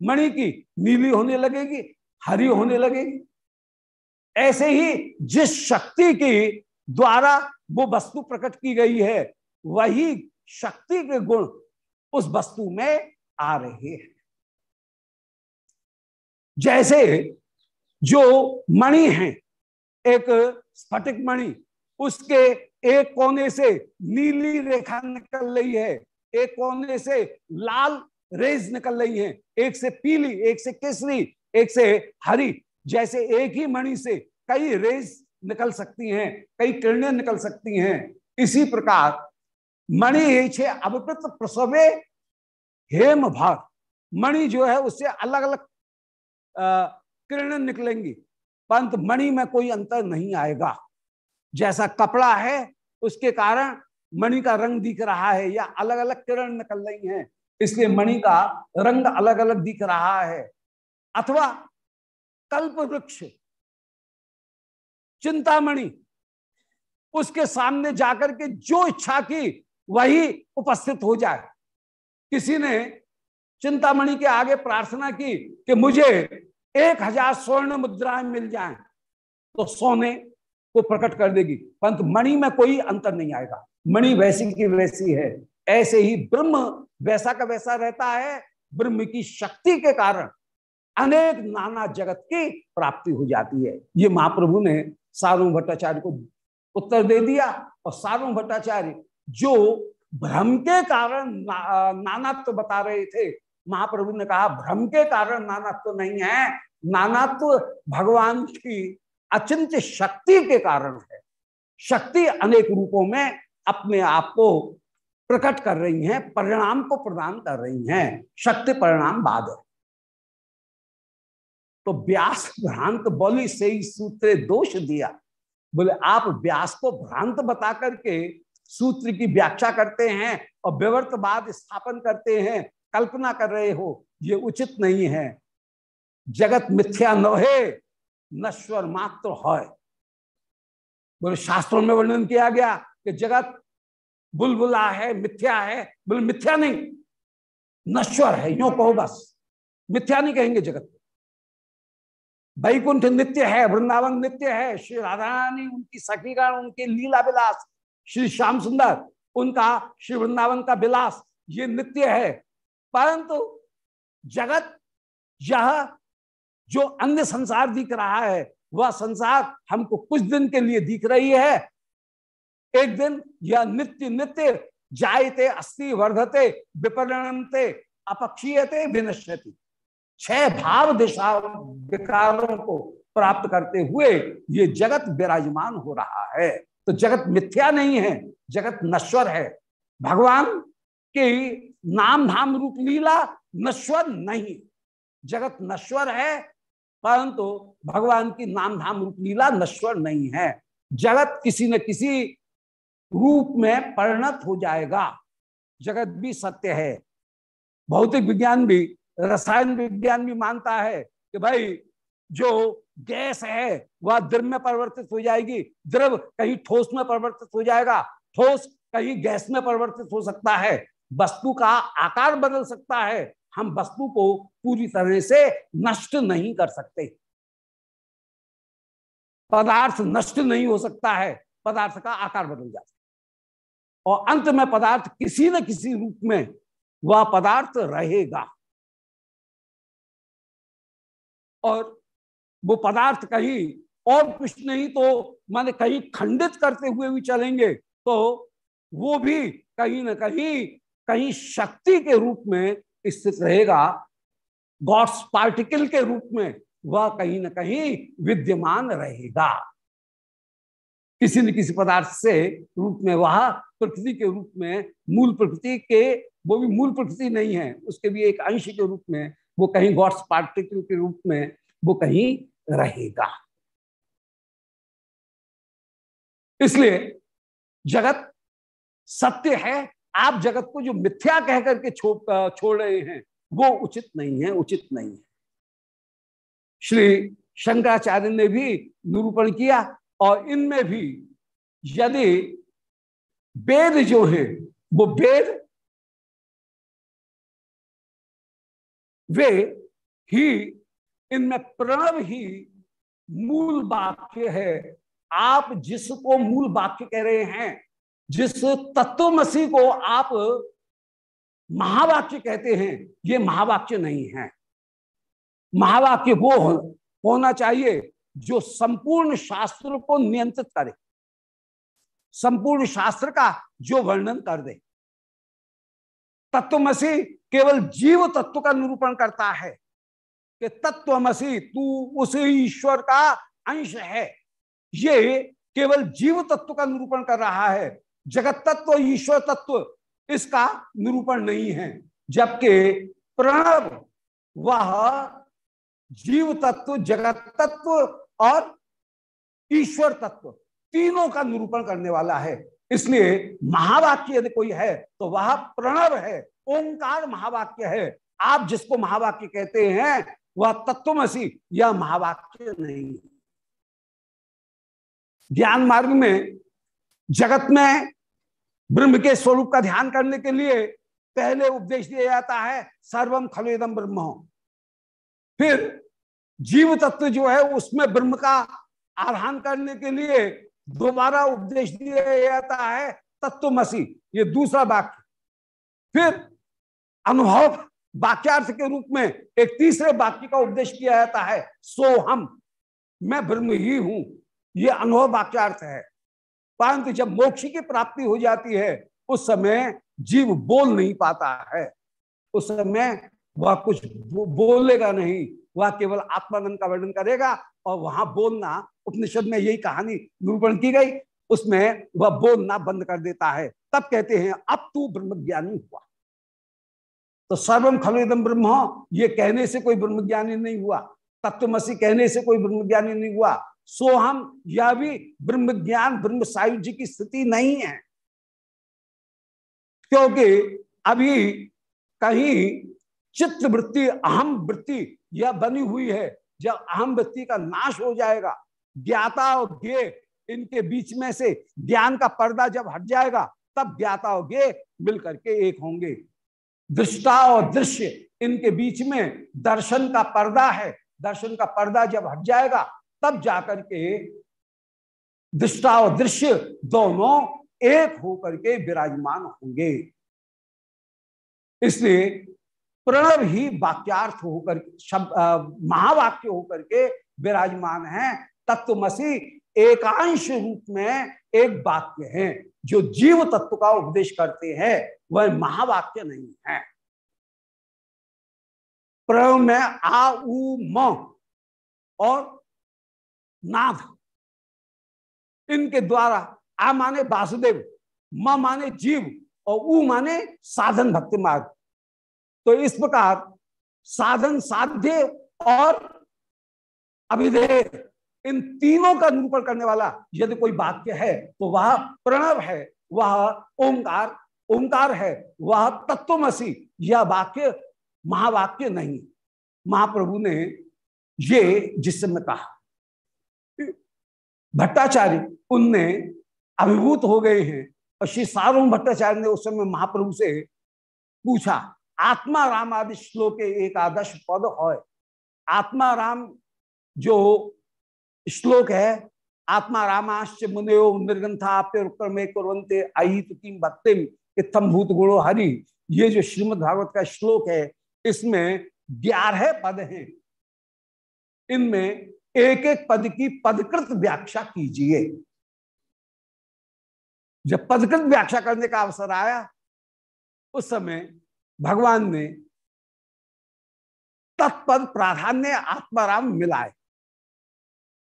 मणि की नीली होने लगेगी, हरी होने लगेगी। ऐसे ही जिस शक्ति की द्वारा वो वस्तु प्रकट की गई है, वही शक्ति के गुण उस वस्तु में आ रहे हैं। जैसे जो मणि है, एक स्फटिक मणि, उसके एक कोने से नीली रेखा निकल रही है, एक कोने से लाल रेज निकल रही है। एक से पीली, एक से केसरी, एक से हरी। जैसे एक ही मणि से कई रेज निकल सकती हैं, कई किरणें निकल सकती हैं। इसी प्रकार मणि छे प्रसवे हेम भाग। मणि जो है उससे अलग अलग किरणें निकलेंगी। परंतु मणि में कोई अंतर नहीं आएगा। जैसा कपड़ा है, उसके कारण मणि का रंग दिख रहा है या अलग अलग किरण निकल रही हैं। इसलिए मणि का रंग अलग अलग दिख रहा है। अथवा कल्प वृक्ष चिंतामणि, उसके सामने जाकर के जो इच्छा की वही उपस्थित हो जाए। किसी ने चिंतामणि के आगे प्रार्थना की कि मुझे एक हज़ार स्वर्ण मुद्राएँ मिल जाएँ तो सोने को प्रकट कर देगी। परंतु मणि में कोई अंतर नहीं आएगा। मणि वैसी की वैसी है। ऐसे ही ब्रह्म वैसा का वैसा रहता है ब्रह्म की शक्ति के कारण अनेक नाना जगत की प्राप्ति हो जाती है। ये महाप्रभु ने सारू भट्टाचार्य को उत्तर दे दिया और सारू भट्टाचार्य जो भ्रम के कारण ना, नानात्व तो बता रहे थे महाप्रभु ने कहा भ्रम के कारण नानात्व तो नहीं है नानात्व तो भगवान की अचिंत्य शक्ति के कारण है। शक्ति अनेक रूपों में अपने आप को प्रकट कर रही हैं, परिणाम को प्रदान कर रही हैं, शक्ति परिणाम बाद तो व्यास भ्रांत बोली से ही सूत्र दोष दिया। बोले, आप व्यास को भ्रांत बता करके सूत्र की व्याख्या करते हैं और विवर्तवाद स्थापन करते हैं, कल्पना कर रहे हो, ये उचित नहीं है। जगत मिथ्या न नश्वर मात्र है। बोले, शास्त्रों में वर्णन किया गया कि जगत बुलबुला है, मिथ्या है, बोले, मिथ्या नहीं, नश्वर है, यो कहो बस। मिथ्या नहीं कहेंगे जगत वैकुंठ नित्य है, वृंदावन नित्य है, श्री राधा रानी उनकी सखीगण उनके लीला विलास, श्री श्याम सुंदर, उनका, श्री वृंदावन का विलास, ये नित्य है। परंतु जगत, यह जो अन्य संसार दिख रहा है, वह संसार हमको कुछ दिन के लिए दिख रही है एक दिन यह नित्य नित्य जायते अस्थि वर्धते विपरणते अपक्षीयते, विनश्यति। छह भाव दिशा विकारों को प्राप्त करते हुए ये जगत विराजमान हो रहा है। तो जगत मिथ्या नहीं है, जगत नश्वर है। भगवान की नाम धाम रूप लीला नश्वर नहीं। जगत नश्वर है, परंतु भगवान की नाम धाम रूप लीला नश्वर नहीं है। जगत किसी न किसी रूप में परिणत हो जाएगा। जगत भी सत्य है। भौतिक विज्ञान भी, रसायन विज्ञान भी मानता है कि भाई, जो गैस है, वह द्रव में परिवर्तित हो जाएगी। द्रव कहीं ठोस में परिवर्तित हो जाएगा। ठोस कहीं गैस में परिवर्तित हो सकता है। वस्तु का आकार बदल सकता है। हम वस्तु को पूरी तरह से नष्ट नहीं कर सकते। पदार्थ नष्ट नहीं हो सकता है। पदार्थ का आकार बदल जाता है। और अंत में पदार्थ किसी न किसी रूप में वह पदार्थ रहेगा। और वो पदार्थ कहीं और कुछ नहीं तो माने कहीं खंडित करते हुए भी चलेंगे तो वो भी कहीं ना कहीं कहीं शक्ति के रूप में स्थित रहेगा। गॉड्स पार्टिकल के रूप में वह कहीं ना कहीं विद्यमान रहेगा। किसी न किसी पदार्थ से रूप में वह प्रकृति के रूप में मूल प्रकृति के वो भी मूल प्रकृति नहीं है उसके भी एक अंश के रूप में वो कहीं गॉड्स पार्टिकल के रूप में वो कहीं रहेगा। इसलिए जगत सत्य है आप जगत को जो मिथ्या कह करके छो, छोड़ रहे हैं वो उचित नहीं है उचित नहीं है। श्री शंकराचार्य ने भी निरूपण किया और इनमें भी यदि वेद जो है, वो वेद वे ही इनमें प्रणव ही मूल वाक्य है। आप जिसको मूल वाक्य कह रहे हैं, जिस तत्वमसी को आप महावाक्य कहते हैं, ये महावाक्य नहीं है। महावाक्य वो होना चाहिए जो संपूर्ण शास्त्र को नियंत्रित करे, संपूर्ण शास्त्र का जो वर्णन कर दे। तत्वमसी केवल जीव तत्व का निरूपण करता है कि तत्वमसी तू उस ईश्वर का अंश है। ये केवल जीव तत्व का निरूपण कर रहा है, जगत तत्व, ईश्वर तत्व, इसका निरूपण नहीं है, जबकि प्रणव, वह जीव तत्व, जगत तत्व और ईश्वर तत्व तीनों का निरूपण करने वाला है। इसलिए महावाक्य यदि कोई है तो वह प्रणव है, ओंकार महावाक्य है। आप जिसको महावाक्य कहते हैं, वह तत्वमसी यह महावाक्य नहीं। ज्ञान मार्ग में जगत में ब्रह्म के स्वरूप का ध्यान करने के लिए पहले उपदेश दिया जाता है सर्वम खलेदम ब्रह्म। फिर जीव तत्व जो है उसमें ब्रह्म का आधान करने के लिए दोबारा उपदेश दिया जाता है तत्वमसी ये दूसरा वाक्य। फिर अनुभव वाक्यार्थ के रूप में एक तीसरे वाक्य का उपदेश किया जाता है, सो हम। मैं ब्रह्म ही हूँ। ये अनुभव वाक्यार्थ है। परंतु जब मोक्ष की प्राप्ति हो जाती है, उस समय जीव बोल नहीं पाता है। उस समय वह कुछ बोलेगा नहीं। वह केवल आत्मानंद का वर्णन करेगा और वहाँ बोलना उपनिषद में यही कहानी निरूपण की गई। उसमें वह बोलना बंद कर देता है। तब कहते हैं, अब तू ब्रह्म ज्ञानी हुआ। तो सर्वम खलुदम ब्रह्म, ये कहने से कोई ब्रह्म ज्ञानी नहीं हुआ। तत्वमसी कहने से कोई ब्रह्म ज्ञानी नहीं हुआ। सो हम यह भी ब्रह्म ज्ञान ब्रह्म सायुज्य की स्थिति नहीं है। क्योंकि अभी कहीं चित्त वृत्ति अहम वृत्ति यह बनी हुई है। जब अहम वृत्ति का नाश हो जाएगा, ज्ञाता और ज्ञे इनके बीच में से ज्ञान का पर्दा जब हट जाएगा, तब ज्ञाता और ज्ञे मिलकर के एक होंगे। दृष्टा और दृश्य इनके बीच में दर्शन का पर्दा है। दर्शन का पर्दा जब हट जाएगा, तब जाकर के दृष्टा और दृश्य दोनों एक होकर के विराजमान होंगे। इसलिए प्रणव ही वाक्यार्थ होकर शब्द महावाक्य होकर के विराजमान है। तत्वमसी एकांश रूप में एक वाक्य है, जो जीव तत्व का उपदेश करते हैं, वह महावाक्य नहीं है। प्रणव में आ, उ, म और नाथ इनके द्वारा आ माने वासुदेव, म माने जीव और उ माने साधन भक्ति मार्ग। तो इस प्रकार साधन साध्य और अभिधेय इन तीनों का निरूपण करने वाला यदि कोई वाक्य है तो वह प्रणव है, वह ओंकार ओंकार है, वह तत्वमसी। यह वाक्य महावाक्य नहीं। महाप्रभु ने ये जिस समय कहा। भट्टाचार्य उनने अभिभूत हो गए हैं और श्री सार्वम भट्टाचार्य ने उस समय महाप्रभु से पूछा आत्मा राम आदि श्लोक एक आदर्श पद हो। आत्मा राम जो श्लोक है, आत्मा रामाश्च मुनयो निर्गंथा में कुरंते अहित किम भक्तिम इतम भूत गुणो हरि। ये जो श्रीमद भागवत का श्लोक है, इसमें ग्यारह पद हैं। इनमें एक एक पद की पदकृत व्याख्या कीजिए। जब पदकृत व्याख्या करने का अवसर आया, उस समय भगवान ने तत्पद प्राधान्य आत्माराम मिलाए।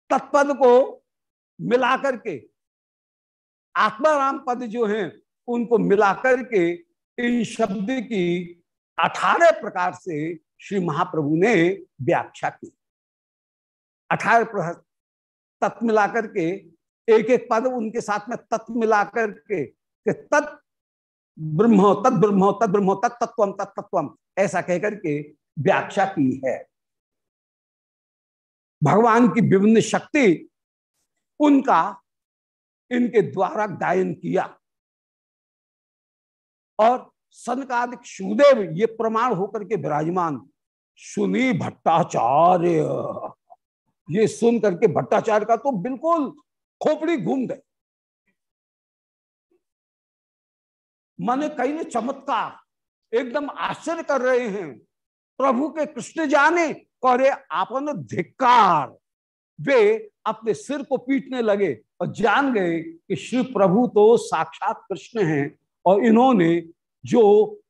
तत्पद को मिला करके, आत्माराम पद जो हैं, उनको मिलाकर के इन शब्द की अठारह प्रकार से श्री महाप्रभु ने व्याख्या की। अठारह तत्व मिलाकर के एक एक पद उनके साथ में तत्व मिलाकर के तत् ब्रह्मो तद ब्रह्मो तद ब्रह्मो तत्व तत्तत्वम ऐसा कहकर के व्याख्या की है। भगवान की विभिन्न शक्ति उनका, इनके द्वारा गायन किया। और सनकादिक सुदेव ये प्रमाण होकर के विराजमान, सुनी भट्टाचार्य। ये सुन करके भट्टाचार्य का तो बिल्कुल खोपड़ी घूम गए। माने कई ने चमत्कार एकदम आश्चर्य कर रहे हैं। प्रभु के कृष्ण जाने करे आपन धिक्कार। वे अपने सिर को पीटने लगे और जान गए कि श्री प्रभु तो साक्षात कृष्ण हैं और इन्होंने जो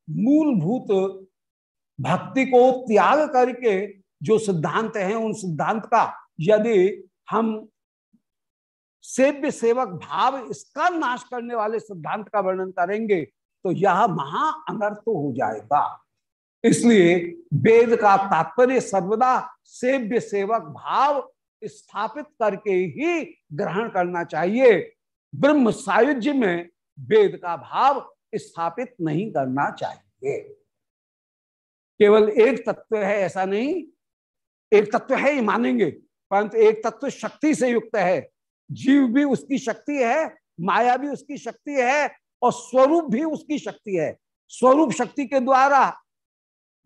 मूलभूत भक्ति को त्याग करके जो सिद्धांत हैं, उन सिद्धांत का यदि हम सेव्य सेवक भाव इसका नाश करने वाले सिद्धांत का वर्णन करेंगे तो यह महा अनर्थ हो जाएगा। इसलिए वेद का तात्पर्य सर्वदा सेव्य सेवक भाव स्थापित करके ही ग्रहण करना चाहिए। ब्रह्म सायुज्य में वेद का भाव स्थापित नहीं करना चाहिए। केवल एक तत्व है, ऐसा नहीं। एक तत्व है ही मानेंगे, परंतु एक तत्व शक्ति से युक्त है। जीव भी उसकी शक्ति है, माया भी उसकी शक्ति है और स्वरूप भी उसकी शक्ति है। स्वरूप शक्ति के द्वारा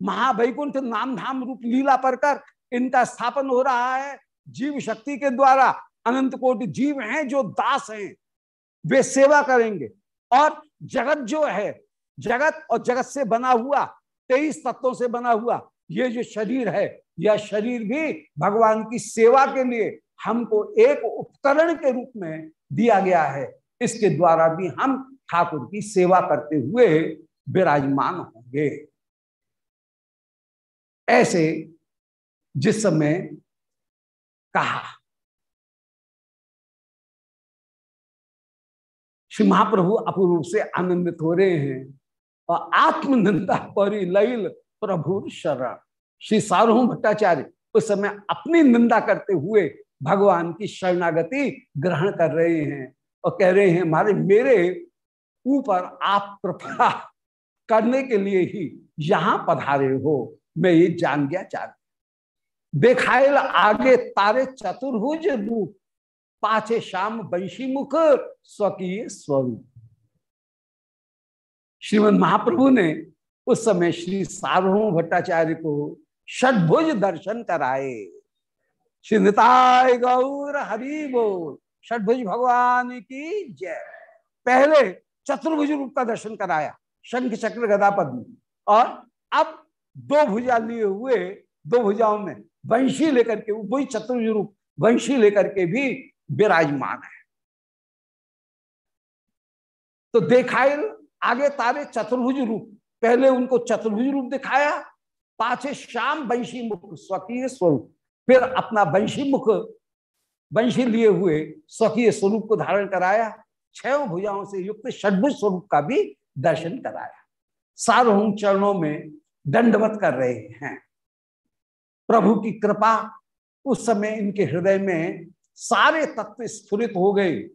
महावैकुंठ नाम धाम रूप लीला पर कर इनका स्थापन हो रहा है। जीव शक्ति के द्वारा अनंत कोटि जीव हैं जो दास हैं, वे सेवा करेंगे। और जगत जो है, जगत और जगत से बना हुआ, तेईस तत्वों से बना हुआ, ये जो शरीर है, यह शरीर भी भगवान की सेवा के लिए हमको एक उपकरण के रूप में दिया गया है। इसके द्वारा भी हम ठाकुर की सेवा करते हुए विराजमान होंगे। ऐसे जिस समय कहा, श्री महाप्रभु अपूर्व से आनंदित हो रहे हैं और आत्मनिंदा परी लैल प्रभु शरण। श्री सारू भट्टाचार्य उस समय अपनी निंदा करते हुए भगवान की शरणागति ग्रहण कर रहे हैं और कह रहे हैं हमारे मेरे ऊपर आप कृपा करने के लिए ही यहाँ पधारे हो। मैं ये जान गया चार देखायल आगे तारे चतुर्भुज रूप, पाछे श्याम वंशी मुख, स्वकीय स्वरूप। श्रीमद महाप्रभु ने उस समय श्री सार्वभौम भट्टाचार्य को षडभुज दर्शन कराए। श्री निताय गौर हरि बोल। षडभुज भगवान की जय। पहले चतुर्भुज रूप का दर्शन कराया, शंख चक्र गदा पद्म। और अब दो भुजा लिए हुए, दो भुजाओं में वंशी लेकर के, वही चतुर्भुज रूप वंशी लेकर के भी विराजमान है। तो देखाए आगे तारे चतुर्भुज रूप। पहले उनको चतुर्भुज रूप दिखाया, पाछे श्याम वंशी मुख स्वकीय स्वरूप। फिर अपना वंशी मुख वंशी लिए हुए स्वकीय स्वरूप को धारण कराया, छह भुजाओं से युक्त षडभुज स्वरूप का भी दर्शन कराया। सार्वभौम चरणों में दंडवत कर रहे हैं। प्रभु की कृपा, उस समय इनके हृदय में सारे तत्व स्फुरित हो गए।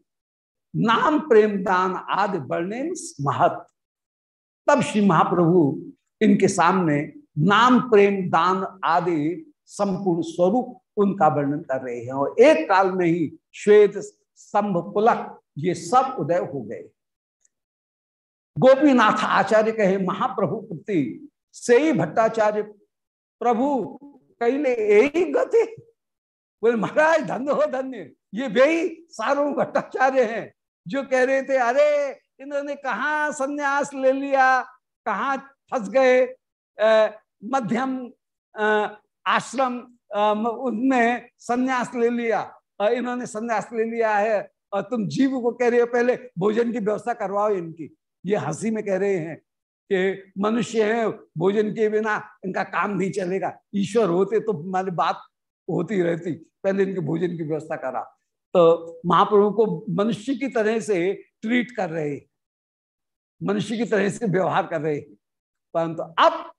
नाम, प्रेम, दान आदि वर्णे महत। तब श्री महाप्रभु इनके सामने नाम, प्रेम, दान आदि संपूर्ण स्वरूप उनका वर्णन कर रहे हैं। और एक काल में ही श्वेत स्तंभ, पुलक, ये सब उदय हो गए। गोपीनाथ आचार्य कहे, महाप्रभु प्रति से ही भट्टाचार्य, प्रभु कैले यही गति? बोले, महाराज धन्य हो धन्य, ये वे सारो भट्टाचार्य हैं जो कह रहे थे, अरे, इन्होंने कहा संन्यास ले लिया, कहा फंस गए मध्यम आश्रम उनमें संन्यास ले लिया। इन्होंने संन्यास ले लिया है। और तुम जीव को कह रहे हो पहले भोजन की व्यवस्था करवाओ इनकी। ये हँसी में कह रहे हैं कि मनुष्य है, भोजन के बिना इनका काम नहीं चलेगा। ईश्वर होते तो हमारी बात होती रहती। पहले इनके भोजन की व्यवस्था करा। तो महाप्रभु को मनुष्य की तरह से ट्रीट कर रहे। मनुष्य की तरह से व्यवहार कर रहे। परंतु अब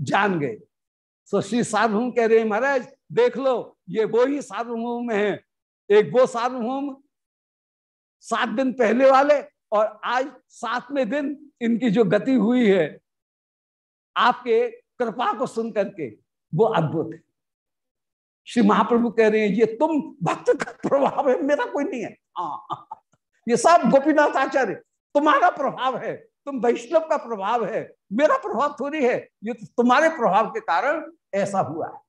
जान गए। तो श्री सार्वभौम कह रहे हैं महाराज देख लो ये वो ही सार्वभौम है एक वो सार्वभौम सात दिन पहले वाले और आज सातवें दिन इनकी जो गति हुई है, आपके कृपा को सुन करके वो अद्भुत है। श्री महाप्रभु कह रहे हैं, ये तुम भक्त का प्रभाव है, मेरा कोई नहीं है। हाँ। ये सब गोपीनाथ आचार्य, तुम्हारा प्रभाव है, तुम वैष्णव का प्रभाव है। मेरा प्रभाव थोड़ी है, ये तो तुम्हारे प्रभाव के कारण ऐसा हुआ है।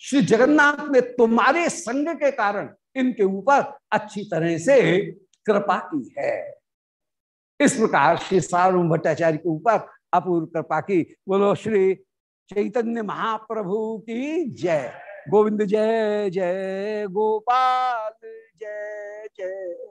श्री जगन्नाथ ने तुम्हारे संग के कारण इनके ऊपर अच्छी तरह से कृपा की है। इस प्रकार श्री सार्वम भट्टाचार्य के ऊपर अपूर्व कृपा की। बोलो, श्री चैतन्य महाप्रभु की जय। गोविंद जय जय गोपाल, जय जय।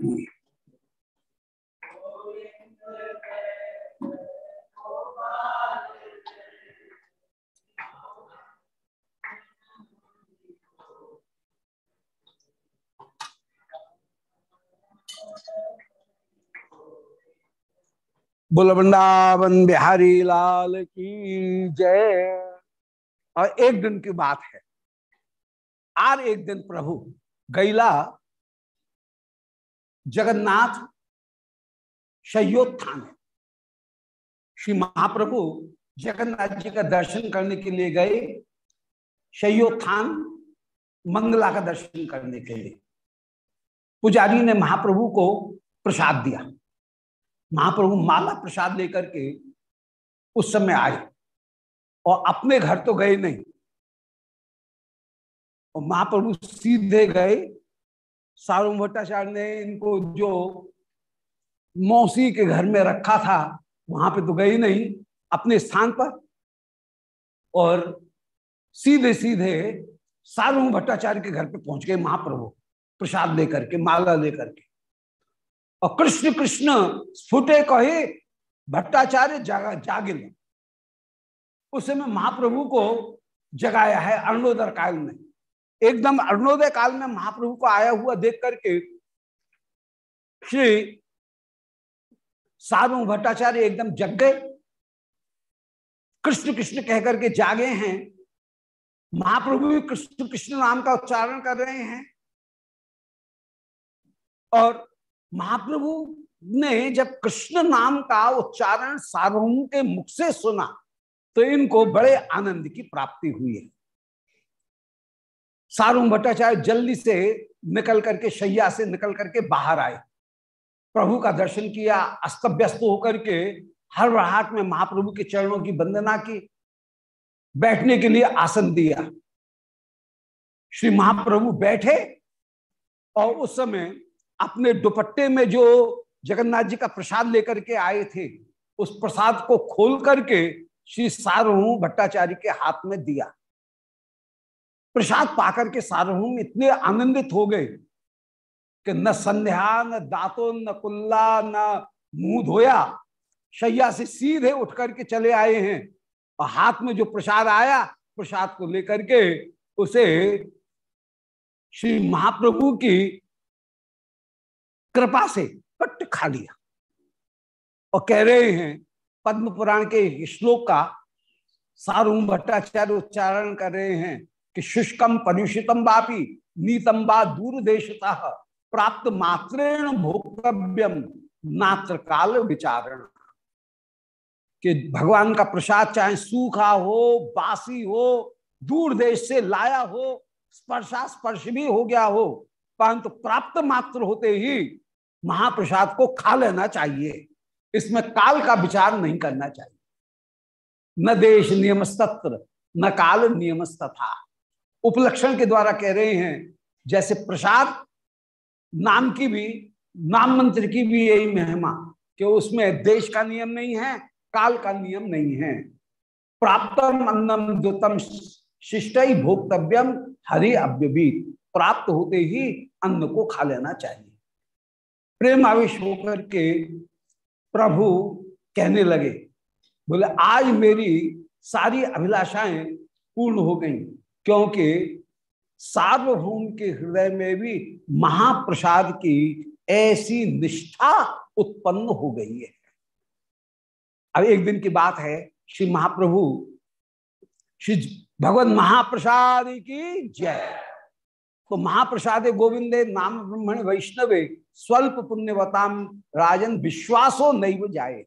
बोल वृंदावन बिहारी लाल की जय। और एक दिन की बात है। आर एक दिन प्रभु गैला जगन्नाथ शय्योत्थान है। श्री महाप्रभु जगन्नाथ जी का दर्शन करने के लिए गए, शयोत्थान मंगला का दर्शन करने के लिए। पुजारी ने महाप्रभु को प्रसाद दिया। महाप्रभु माला प्रसाद लेकर के उस समय आए और अपने घर तो गए नहीं। और महाप्रभु सीधे गए सारू भट्टाचार्य ने इनको जो मौसी के घर में रखा था, वहाँ पे तो गए नहीं, अपने स्थान पर। और सीधे सीधे सारू भट्टाचार्य के घर पे पहुँच गए महाप्रभु, प्रसाद लेकर के, माला लेकर के। और कृष्ण कृष्ण स्फुटे कहे, भट्टाचार्य जागा जागिल उस समय महाप्रभु को जगाया है अरुणोदय काल में। एकदम अरुणोदय काल में महाप्रभु को आया हुआ देख करके श्री साधु भट्टाचार्य एकदम जग गए। कृष्ण कृष्ण कहकर के जागे हैं। महाप्रभु भी कृष्ण कृष्ण नाम का उच्चारण कर रहे हैं। और महाप्रभु ने जब कृष्ण नाम का उच्चारण सार्वभौम के मुख से सुना तो इनको बड़े आनंद की प्राप्ति हुई है। सार्वभौम भट्टाचार्य जल्दी से निकल करके, शैया से निकल करके बाहर आए। प्रभु का दर्शन किया अस्त व्यस्त होकर के हर राहट में महाप्रभु के चरणों की वंदना की, बैठने के लिए आसन दिया। श्री महाप्रभु बैठे और उस समय अपने दुपट्टे में जो जगन्नाथ जी का प्रसाद लेकर के आए थे, उस प्रसाद को खोल करके श्री सार्वभौम भट्टाचार्य के हाथ में दिया। प्रसाद पाकर के सार्वभौम इतने आनंदित हो गए कि न संध्या, न दातो, न कुल्ला, न मुँह धोया। शैया से सीधे उठ करके चले आए हैं। और हाथ में जो प्रसाद आया, प्रसाद को लेकर के उसे श्री महाप्रभु की कृपा से पट खा लिया। और कह रहे हैं पद्म पुराण के श्लोक का सारूम भट्टाचार्य उच्चारण कर रहे हैं। कि शुष्कम पनुषितम बापी नीतम बा दूर देशता प्राप्त मात्रेण भोक्तव्यम नात्र काल विचारण। कि भगवान का प्रसाद चाहे सूखा हो, बासी हो दूर देश से लाया हो स्पर्शा स्पर्श भी हो गया हो, परंतु प्राप्त मात्र होते ही महाप्रसाद को खा लेना चाहिए। इसमें काल का विचार नहीं करना चाहिए। न देश नियम तत्र न काल नियम तथा उपलक्षण के द्वारा कह रहे हैं, जैसे प्रसाद नाम की भी, नाम मंत्र की भी यही महिमा कि उसमें देश का नियम नहीं है, काल का नियम नहीं है। प्राप्तम अन्नम द्युतम शिष्ट भोक्तव्यम हरि अव्यबीत प्राप्त होते ही अन्न को खा लेना चाहिए। प्रेम आवेश होकर के प्रभु कहने लगे, बोले, आज मेरी सारी अभिलाषाएँ पूर्ण हो गई। क्योंकि सार्वभौम के हृदय में भी महाप्रसाद की ऐसी निष्ठा उत्पन्न हो गई है। अब एक दिन की बात है, श्री महाप्रभु, श्री भगवान महाप्रसाद की जय। तो महाप्रसाद गोविंदे नाम ब्रह्मण वैष्णवे स्वल्प पुण्यवताम राजन विश्वासो नहीं जाए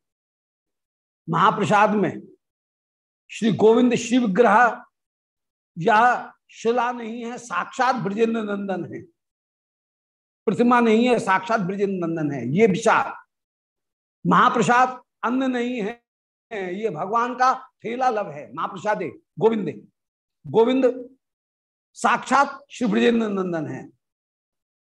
महाप्रसाद में श्री गोविंद शिव ग्रह या शिला नहीं है, साक्षात ब्रजेंद्र नंदन है। प्रतिमा नहीं है, साक्षात ब्रजेंद्र नंदन है। ये विचार। महाप्रसाद अन्न नहीं है, ये भगवान का ठेला लव है। महाप्रसादे, गोविंदे। गोविंद साक्षात श्री ब्रजेंद्र नंदन है।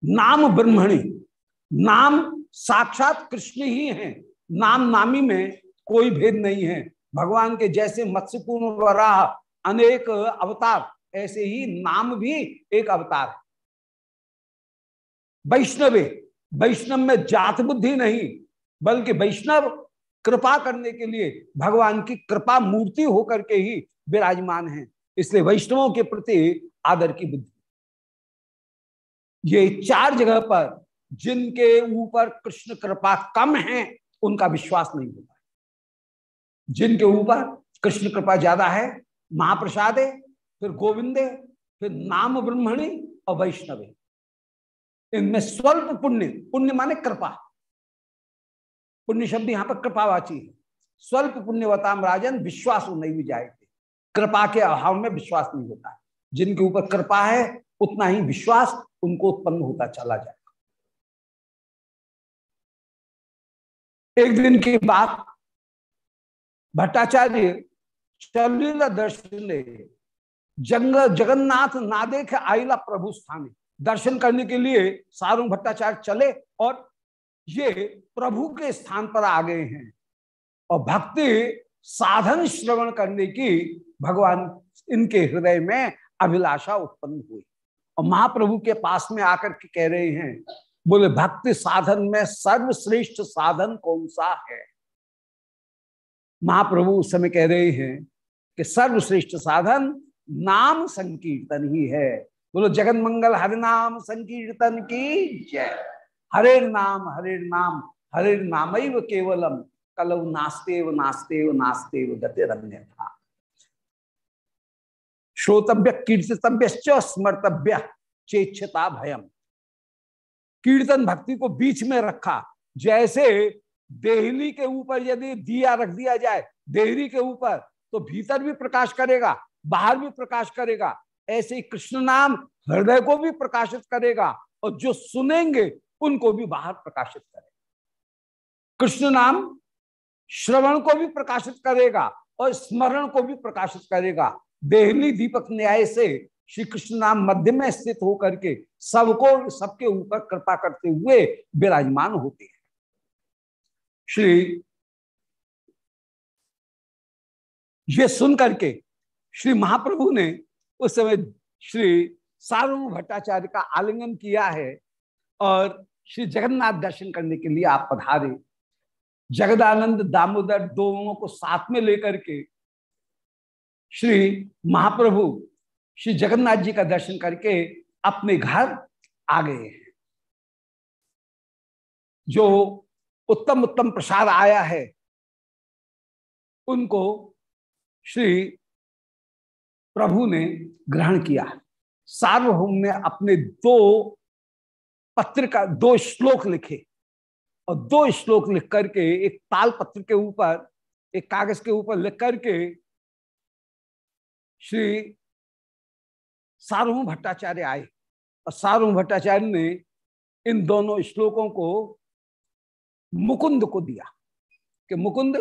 नाम ब्रह्मणी। नाम साक्षात कृष्ण ही है। नाम नामी में कोई भेद नहीं है। भगवान के जैसे मत्स्यपूर्ण वराह अनेक अवतार, ऐसे ही नाम भी एक अवतार है। वैष्णवे, वैष्णव में जात बुद्धि नहीं, बल्कि वैष्णव कृपा करने के लिए भगवान की कृपा मूर्ति होकर के ही विराजमान है, इसलिए वैष्णवों के प्रति आदर की बुद्धि। ये चार जगह पर जिनके ऊपर कृष्ण कृपा कम है, उनका विश्वास नहीं होता। जिनके ऊपर कृष्ण कृपा ज़्यादा है महाप्रसाद, फिर गोविंदे, फिर नाम ब्रह्मणी और वैष्णवे। इनमें स्वल्प पुण्य पुण्य माने कृपा। पुण्य शब्द यहाँ पर कृपावाची है। स्वल्प पुण्यवताम राजन विश्वास नहीं भी जाएँगे कृपा के अभाव में विश्वास नहीं होता। है जिनके ऊपर कृपा है, उतना ही विश्वास उनको उत्पन्न होता चला जाएगा एक दिन की बात, भट्टाचार्य चलीला दर्शन जंग, जगन्नाथ ना देख आईला प्रभु स्थाने। दर्शन करने के लिए सारू भट्टाचार्य चले और ये प्रभु के स्थान पर आ गए हैं। और भक्ति साधन श्रवण करने की भगवान इनके हृदय में अभिलाषा उत्पन्न हुई। और महाप्रभु के पास में आकर के कह रहे हैं, बोले, भक्ति साधन में सर्वश्रेष्ठ साधन कौन सा है? महाप्रभु उस समय कह रहे हैं कि सर्वश्रेष्ठ साधन नाम संकीर्तन ही है। बोलो जगन मंगल हरिनाम संकीर्तन की जय। हरे नाम हरे नाम हरे नाम केवलम। कलव नास्तेव नास्तेव नास्तेव गतिरन्य था श्रोतव्य कीर्तितव्य स्मर्तव्य चेक्षता भयम। कीर्तन भक्ति को बीच में रखा, जैसे देहली के ऊपर यदि दिया रख दिया जाए, देहरी के ऊपर तो भीतर भी प्रकाश करेगा, बाहर भी प्रकाश करेगा। ऐसे ही कृष्ण नाम हृदय को भी प्रकाशित करेगा और जो सुनेंगे, उनको भी बाहर प्रकाशित करेगा। कृष्ण नाम श्रवण को भी प्रकाशित करेगा और स्मरण को भी प्रकाशित करेगा। देहली दीपक न्याय से श्री कृष्ण नाम मध्य में स्थित होकर के सबको, सबके ऊपर कृपा करते हुए विराजमान होते हैं। श्री ये सुन करके श्री महाप्रभु ने उस समय श्री सारू भट्टाचार्य का आलिंगन किया है और श्री जगन्नाथ दर्शन करने के लिए आप पधारे। जगदानंद दामोदर दोनों को साथ में लेकर के श्री महाप्रभु श्री जगन्नाथ जी का दर्शन करके अपने घर आ गए हैं। जो उत्तम उत्तम प्रसाद आया है, उनको श्री प्रभु ने ग्रहण किया। सार्वभौम ने अपने दो पत्र का दो श्लोक लिखे और दो श्लोक लिख करके एक ताल पत्र के ऊपर, एक कागज़ के ऊपर लिख करके श्री सार्वभौम भट्टाचार्य आए और सार्वभौम भट्टाचार्य ने इन दोनों श्लोकों को मुकुंद को दिया कि मुकुंद,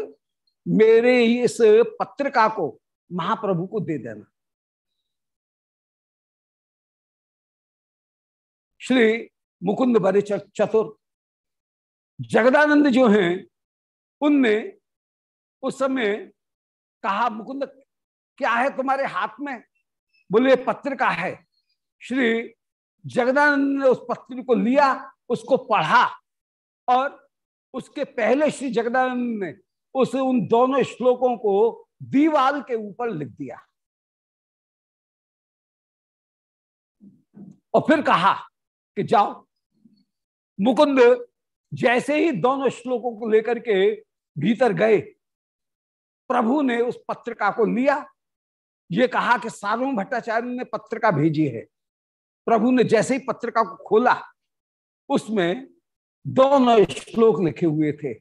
मेरे ही इस पत्रिका को महाप्रभु को दे देना। श्री मुकुंद बरे चतुर जगदानंद जो हैं, उनने उस समय कहा, मुकुंद, क्या है तुम्हारे हाथ में? बोले पत्र का है। श्री जगदानंद ने उस पत्र को लिया, उसको पढ़ा और उसके पहले श्री जगदानंद ने उस उन दोनों श्लोकों को दीवाल के ऊपर लिख दिया। और फिर कहा कि जाओ, मुकुंद जैसे ही दोनों श्लोकों को लेकर के भीतर गए, प्रभु ने उस पत्रिका को लिया। ये कहा कि सार्वम भट्टाचार्य ने पत्रिका भेजी है। प्रभु ने जैसे ही पत्रिका को खोला, उसमें दोनों श्लोक लिखे हुए थे।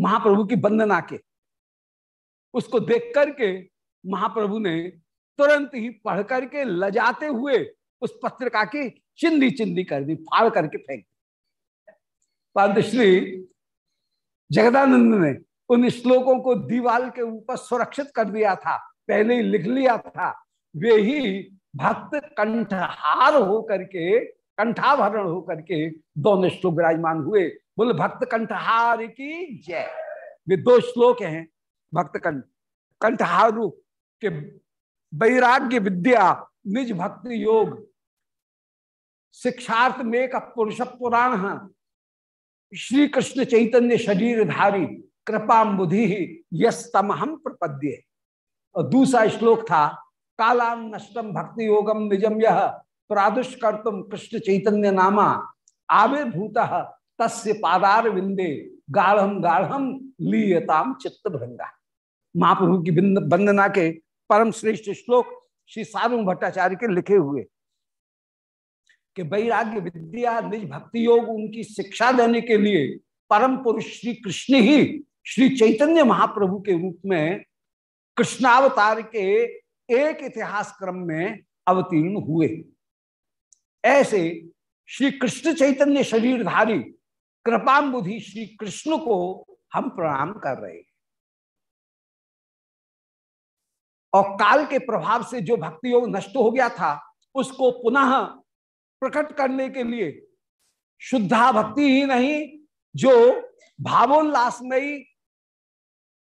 महाप्रभु की वंदना के। उसको देख करके महाप्रभु ने तुरंत ही पढ़ करके लजाते हुए उस पत्रिका की चिंदी चिंदी कर दी, फाड़ करके फेंक दी। श्री जगदानंद ने उन श्लोकों को दीवाल के ऊपर सुरक्षित कर दिया था, पहले ही लिख लिया था। वे ही भक्त कंठहार होकर के कंठाभरण होकर के दोनों श्लोक विराजमान हुए। बोले, भक्त कंठहार की जय। वे दो श्लोक हैं, भक्त कंठ कंठहार के वैराग्य विद्या, निज भक्ति योग। शिक्षार्थ में का पुरुष पुराण श्री कृष्ण चैतन्य शरीर धारी कृपा बुधि यस्तम हम प्रपद्य। और दूसरा श्लोक था कालाम नष्टम भक्ति योगम निजम यह प्रादुष्कर्तुम कृष्ण चैतन्य नामा आविर्भूत तस्य पादार विंदे गाढ़ गाढ़ लीयताम चित्त भृंगा महाप्रभु की वंदना के परम श्रेष्ठ श्लोक श्री सारू भट्टाचार्य के लिखे हुए कि वैराग्य विद्या निज भक्ति योग उनकी शिक्षा देने के लिए परम पुरुष श्री कृष्ण ही श्री चैतन्य महाप्रभु के रूप में कृष्णावतार के एक इतिहास क्रम में अवतीर्ण हुए। ऐसे श्री कृष्ण चैतन्य शरीरधारी कृपाबुधि श्री कृष्ण को हम प्रणाम कर रहे हैं। और काल के प्रभाव से जो भक्ति योग नष्ट हो गया था, उसको पुनः प्रकट करने के लिए शुद्धा भक्ति ही नहीं, जो भावोल्लासमयी,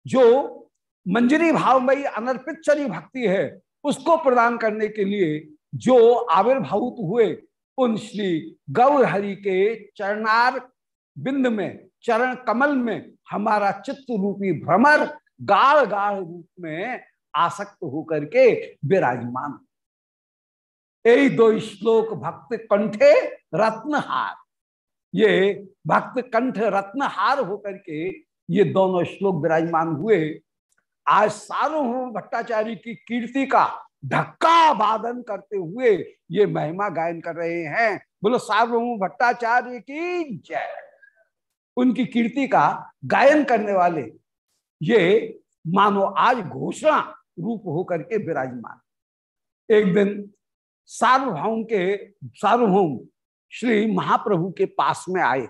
जो मंजरी भावमयी, अनर्पित चरी भक्ति है, उसको प्रदान करने के लिए जो आविर्भावित हुए उन श्री गौर हरि के चरणार बिंद में, चरण कमल में हमारा चित्त रूपी भ्रमर गाढ़ गाढ़ रूप में आसक्त होकर के विराजमान। यही दो श्लोक भक्त कंठे रत्नहार। ये भक्त कंठ रत्नहार होकर के ये दोनों श्लोक विराजमान हुए। आज सार्वभौम भट्टाचार्य की कीर्ति का धक्का वादन करते हुए ये महिमा गायन कर रहे हैं। बोलो, सार्वभौम भट्टाचार्य की जय। उनकी कीर्ति का गायन करने वाले ये मानो आज घोषणा रूप होकर के विराजमान। एक दिन सार्वभौम के, सार्वभौम श्री महाप्रभु के पास में आए।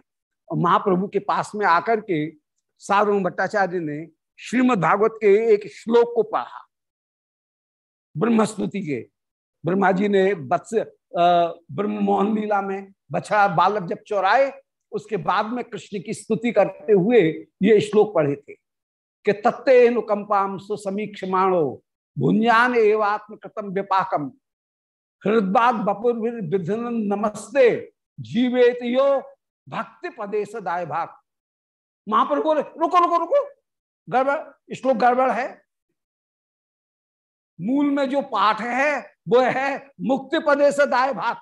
और महाप्रभु के पास में आकर के सार्वभौम भट्टाचार्य ने श्रीमद भागवत के एक श्लोक को पढ़ा। ब्रह्मस्तुति के। ब्रह्मा जी ने बत्स ब्रह्म मोहन लीला में बछड़ा बालक जब चौराए उसके बाद में कृष्ण की स्तुति करते हुए ये श्लोक पढ़े थे कि तत्ते अनुकंपाम सुसमीक्षमाणो भुंजान एवात्म कृतम विपाकम हृदबाग बपुर नमस्ते, जीवेत यो भक्ति पदेश दाय भाग महाप्रभु रुको रुको रुको, गड़बड़, श्लोक गड़बड़ है। मूल में जो पाठ है, वो है मुक्ति पदे से दाय भाग।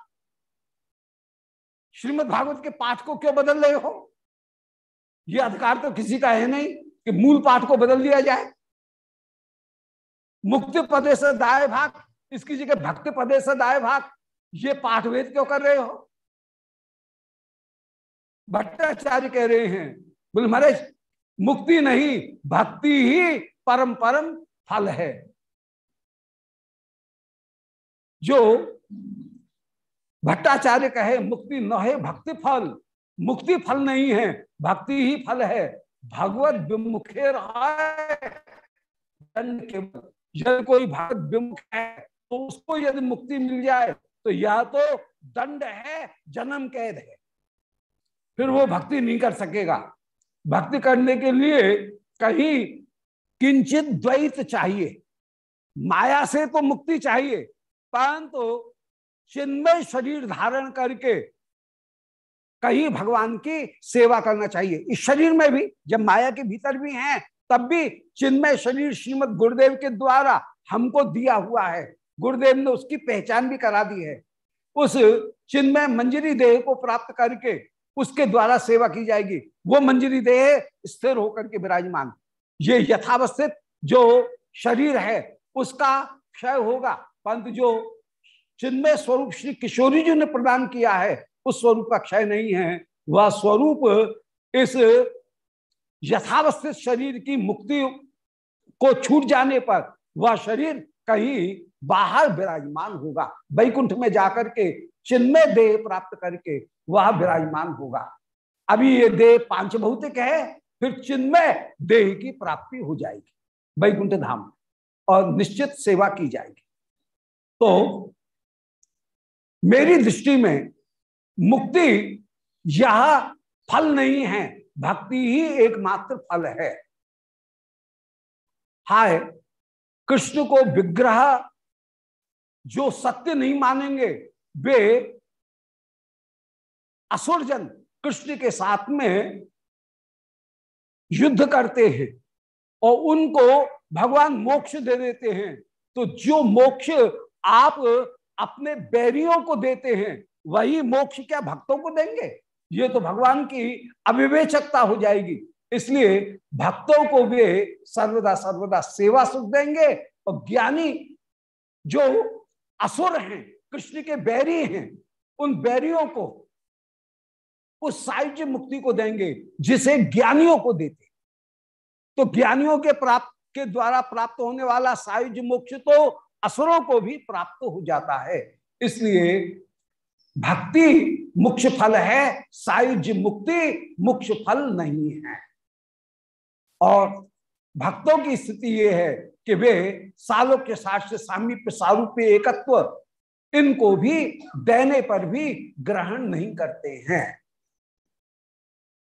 श्रीमद भागवत के पाठ को क्यों बदल रहे हो? ये अधिकार तो किसी का है नहीं कि मूल पाठ को बदल दिया जाए। मुक्ति पदे से दाय भाग इसकी जगह भक्ति पदे से दाय भाग, ये पाठ वेद क्यों कर रहे हो? भट्टाचार्य कह रहे हैं, बोले, महाराज, मुक्ति नहीं, भक्ति ही परम परम फल है। जो भट्टाचार्य कहे, मुक्ति न है भक्ति फल। मुक्ति फल नहीं है, भक्ति ही फल है। भगवत विमुखे यदि कोई भगवत विमुख है तो उसको यदि मुक्ति मिल जाए तो या तो दंड है, जन्म कैद है। फिर वो भक्ति नहीं कर सकेगा। भक्ति करने के लिए कहीं किंचित द्वैत चाहिए। माया से तो मुक्ति चाहिए। परंतु तो चिन्मय शरीर धारण करके कहीं भगवान की सेवा करना चाहिए। इस शरीर में भी, जब माया के भीतर भी हैं, तब भी चिन्मय शरीर श्रीमद गुरुदेव के द्वारा हमको दिया हुआ है। गुरुदेव ने उसकी पहचान भी करा दी है। उस चिन्मय मंजरी देह को प्राप्त करके उसके द्वारा सेवा की जाएगी। वो मंजरी देह स्थिर होकर के विराजमान। ये यथावस्थित जो शरीर है, उसका क्षय होगा। परंतु जो चिन्मय स्वरूप श्री किशोरी जी ने प्रदान किया है, उस स्वरूप का क्षय नहीं है। वह स्वरूप इस यथावस्थित शरीर की मुक्ति को छूट जाने पर वह शरीर कहीं बाहर विराजमान होगा। वैकुंठ में जाकर के चिन्मय देह प्राप्त करके वह विराजमान होगा। अभी ये देह पाँच भौतिक है, फिर चिन्मय देह की प्राप्ति हो जाएगी। वैकुंठ धाम और निश्चित सेवा की जाएगी। तो मेरी दृष्टि में मुक्ति यह फल नहीं है, भक्ति ही एकमात्र फल है। हाय, कृष्ण को विग्रह जो सत्य नहीं मानेंगे, वे असुरजन कृष्ण के साथ में युद्ध करते हैं और उनको भगवान मोक्ष दे देते हैं। तो जो मोक्ष आप अपने बैरियों को देते हैं, वही मोक्ष क्या भक्तों को देंगे? ये तो भगवान की अविवेचकता हो जाएगी। इसलिए भक्तों को वे सर्वदा सर्वदा सेवा सुख देंगे और ज्ञानी जो असुर हैं, कृष्ण के बैरी हैं, उन बैरियों को, उस साहित्य मुक्ति को देंगे, जिसे ज्ञानियों को देते। तो ज्ञानियों के प्राप्त, के द्वारा प्राप्त होने वाला सायुज मोक्ष तो असुरों को भी प्राप्त हो जाता है। इसलिए भक्ति मुख्य फल है सायुज मुक्ति मुख्य फल नहीं है। और भक्तों की स्थिति ये है कि वे सालों के शास्त्र सामीप्य सारूप्य एकत्व, इनको भी देने पर भी ग्रहण नहीं करते हैं।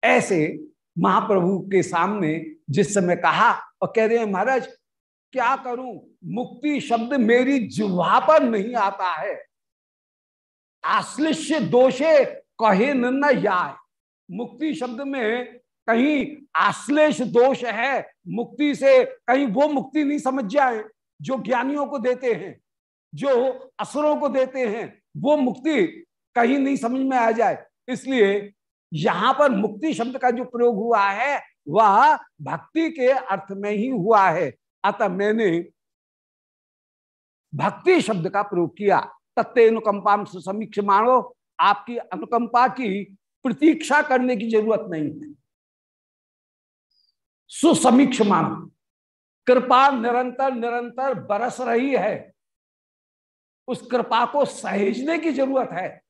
ऐसे महाप्रभु के सामने जिस समय कहा और कह रहे हैं, महाराज क्या करूँ? मुक्ति शब्द मेरी जुहा पर नहीं आता है। आश्लिष्य दोषे कहे न मुक्ति शब्द में कहीं आश्लेष दोष है, मुक्ति से कहीं वो मुक्ति नहीं समझ जाए, जो ज्ञानियों को देते हैं, जो असुरों को देते हैं, वो मुक्ति कहीं नहीं समझ में आ जाए। इसलिए यहाँ पर मुक्ति शब्द का जो प्रयोग हुआ है, वह भक्ति के अर्थ में ही हुआ है। अतः मैंने भक्ति शब्द का प्रयोग किया। तत्व अनुकंपा समीक्ष मानो आपकी अनुकंपा की प्रतीक्षा करने की ज़रूरत नहीं है। सुसमीक्ष मानो कृपा निरंतर निरंतर बरस रही है। उस कृपा को सहेजने की ज़रूरत है।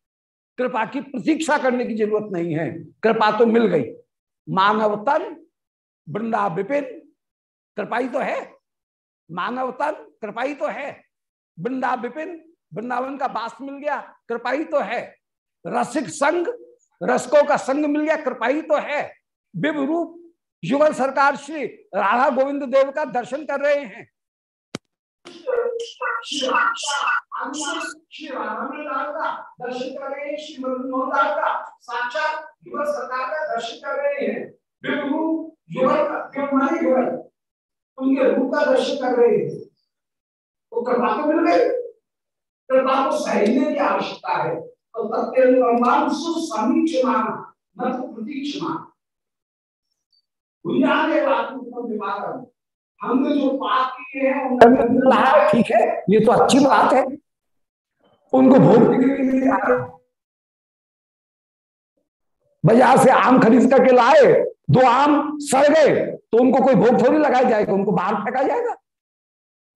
कृपा की प्रतीक्षा करने की ज़रूरत नहीं है। कृपा तो मिल गई। मानवतन वृंदा विपिन कृपाई तो है। मानवतन कृपाई तो है। वृंदा विपिन, वृंदावन का बास मिल गया, कृपाई तो है। रसिक संग रसकों का संग मिल गया, कृपाई तो है। विभ रूप, युगल सरकार श्री राधा गोविंद देव का दर्शन कर रहे हैं। का साक्षात युगल सरकार का दर्शन कर रहे हैं विभ रूप युगल युगल उनके रूप का दर्शन कर रहे हैं। वो कृपा तो मिल गई कृपा को सहने की आवश्यकता है। तो तत्व समीक्षमान तो प्रतीक्षमान हमने जो पाप किए हैं ठीक है? ये तो अच्छी बात है। उनको भोग बाज़ार से आम खरीद करके लाए। दो आम सड़ गए तो उनको कोई भोग थोड़ी लगाया जाएगा, उनको बाहर फेंका जाएगा।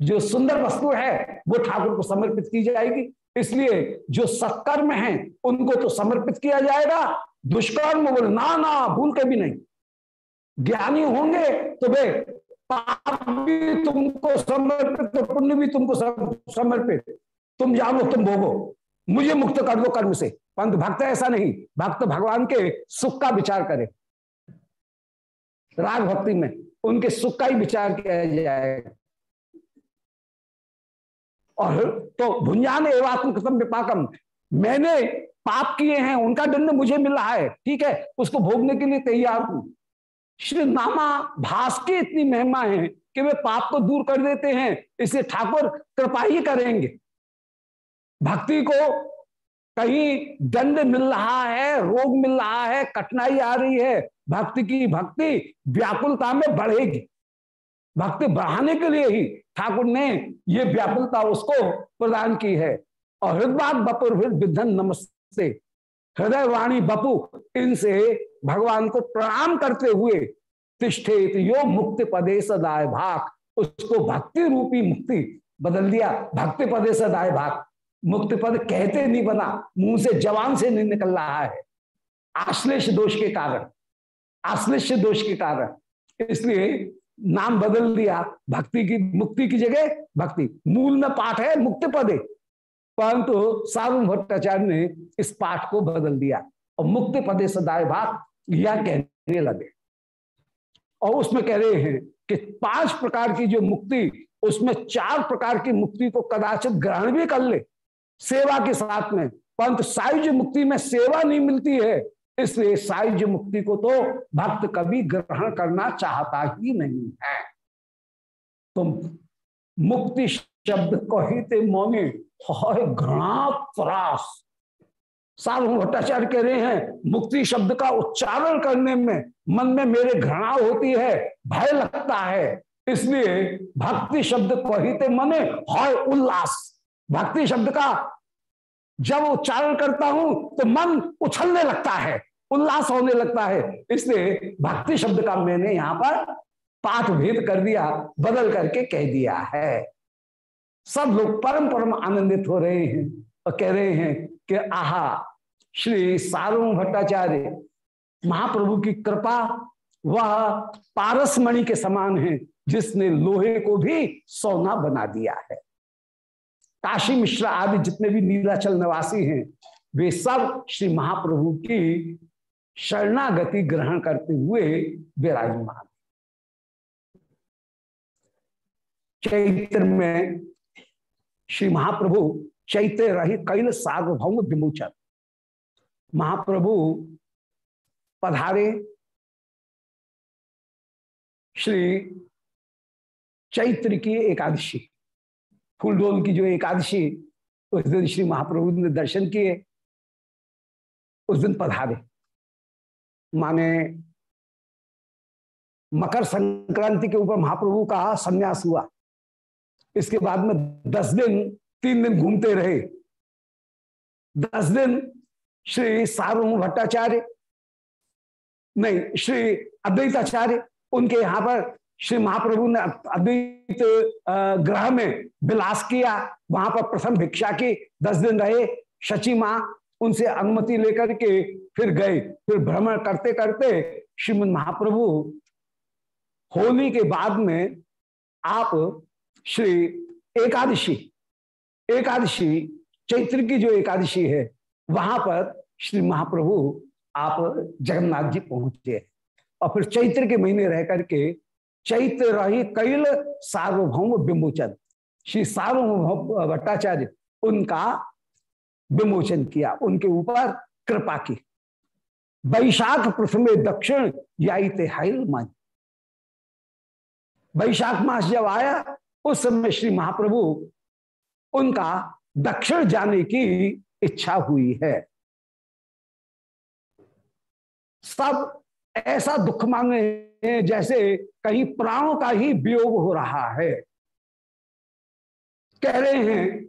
जो सुंदर वस्तु है, वो ठाकुर को समर्पित की जाएगी। इसलिए जो सत्कर्म है, उनको तो समर्पित किया जाएगा। दुष्कर्म बोले, ना ना भूल के भी नहीं। ज्ञानी होंगे तो वे पाप भी तुमको समर्पित तो पुण्य भी तुमको समर्पित। तुम जानो, तुम भोगो। मुझे मुक्त कर दो कर्म से। परंतु भक्त ऐसा नहीं। भक्त भगवान के सुख का विचार करे। राग भक्ति में उनके सुख का ही विचार किया जाएगा। और तो भुंजान एवात्मकृतम विपाकम, मैंने पाप किए हैं, उनका दंड मुझे मिल रहा है, ठीक है, उसको भोगने के लिए तैयार हूँ। श्री नामा भास की इतनी महिमा है कि वे पाप को दूर कर देते हैं इसलिए ठाकुर कृपा ही करेंगे। भक्ति को कहीं दंड मिल रहा है, रोग मिल रहा है, कठिनाई आ रही है भक्ति की भक्ति व्याकुलता में बढ़ेगी। भक्ति बढ़ाने के लिए ही ठाकुर ने ये व्याकुलता उसको प्रदान की है। और हृदय बपुर विधन नमस्ते। हृदय वाणी बपु इनसे भगवान को प्रणाम करते हुए तिष्ठित यो मुक्ति पदे सदाय भाग। उसको भक्ति रूपी मुक्ति बदल दिया। भक्ति पदे सदाय भाग। मुक्ति पद कहते नहीं बना। मुँह से जवान से नहीं निकल रहा है। आश्लेष दोष के कारण। आश्लेष दोष के कारण। इसलिए नाम बदल दिया, भक्ति की, मुक्ति की जगह भक्ति। मूल में पाठ है, मुक्ति पदे। परंतु सारुण भट्टाचार्य ने इस पाठ को बदल दिया और मुक्ति पदे सदाय भाग यह कहने लगे। और उसमें कह रहे हैं कि पाँच प्रकार की जो मुक्ति, उसमें चार प्रकार की मुक्ति को कदाचित ग्रहण भी कर ले। सेवा के साथ में, परंतु सायुज मुक्ति में सेवा नहीं मिलती है इसलिए सायुज मुक्ति को तो भक्त कभी ग्रहण करना चाहता ही नहीं है। तो मुक्ति शब्द कहते मोने घृणा त्रास। सार्वभौम भट्टाचार्य कह रहे हैं, मुक्ति शब्द का उच्चारण करने में मन में मेरे घृणा होती है, भय लगता है। इसलिए भक्ति शब्द कहते मने, हय उल्लास। भक्ति शब्द का जब उच्चारण करता हूँ तो मन उछलने लगता है, उल्लास होने लगता है। इसलिए भक्ति शब्द का मैंने यहाँ पर पाठ भेद कर दिया, बदल करके कह दिया है। सब लोग परम परम आनंदित हो रहे हैं और कह रहे हैं कि आहा, श्री सारू भट्टाचार्य, महाप्रभु की कृपा, वह पारसमणि के समान है, जिसने लोहे को भी सोना बना दिया है। काशी मिश्रा आदि जितने भी नीलाचल निवासी हैं, वे सब श्री महाप्रभु की शरणागति ग्रहण करते हुए विराजमान चैत्र में श्री महाप्रभु चैत्र रही कैल सार्वभौम विमोचन। महाप्रभु पधारे। श्री चैत्र की एकादशी। फूलडोल की जो एकादशी उस दिन श्री महाप्रभु ने दर्शन किए, उस दिन पधारे। माने मकर संक्रांति के ऊपर महाप्रभु का संन्यास हुआ। इसके बाद में दस दिन, तीन दिन घूमते रहे। दस दिन श्री सार्वभौम भट्टाचार्य, नहीं, श्री अद्वैताचार्य, उनके यहाँ पर श्री महाप्रभु ने अद्वैत ग्रह में विलास किया, वहाँ पर प्रथम भिक्षा की, दस दिन रहे, शची माँ उनसे अनुमति लेकर के फिर गए। फिर भ्रमण करते करते श्रीमद महाप्रभु होली के बाद में आप श्री एकादशी एकादशी, चैत्र की जो एकादशी है, वहाँ पर श्री महाप्रभु आप जगन्नाथ जी पहुँचे और फिर चैत्र के महीने रह करके चैत्र रही कैल सार्वभौम विमोचन। श्री सार्वभौम भट्टाचार्य, उनका विमोचन किया, उनके ऊपर कृपा की। वैशाख पृथ्वी दक्षिण याईते हाइल मान वैशाख मास जब आया, उस समय श्री महाप्रभु उनका दक्षिण जाने की इच्छा हुई है। सब ऐसा दुख मांगे जैसे कहीं प्राणों का ही वियोग हो रहा है। कह रहे हैं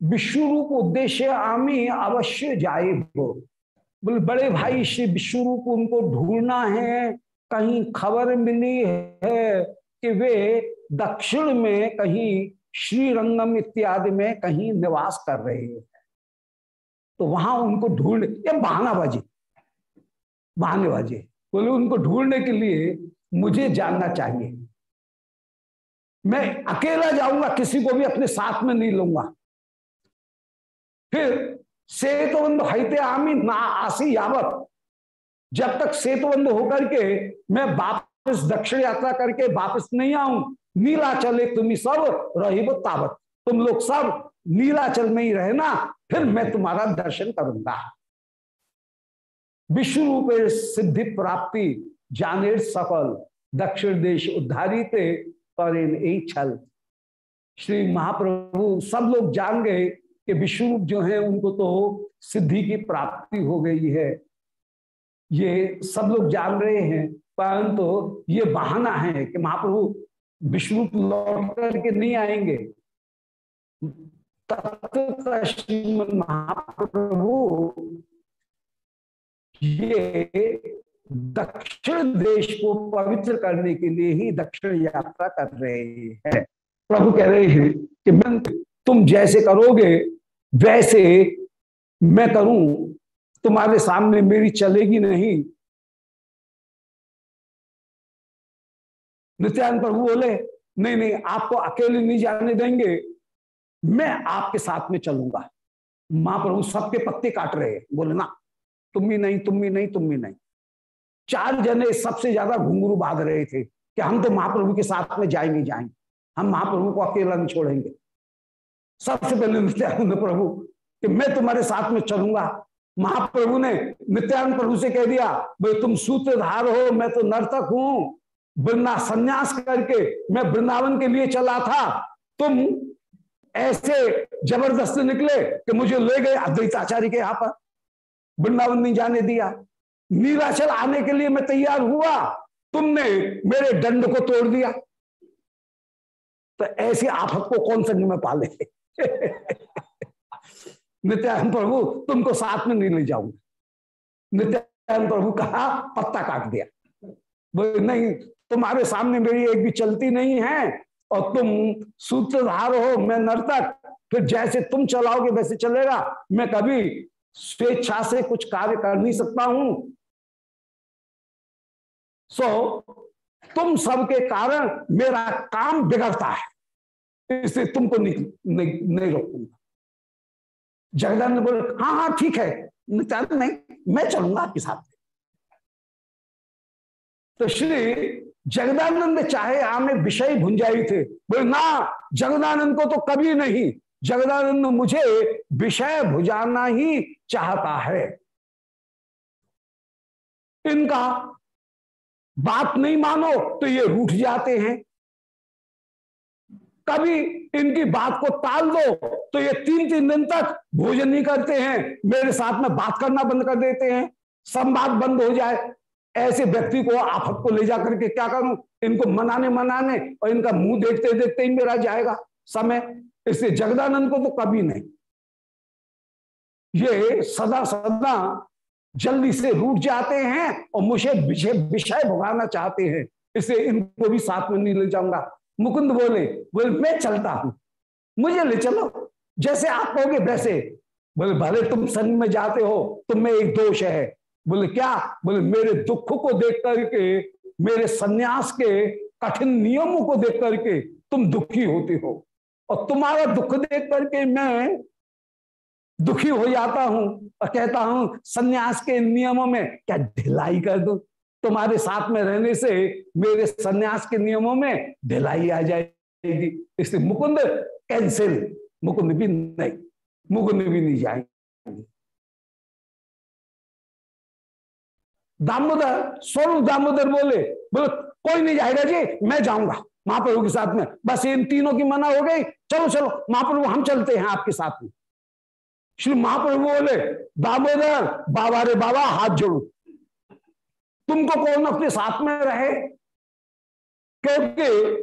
विश्व रूप उद्देश्य आमी अवश्य जाए बोले, बड़े भाई, श्री विश्व रूप उनको ढूंढना है, कहीं खबर मिली है कि वे दक्षिण में कहीं श्रीरंगम इत्यादि में कहीं निवास कर रहे हैं। तो वहाँ उनको ढूंढ, ये बहानाबाजी, बहानेबाजी। बोले, उनको ढूँढने के लिए मुझे जानना चाहिए। मैं अकेला जाऊँगा, किसी को भी अपने साथ में नहीं लूँगा। फिर सेतुबंध हईते आमी ना आसी यावत। जब तक सेतुबंध होकर के मैं वापस दक्षिण यात्रा करके वापस नहीं आऊँ, नीला चले तुम सब रही तावत। तुम लोग सब नीलाचल में ही रहना, फिर मैं तुम्हारा दर्शन करूँगा। विश्व रूप सिद्धि प्राप्ति, जानेर सफल दक्षिण देश उद्धारी थे पर इन छल। श्री महाप्रभु सब लोग जान गए कि विश्वरूप जो है, उनको तो सिद्धि की प्राप्ति हो गई है। ये सब लोग जान रहे हैं, परंतु तो ये बहाना है कि महाप्रभु विश्वरूप लौट करके नहीं आएँगे। महाप्रभु ये दक्षिण देश को पवित्र करने के लिए ही दक्षिण यात्रा कर रहे हैं। प्रभु कह रहे हैं कि मैं तुम जैसे करोगे, वैसे मैं करूँ। तुम्हारे सामने मेरी चलेगी नहीं। नित्यानंद प्रभु बोले, नहीं नहीं, आपको अकेले नहीं जाने देंगे। मैं आपके साथ में चलूँगा। महाप्रभु सबके पत्ते काट रहे हैं। बोले, ना तुम भी नहीं, तुम भी नहीं, तुम भी नहीं। चार जने सबसे ज़्यादा घुंगरू बाँध रहे थे कि हम तो महाप्रभु के साथ में जाएँगे जाएँगे। हम महाप्रभु को अकेला नहीं छोड़ेंगे। सबसे पहले नित्यानंद प्रभु कि मैं तुम्हारे साथ में चलूँगा। महाप्रभु ने नित्यानंद प्रभु से कह दिया, भाई, तुम सूत्रधार हो, मैं तो नर्तक हूँ। वृंदा संन्यास करके मैं वृंदावन के लिए चला था। तुम ऐसे ज़बरदस्त निकले कि मुझे ले गए अद्वैताचार्य के यहाँ पर। वृंदावन नहीं जाने दिया। नीलाचल आने के लिए मैं तैयार हुआ, तुमने मेरे दंड को तोड़ दिया। तो ऐसी आफत को कौन संग में पाले? नित्यानंद प्रभु, तुमको साथ में नहीं ले जाऊँगा। नित्यानंद प्रभु कहा, पत्ता काट दिया। वो नहीं, तुम्हारे सामने मेरी एक भी चलती नहीं है और तुम सूत्रधार हो, मैं नर्तक। फिर जैसे तुम चलाओगे, वैसे चलेगा। मैं कभी स्वेच्छा से कुछ कार्य कर नहीं सकता हूँ। सो so, तुम सबके कारण मेरा काम बिगड़ता है। इसलिए तुमको नहीं नहीं, नहीं रोकूँगा। जगदानंद बोले हाँ हाँ ठीक है। नहीं मैं चलूँगा आपके साथ। तो श्री जगदानंद चाहे आमे विषय भुंजाई थे। बोले ना जगदानंद को तो कभी नहीं। जगदानंद मुझे विषय भुजाना ही चाहता है। इनका बात नहीं मानो तो ये रूठ जाते हैं। कभी इनकी बात को टाल दो तो ये तीन तीन दिन तक भोजन नहीं करते हैं। मेरे साथ में बात करना बंद कर देते हैं। संवाद बंद हो जाए। ऐसे व्यक्ति को आफत को ले जाकर के क्या करूँ? इनको मनाने मनाने और इनका मुँह देखते देखते ही मेरा जाएगा। समय इसलिए जगदानंद को तो कभी नहीं। ये सदा सदा जल्दी से रूट जाते हैं और मुझे विषय भुगाना चाहते हैं। इसलिए इनको भी साथ में नहीं ले जाऊँगा। मुकुंद बोले बोले, मैं चलता हूँ। मुझे ले चलो। जैसे आप कहोगे वैसे। बोले, भले तुम संग में जाते हो, तुम में एक दोष है। बोले, क्या? बोले, मेरे दुख को देख करके, मेरे सन्यास के कठिन नियमों को देख करके तुम दुखी होते हो। और तुम्हारा दुख देख करके मैं दुखी हो जाता हूँ और कहता हूँ, सन्यास के नियमों में क्या ढिलाई कर दू? तुम्हारे साथ में रहने से मेरे सन्यास के नियमों में ढिलाई आ जाएगी। इसलिए मुकुंद कैंसिल मुकुंद भी नहीं, मुकुंद भी नहीं जाएँगे। दामोदर स्वरूप दामोदर बोले बोले, कोई नहीं जाएगा जी, मैं जाऊँगा। महाप्रभु के साथ में। बस इन तीनों की मना हो गई। चलो चलो, महाप्रभु, हम चलते हैं आपके साथ में। श्री महाप्रभु बोले, दामोदर, बाबा रे बाबा, हाथ जोड़ो। तुमको कौन अपने साथ में रहे? क्योंकि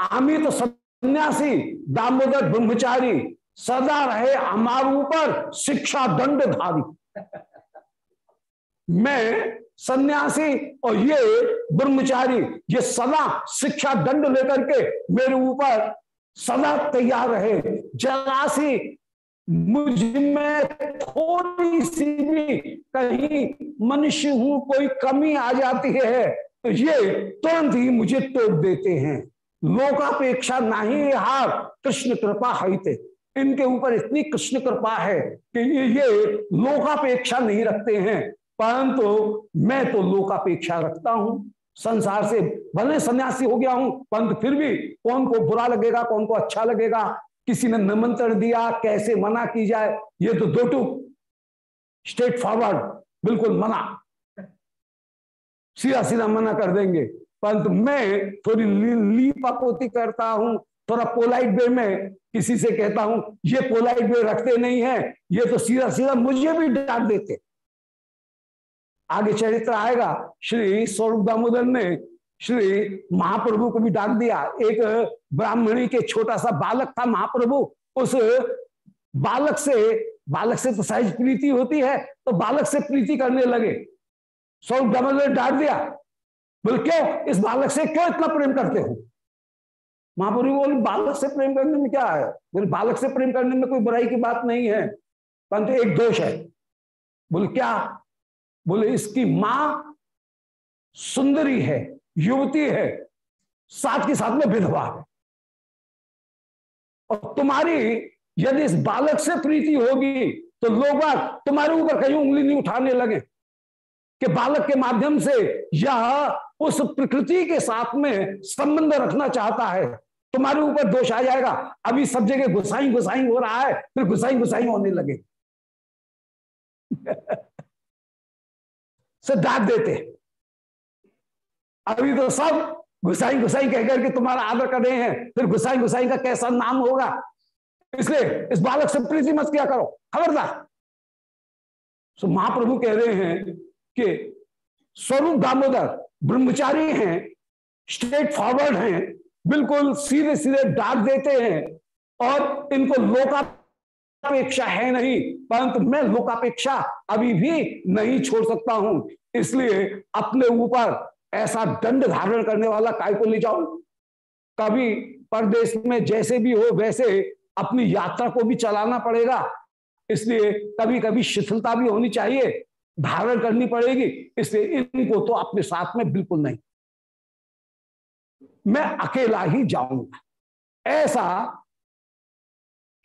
आमी तो सन्यासी, दामोदर ब्रह्मचारी, सदा रहे हमारे ऊपर शिक्षा दंड धारी। मैं सन्यासी और ये ब्रह्मचारी, ये सदा शिक्षा दंड लेकर के मेरे ऊपर सदा तैयार रहे। जरासी मुझमें थोड़ी सी भी कहीं मनुष्य हूँ, कोई कमी आ जाती है तो ये तुरंत ही मुझे तोड़ देते हैं। लोकापेक्षा नहीं हार कृष्ण कृपा हईते इनके ऊपर इतनी कृष्ण कृपा है कि ये लोकापेक्षा नहीं रखते हैं। परंतु मैं तो लोकापेक्षा रखता हूँ, संसार से भले सन्यासी हो गया हूँ, परंतु फिर भी कौन को बुरा लगेगा, कौन को अच्छा लगेगा? किसी ने निमंत्रण दिया, कैसे मना की जाए? ये तो दो टू स्ट्रेट फॉरवर्ड बिल्कुल मना। सीधा सीधा मना कर देंगे। परंतु मैं थोड़ी लीपा पोती करता हूँ, थोड़ा पोलाइट वे में किसी से कहता हूँ, ये पोलाइट वे रखते नहीं है, ये तो सीधा सीधा मुझे भी डांट देते। आगे चरित्र आएगा। श्री स्वरूप दामोदर ने श्री महाप्रभु को भी डाक दिया। एक ब्राह्मणी के छोटा सा बालक था महाप्रभु। उस बालक से बालक से तो सहज प्रीति होती है तो बालक से प्रीति करने लगे। स्वरूप दामोदर ने डांट दिया, बोले, क्यों? इस बालक से क्यों इतना प्रेम करते हो? महाप्रभु बोले, बालक से प्रेम करने में क्या है? बोले, बालक से प्रेम करने में कोई बुराई की बात नहीं है, परंतु एक दोष है। बोले, क्या? बोले, इसकी माँ सुंदरी है, युवती है, साथ के साथ में विधवा है। और तुम्हारी यदि इस बालक से प्रीति होगी तो लोग तुम्हारे ऊपर कहीं उंगली नहीं उठाने लगे कि बालक के माध्यम से यह उस प्रकृति के साथ में संबंध रखना चाहता है। तुम्हारे ऊपर दोष आ जाएगा। अभी सब जगह गुसाई गुसाई हो रहा है, फिर गुसाई गुसाई होने लगे। से डांट देते। अभी तो सब गुसाई गुसाई कहकर के तुम्हारा आदर कर रहे हैं, फिर गुसाई गुसाई का कैसा नाम होगा? इसलिए इस बालक से प्रीति मत किया करो, खबरदार। सो महाप्रभु कह रहे हैं कि स्वरूप दामोदर ब्रह्मचारी हैं स्ट्रेट फॉरवर्ड हैं, बिल्कुल सीधे सीधे डाक देते हैं और इनको लोका अपेक्षा है नहीं, परंतु मैं लोकापेक्षा अभी भी नहीं छोड़ सकता हूँ। इसलिए अपने ऊपर ऐसा दंड धारण करने वाला काय को ले जाओ कभी परदेश में जैसे भी हो, वैसे अपनी यात्रा को भी चलाना पड़ेगा। इसलिए कभी कभी शिथिलता भी होनी चाहिए, धारण करनी पड़ेगी। इसलिए इनको तो अपने साथ में बिल्कुल नहीं। मैं अकेला ही जाऊँगा। ऐसा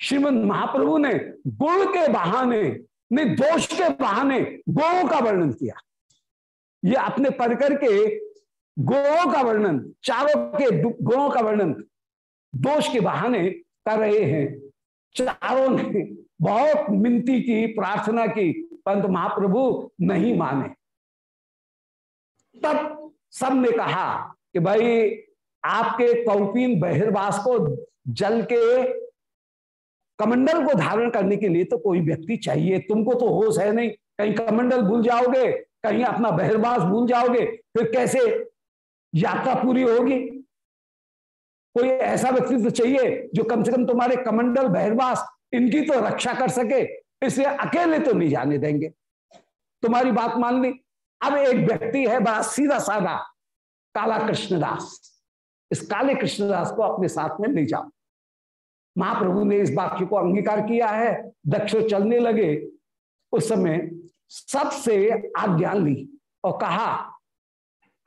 श्रीमद महाप्रभु ने गुण के बहाने ने दोष के बहाने गुणों का वर्णन किया। ये अपने परकर के गुणों का वर्णन, चारों के गुणों का वर्णन, दोष के बहाने कर रहे हैं। चारों ने बहुत मिनती की, प्रार्थना की, परंतु महाप्रभु नहीं माने। तब सबने कहा कि भाई, आपके कौपीन बहिर्वास को जल के कमंडल को धारण करने के लिए तो कोई व्यक्ति चाहिए। तुमको तो होश है नहीं। कहीं कमंडल भूल जाओगे, कहीं अपना बहिर्वास भूल जाओगे, फिर कैसे यात्रा पूरी होगी? कोई ऐसा व्यक्ति तो चाहिए जो कम से कम तुम्हारे कमंडल, बहिर्वास, इनकी तो रक्षा कर सके इसलिए अकेले तो नहीं जाने देंगे। तुम्हारी बात मान ली। अब एक व्यक्ति है बड़ा सीधा साधा, काला कृष्णदास। इस काले कृष्णदास को अपने साथ में ले जाओ। महाप्रभु ने इस वाक्य को अंगीकार किया है, दक्ष चलने लगे। उस समय सबसे आज्ञा ली और कहा,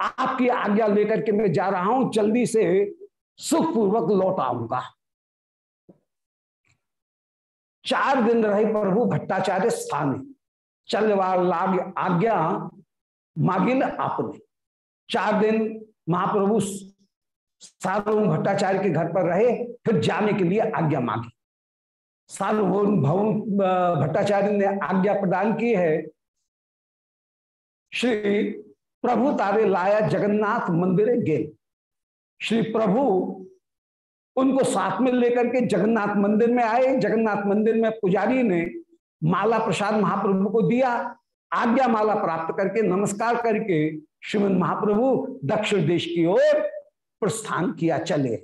आपकी आज्ञा लेकर के मैं जा रहा हूँ, जल्दी से सुखपूर्वक लौट आऊँगा। चार दिन रहे प्रभु भट्टाचार्य स्थान। चलवा लाग आज्ञा मागिल आपने। चार दिन महाप्रभु सार्वभौम भट्टाचार्य के घर पर रहे, फिर जाने के लिए आज्ञा मांगी। सार्वभौम भवन भट्टाचार्य ने आज्ञा प्रदान की है। श्री प्रभु तारे लाया जगन्नाथ मंदिर गे श्री प्रभु उनको साथ में लेकर के जगन्नाथ मंदिर में आए। जगन्नाथ मंदिर में पुजारी ने माला प्रसाद महाप्रभु को दिया। आज्ञा माला प्राप्त करके नमस्कार करके श्रीमद महाप्रभु दक्षिण देश की ओर प्रस्थान किया चले।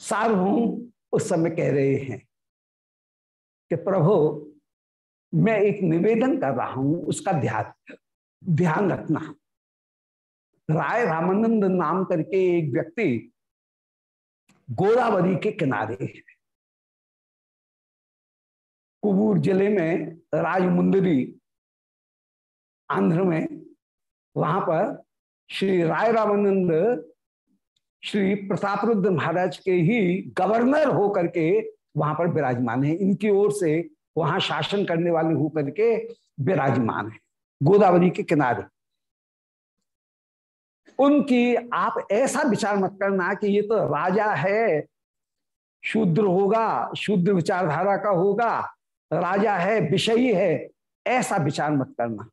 सार्वभौम उस समय कह रहे हैं कि प्रभु, मैं एक निवेदन कर रहा हूँ, उसका ध्यान ध्यान रखना। राय रामानंद नाम करके एक व्यक्ति गोदावरी के किनारे कुबूर ज़िले में राजमुंदरी आंध्र में, वहाँ पर श्री राय रामानंद श्री प्रताप रुद्र महाराज के ही गवर्नर होकर के वहाँ पर विराजमान है। इनकी ओर से वहाँ शासन करने वाले होकर के विराजमान है, गोदावरी के किनारे। उनकी आप ऐसा विचार मत करना कि ये तो राजा है, शूद्र होगा, शूद्र विचारधारा का होगा, राजा है, विषयी है, ऐसा विचार मत करना।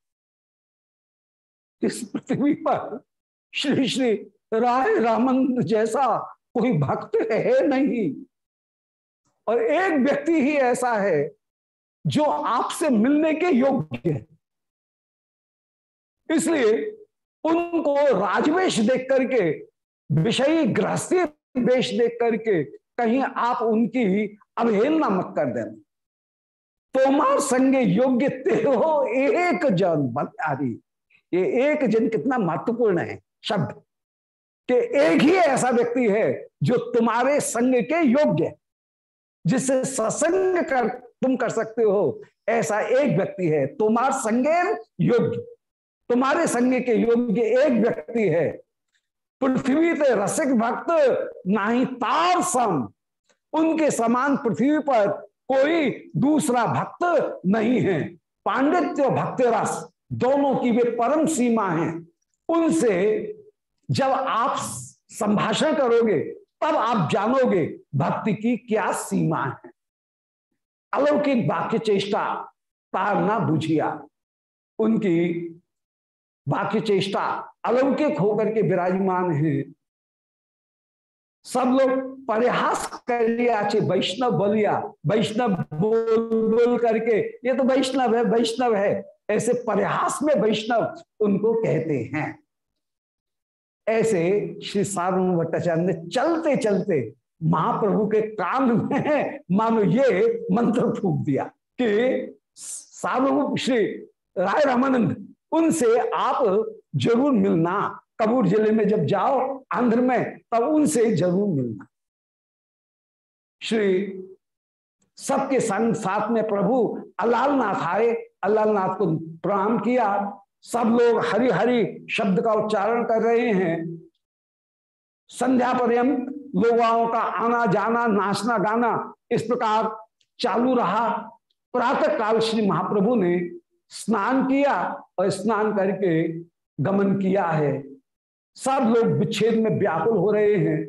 इस पृथ्वी पर श्री श्री राय रामन जैसा कोई भक्त है नहीं। और एक व्यक्ति ही ऐसा है जो आपसे मिलने के योग्य है। इसलिए उनको राजवेश देख करके, विषयी गृहस्थी वेश देख करके कहीं आप उनकी अवहेलना मत कर देना। तोमार संगे योग्य ते हो एक जन बलिहारी ये एक जन कितना महत्वपूर्ण है, शब्द, कि एक ही ऐसा व्यक्ति है जो तुम्हारे संग के योग्य जिससे सत्संग कर, तुम कर सकते हो, ऐसा एक व्यक्ति है, तुम्हार संगे योग्य। तुम्हारे संग के योग्य एक व्यक्ति है। पृथ्वी पे रसिक भक्त नाही तार सम। उनके समान पृथ्वी पर कोई दूसरा भक्त नहीं है। पांडित्य भक्त रस दोनों की वे परम सीमा है। उनसे जब आप संभाषण करोगे, तब आप जानोगे भक्ति की क्या सीमा है। अलौकिक वाक्य चेष्टा तार ना बुझिया। उनकी वाक्य चेष्टा अलौकिक होकर के विराजमान है। सब लोग परिहास कर लिया वैष्णव बोलिया। वैष्णव बोल बोल करके, ये तो वैष्णव है वैष्णव है। ऐसे परिहास में वैष्णव उनको कहते हैं। ऐसे श्री सार्वभौम भट्टाचार्य ने चलते चलते महाप्रभु के कान में मानो ये मंत्र फूक दिया कि सार्वभौम श्री राय रामानंद, उनसे आप ज़रूर मिलना। कबूर ज़िले में जब जाओ आंध्र में, तब उनसे ज़रूर मिलना। श्री सबके संग साथ में प्रभु अलालनाथ आए अलालनाथ को प्रणाम किया। सब लोग हरि हरि शब्द का उच्चारण कर रहे हैं। संध्या पर्यंत लोगों का आना जाना नाचना गाना इस प्रकार चालू रहा। प्रातः काल श्री महाप्रभु ने स्नान किया और स्नान करके गमन किया है। सब लोग विच्छेद में व्याकुल हो रहे हैं।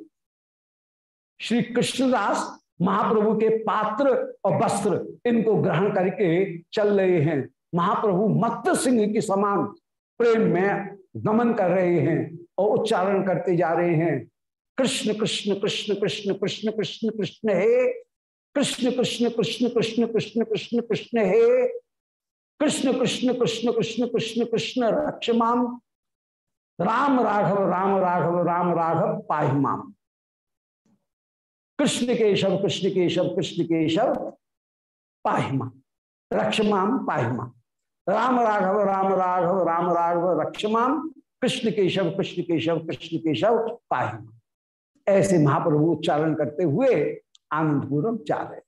श्री कृष्णदास महाप्रभु के पात्र और वस्त्र इनको ग्रहण करके चल रहे हैं महाप्रभु मत्त सिंह के समान प्रेम में गमन कर रहे हैं और उच्चारण करते जा रहे हैं कृष्ण कृष्ण कृष्ण कृष्ण कृष्ण कृष्ण कृष्ण हे कृष्ण कृष्ण कृष्ण कृष्ण कृष्ण कृष्ण कृष्ण हे कृष्ण कृष्ण कृष्ण कृष्ण कृष्ण कृष्ण रक्षमाम राम राघव राम राघव राम राघव पाहिमाम कृष्ण केशव कृष्ण केशव कृष्ण केशव पाहिमा रक्षमाम पाहिमा। राम राघव राम राघव राम राघव रक्षमाम कृष्ण केशव कृष्ण केशव कृष्ण केशव पाहिमा। ऐसे महाप्रभु उच्चारण करते हुए आनंद पूर्वक जा रहे।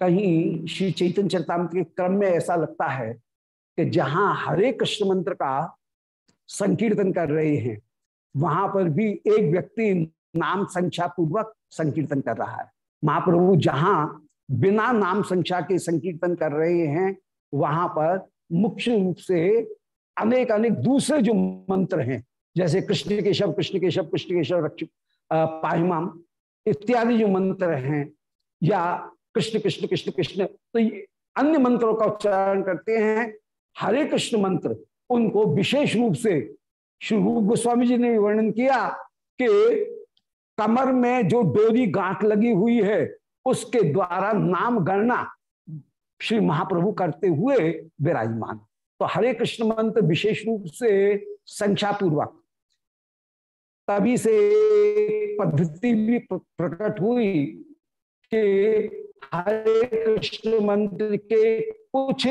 कहीं श्री चैतन्य चरतामृत के क्रम में ऐसा लगता है कि जहाँ हरे कृष्ण मंत्र का संकीर्तन कर रहे हैं, वहाँ पर भी एक व्यक्ति नाम संख्या पूर्वक संकीर्तन कर रहा है। महाप्रभु जहाँ बिना नाम संख्या के संकीर्तन कर रहे हैं, वहाँ पर मुख्य रूप से अनेक अनेक दूसरे जो मंत्र हैं, जैसे कृष्ण केशव कृष्ण केशव कृष्ण केशव रक्ष पाहिमाम, इत्यादि जो मंत्र हैं, या कृष्ण कृष्ण कृष्ण कृष्ण तो ये अन्य मंत्रों का उच्चारण करते हैं, हरे कृष्ण मंत्र, उनको विशेष रूप से श्री रूप गोस्वामी जी ने वर्णन किया कि कमर में जो डोरी गांठ लगी हुई है उसके द्वारा नाम गणना श्री महाप्रभु करते हुए विराजमान। तो हरे कृष्ण मंत्र विशेष रूप से संख्या पूर्वक तभी से पद्धति भी प्रकट हुई कि हरे कृष्ण मंत्र के कुछ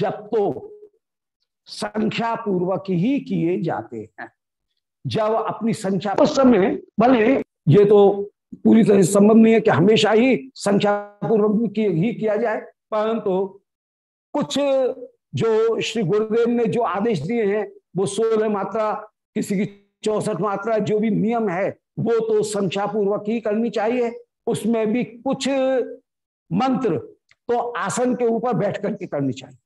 जप तो संख्या पूर्वक ही किए जाते हैं। जब अपनी संख्या, उस समय, भले ये तो पूरी तरह से संभव नहीं है कि हमेशा ही संख्या पूर्वक की, ही किया जाए। परंतु तो कुछ जो श्री गुरुदेव ने जो आदेश दिए हैं वो सोलह मात्रा किसी की चौसठ मात्रा जो भी नियम है वो तो संख्या पूर्वक ही करनी चाहिए। उसमें भी कुछ मंत्र तो आसन के ऊपर बैठ करके करनी चाहिए।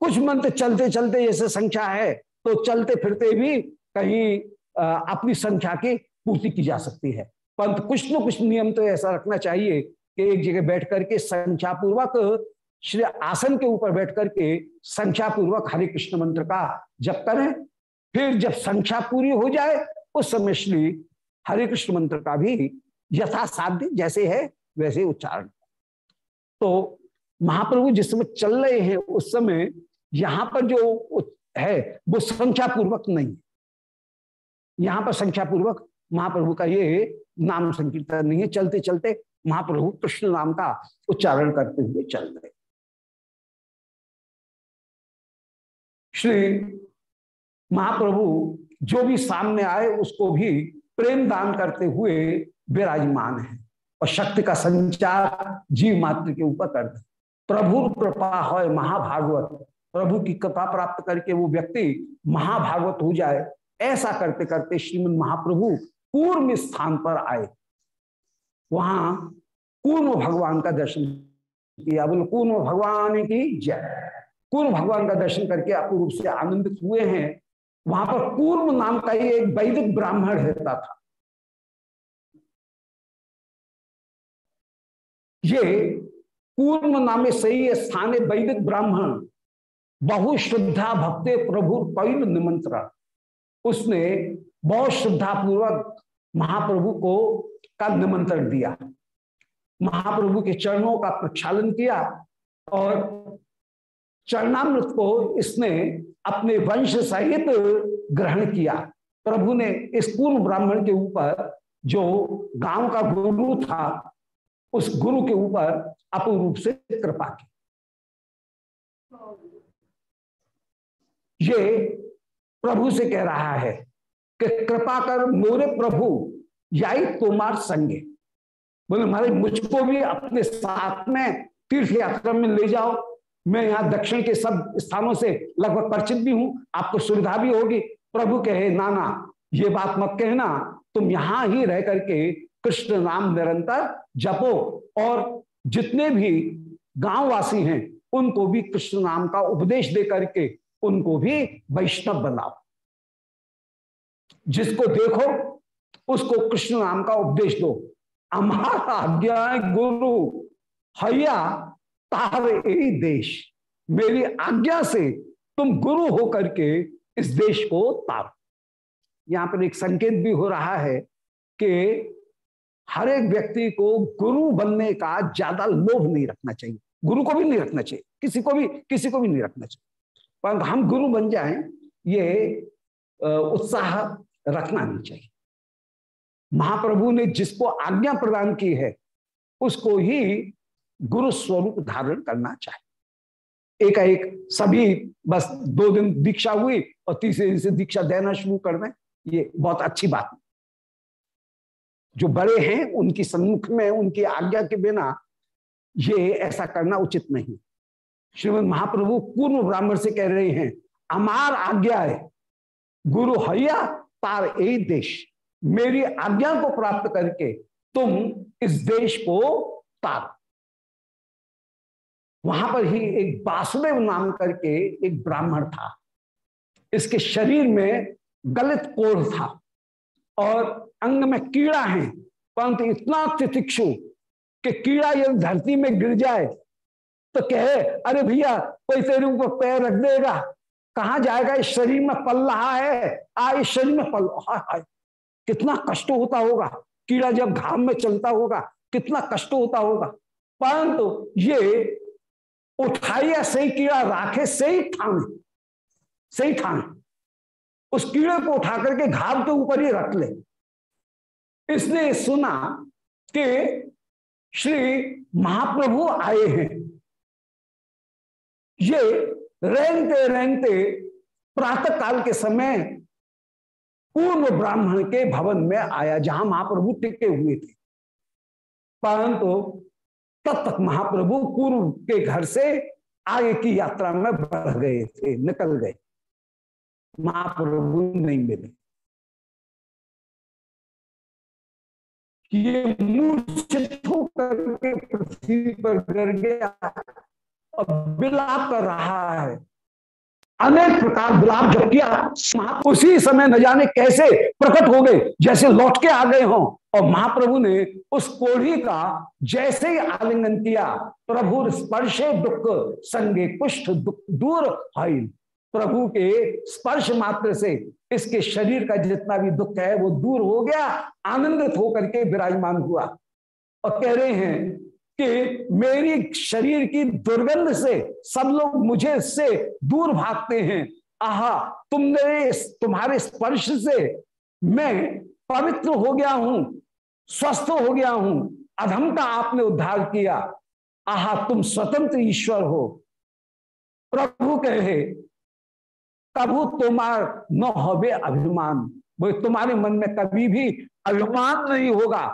कुछ मंत्र चलते चलते जैसे संख्या है तो चलते फिरते भी कहीं अपनी संख्या की पूर्ति की जा सकती है। परंतु कुछ न कुछ नियम तो ऐसा रखना चाहिए कि एक जगह बैठ करके संख्या पूर्वक श्री आसन के ऊपर बैठ करके संख्या पूर्वक हरे कृष्ण मंत्र का जप करें। फिर जब संख्या पूरी हो जाए, उस समय श्री हरे कृष्ण मंत्र का भी यथासाध्य जैसे है, वैसे उच्चारण। तो महाप्रभु जिस समय चल रहे हैं, उस समय यहाँ पर जो है, वो संख्या पूर्वक नहीं यहाँ पर संख्या पूर्वक महाप्रभु का ये नाम संकीर्तन नहीं है। चलते चलते महाप्रभु कृष्ण नाम का उच्चारण करते हुए चल रहे। श्री महाप्रभु जो भी सामने आए, उसको भी प्रेम दान करते हुए विराजमान है और शक्ति का संचार जीव मात्र के ऊपर कर प्रभु कृपा हो महाभागवत। प्रभु की कृपा प्राप्त करके वो व्यक्ति महाभागवत हो जाए, ऐसा करते करते श्रीमद महाप्रभु पूर्व स्थान पर आए। वहाँ कूर्म भगवान का दर्शन किया। बोले, कूर्म भगवान की जय। कूर्म भगवान का दर्शन करके अपूर्ण रूप से आनंदित हुए हैं। वहाँ पर कूर्म नाम का ही एक वैदिक ब्राह्मण रहता था। ये कूर्म नामे सही स्थान वैदिक ब्राह्मण बहु श्रद्धा भक्ते प्रभु पैल निमंत्रण। उसने बहुत श्रद्धा पूर्वक महाप्रभु को का निमंत्रण दिया। महाप्रभु के चरणों का प्रक्षालन किया और चरणामृत को इसने अपने वंश सहित ग्रहण किया। प्रभु ने इस पूर्व ब्राह्मण के ऊपर जो गाँव का गुरु था, उस गुरु के ऊपर अपूर्ण रूप से कृपा की। ये प्रभु से कह रहा है कि कृपा कर मोरे प्रभु, याई तुम्हार संगे। बोले, महाराज, मुझको भी अपने साथ में तीर्थ यात्रा में ले जाओ। मैं यहाँ दक्षिण के सब स्थानों से लगभग परिचित भी हूँ। आपको सुविधा भी होगी। प्रभु कहे, नाना, ये बात मत कहना। तुम यहाँ ही रह करके कृष्ण नाम निरंतर जपो और जितने भी गांववासी हैं, उनको भी कृष्ण नाम का उपदेश दे करके उनको भी वैष्णव बनाओ। जिसको देखो, उसको कृष्ण नाम का उपदेश दो। हमारा आज्ञा गुरु हैया तार देश। मेरी आज्ञा से तुम गुरु होकर के इस देश को तार यहाँ पर एक संकेत भी हो रहा है कि हर एक व्यक्ति को गुरु बनने का ज़्यादा लोभ नहीं रखना चाहिए। गुरु को भी नहीं रखना चाहिए। किसी को भी, किसी को भी नहीं रखना चाहिए। पर हम गुरु बन जाएँ, ये उत्साह रखना नहीं चाहिए। महाप्रभु ने जिसको आज्ञा प्रदान की है, उसको ही गुरु स्वरूप धारण करना चाहिए। एक एक सभी बस दो दिन दीक्षा हुई और तीसरे दिन से दीक्षा देना शुरू कर दें, ये बहुत अच्छी बात है। जो बड़े हैं, उनकी सम्मुख में, उनकी आज्ञा के बिना ये ऐसा करना उचित नहीं। श्रीमद महाप्रभु पूर्व ब्राह्मण से कह रहे हैं अमार आज्ञा है गुरु हैया तार ए देश। मेरी आज्ञा को प्राप्त करके तुम इस देश को तार। वहाँ पर ही एक वासुदेव नाम करके एक ब्राह्मण था। इसके शरीर में गलत कोढ़ था और अंग में कीड़ा है। परंतु इतना तितिक्षु कि कीड़ा यदि धरती में गिर जाए तो कहे, अरे भैया, कोई तेरे ऊपर पैर रख देगा? कहा जाएगा? इस शरीर में पल रहा है। आ, इस शरीर में पल रहा है कितना कष्ट होता होगा। कीड़ा जब घाम में चलता होगा, कितना कष्ट होता होगा। परंतु ये उठाइया सही कीड़ा, राखे सही ठाने। सही ठाने। उस कीड़े को उठा करके घाव के ऊपर ही रख ले। इसने सुना कि श्री महाप्रभु आए हैं। ये रेंगते रेंगते प्रातः काल के समय पूर्व ब्राह्मण के भवन में आया, जहाँ महाप्रभु टिके हुए थे। परंतु तब तक महाप्रभु पूर्व के घर से आगे की यात्रा में बढ़ गए थे, निकल गए। महाप्रभु नहीं मिले। ये मूर्छित होकर के पृथ्वी पर गिर गया। और विलाप कर रहा है। अनेक प्रकार विलाप जब किया उसी समय न जाने कैसे प्रकट हो गए जैसे लौट के आ गए हों। और महाप्रभु ने उस कोढ़ी का जैसे ही आलिंगन किया, प्रभु स्पर्शे दुख, संगे कुष्ठ दुख दूर हाइल प्रभु के स्पर्श मात्र से इसके शरीर का जितना भी दुख है, वो दूर हो गया, आनंदित होकर के विराजमान हुआ। और कह रहे हैं कि मेरी शरीर की दुर्गंध से सब लोग मुझे से दूर भागते हैं। आहा, तुमने तुम्हारे स्पर्श से मैं पवित्र हो गया हूँ, स्वस्थ हो गया हूँ, अधम का आपने उद्धार किया। आहा, तुम स्वतंत्र ईश्वर हो। प्रभु कहे कभू तुम्हार न होवे अभिमान। वो तुम्हारे मन में कभी भी अभिमान नहीं होगा।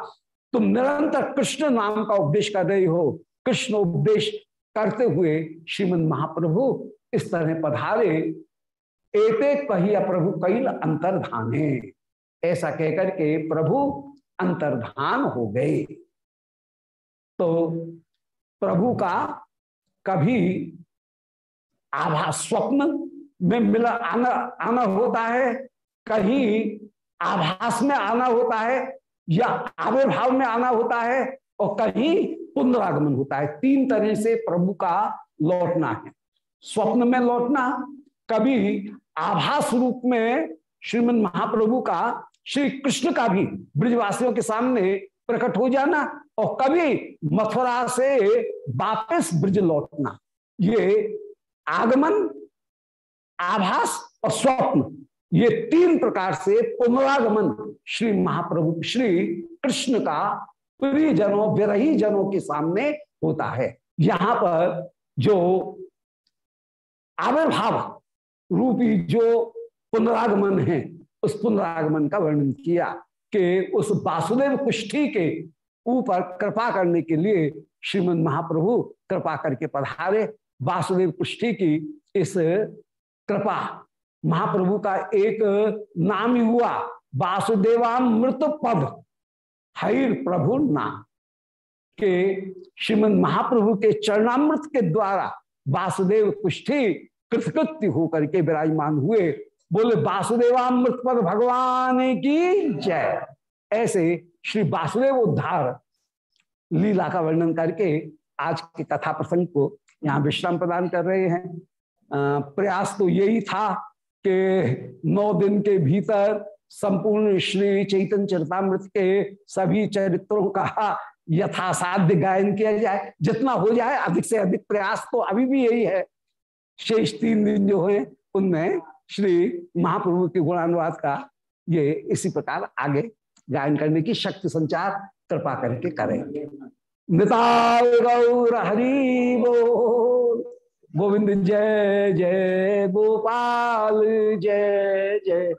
तुम निरंतर कृष्ण नाम का उपदेश कर रही हो। कृष्ण उपदेश करते हुए श्रीमद महाप्रभु इस तरह पधारे। एते कहिया प्रभु कई अंतर्धाने। ऐसा कहकर के प्रभु अंतर्धान हो गए। तो प्रभु का कभी आभा स्वप्न में मिला आना आना होता है, कहीं आभास में आना होता है या आविर्भाव में आना होता है और कहीं पुनरागमन होता है। तीन तरह से प्रभु का लौटना है। स्वप्न में लौटना, कभी आभास रूप में श्रीमद महाप्रभु का, श्री कृष्ण का भी ब्रिजवासियों के सामने प्रकट हो जाना और कभी मथुरा से वापस ब्रिज लौटना। ये आगमन, आभास और स्वप्न ये तीन प्रकार से पुनरागमन श्री महाप्रभु, श्री कृष्ण का प्रिय जनों विरही जनों के सामने होता है। यहाँ पर जो आविर्भाव रूपी जो पुनरागमन है, उस पुनरागमन का वर्णन किया कि उस वासुदेव कुष्ठी के ऊपर कृपा करने के लिए श्रीमद महाप्रभु कृपा करके पधारे। वासुदेव कुष्ठी की इस कृपा महाप्रभु का एक नाम ही हुआ वासुदेवामृत पद। हईर प्रभु नाम। के श्रीमद महाप्रभु के चरणामृत के द्वारा वासुदेव कुष्ठी कृतकृत्य होकर के विराजमान हुए। बोले वासुदेवामृत पद भगवान की जय। ऐसे श्री वासुदेव उद्धार लीला का वर्णन करके आज के कथा प्रसंग को यहाँ विश्राम प्रदान कर रहे हैं। प्रयास तो यही था कि नौ दिन के भीतर संपूर्ण श्री चैतन्य चरतामृत के सभी चरित्रों का यथासाध्य गायन किया जाए। जितना हो जाए, अधिक से अधिक प्रयास तो अभी भी यही है। शेष तीन दिन जो है उनमें श्री महाप्रभु के गुणानुवाद का ये इसी प्रकार आगे गायन करने की शक्ति संचार कृपा करके करेंगे। निताल गौर हरी बोल। गोविंद जय जय गोपाल, जय जय।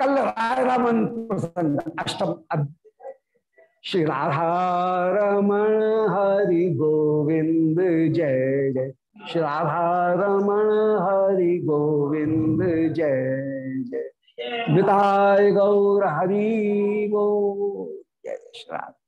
कल राय रमन प्रसंग, अष्टम श्री राधा रमन हरि गोविंद जय जय। श्री राधा रमन हरि गोविंद जय जय। विताय गौर हरि गो जय श्री राधा।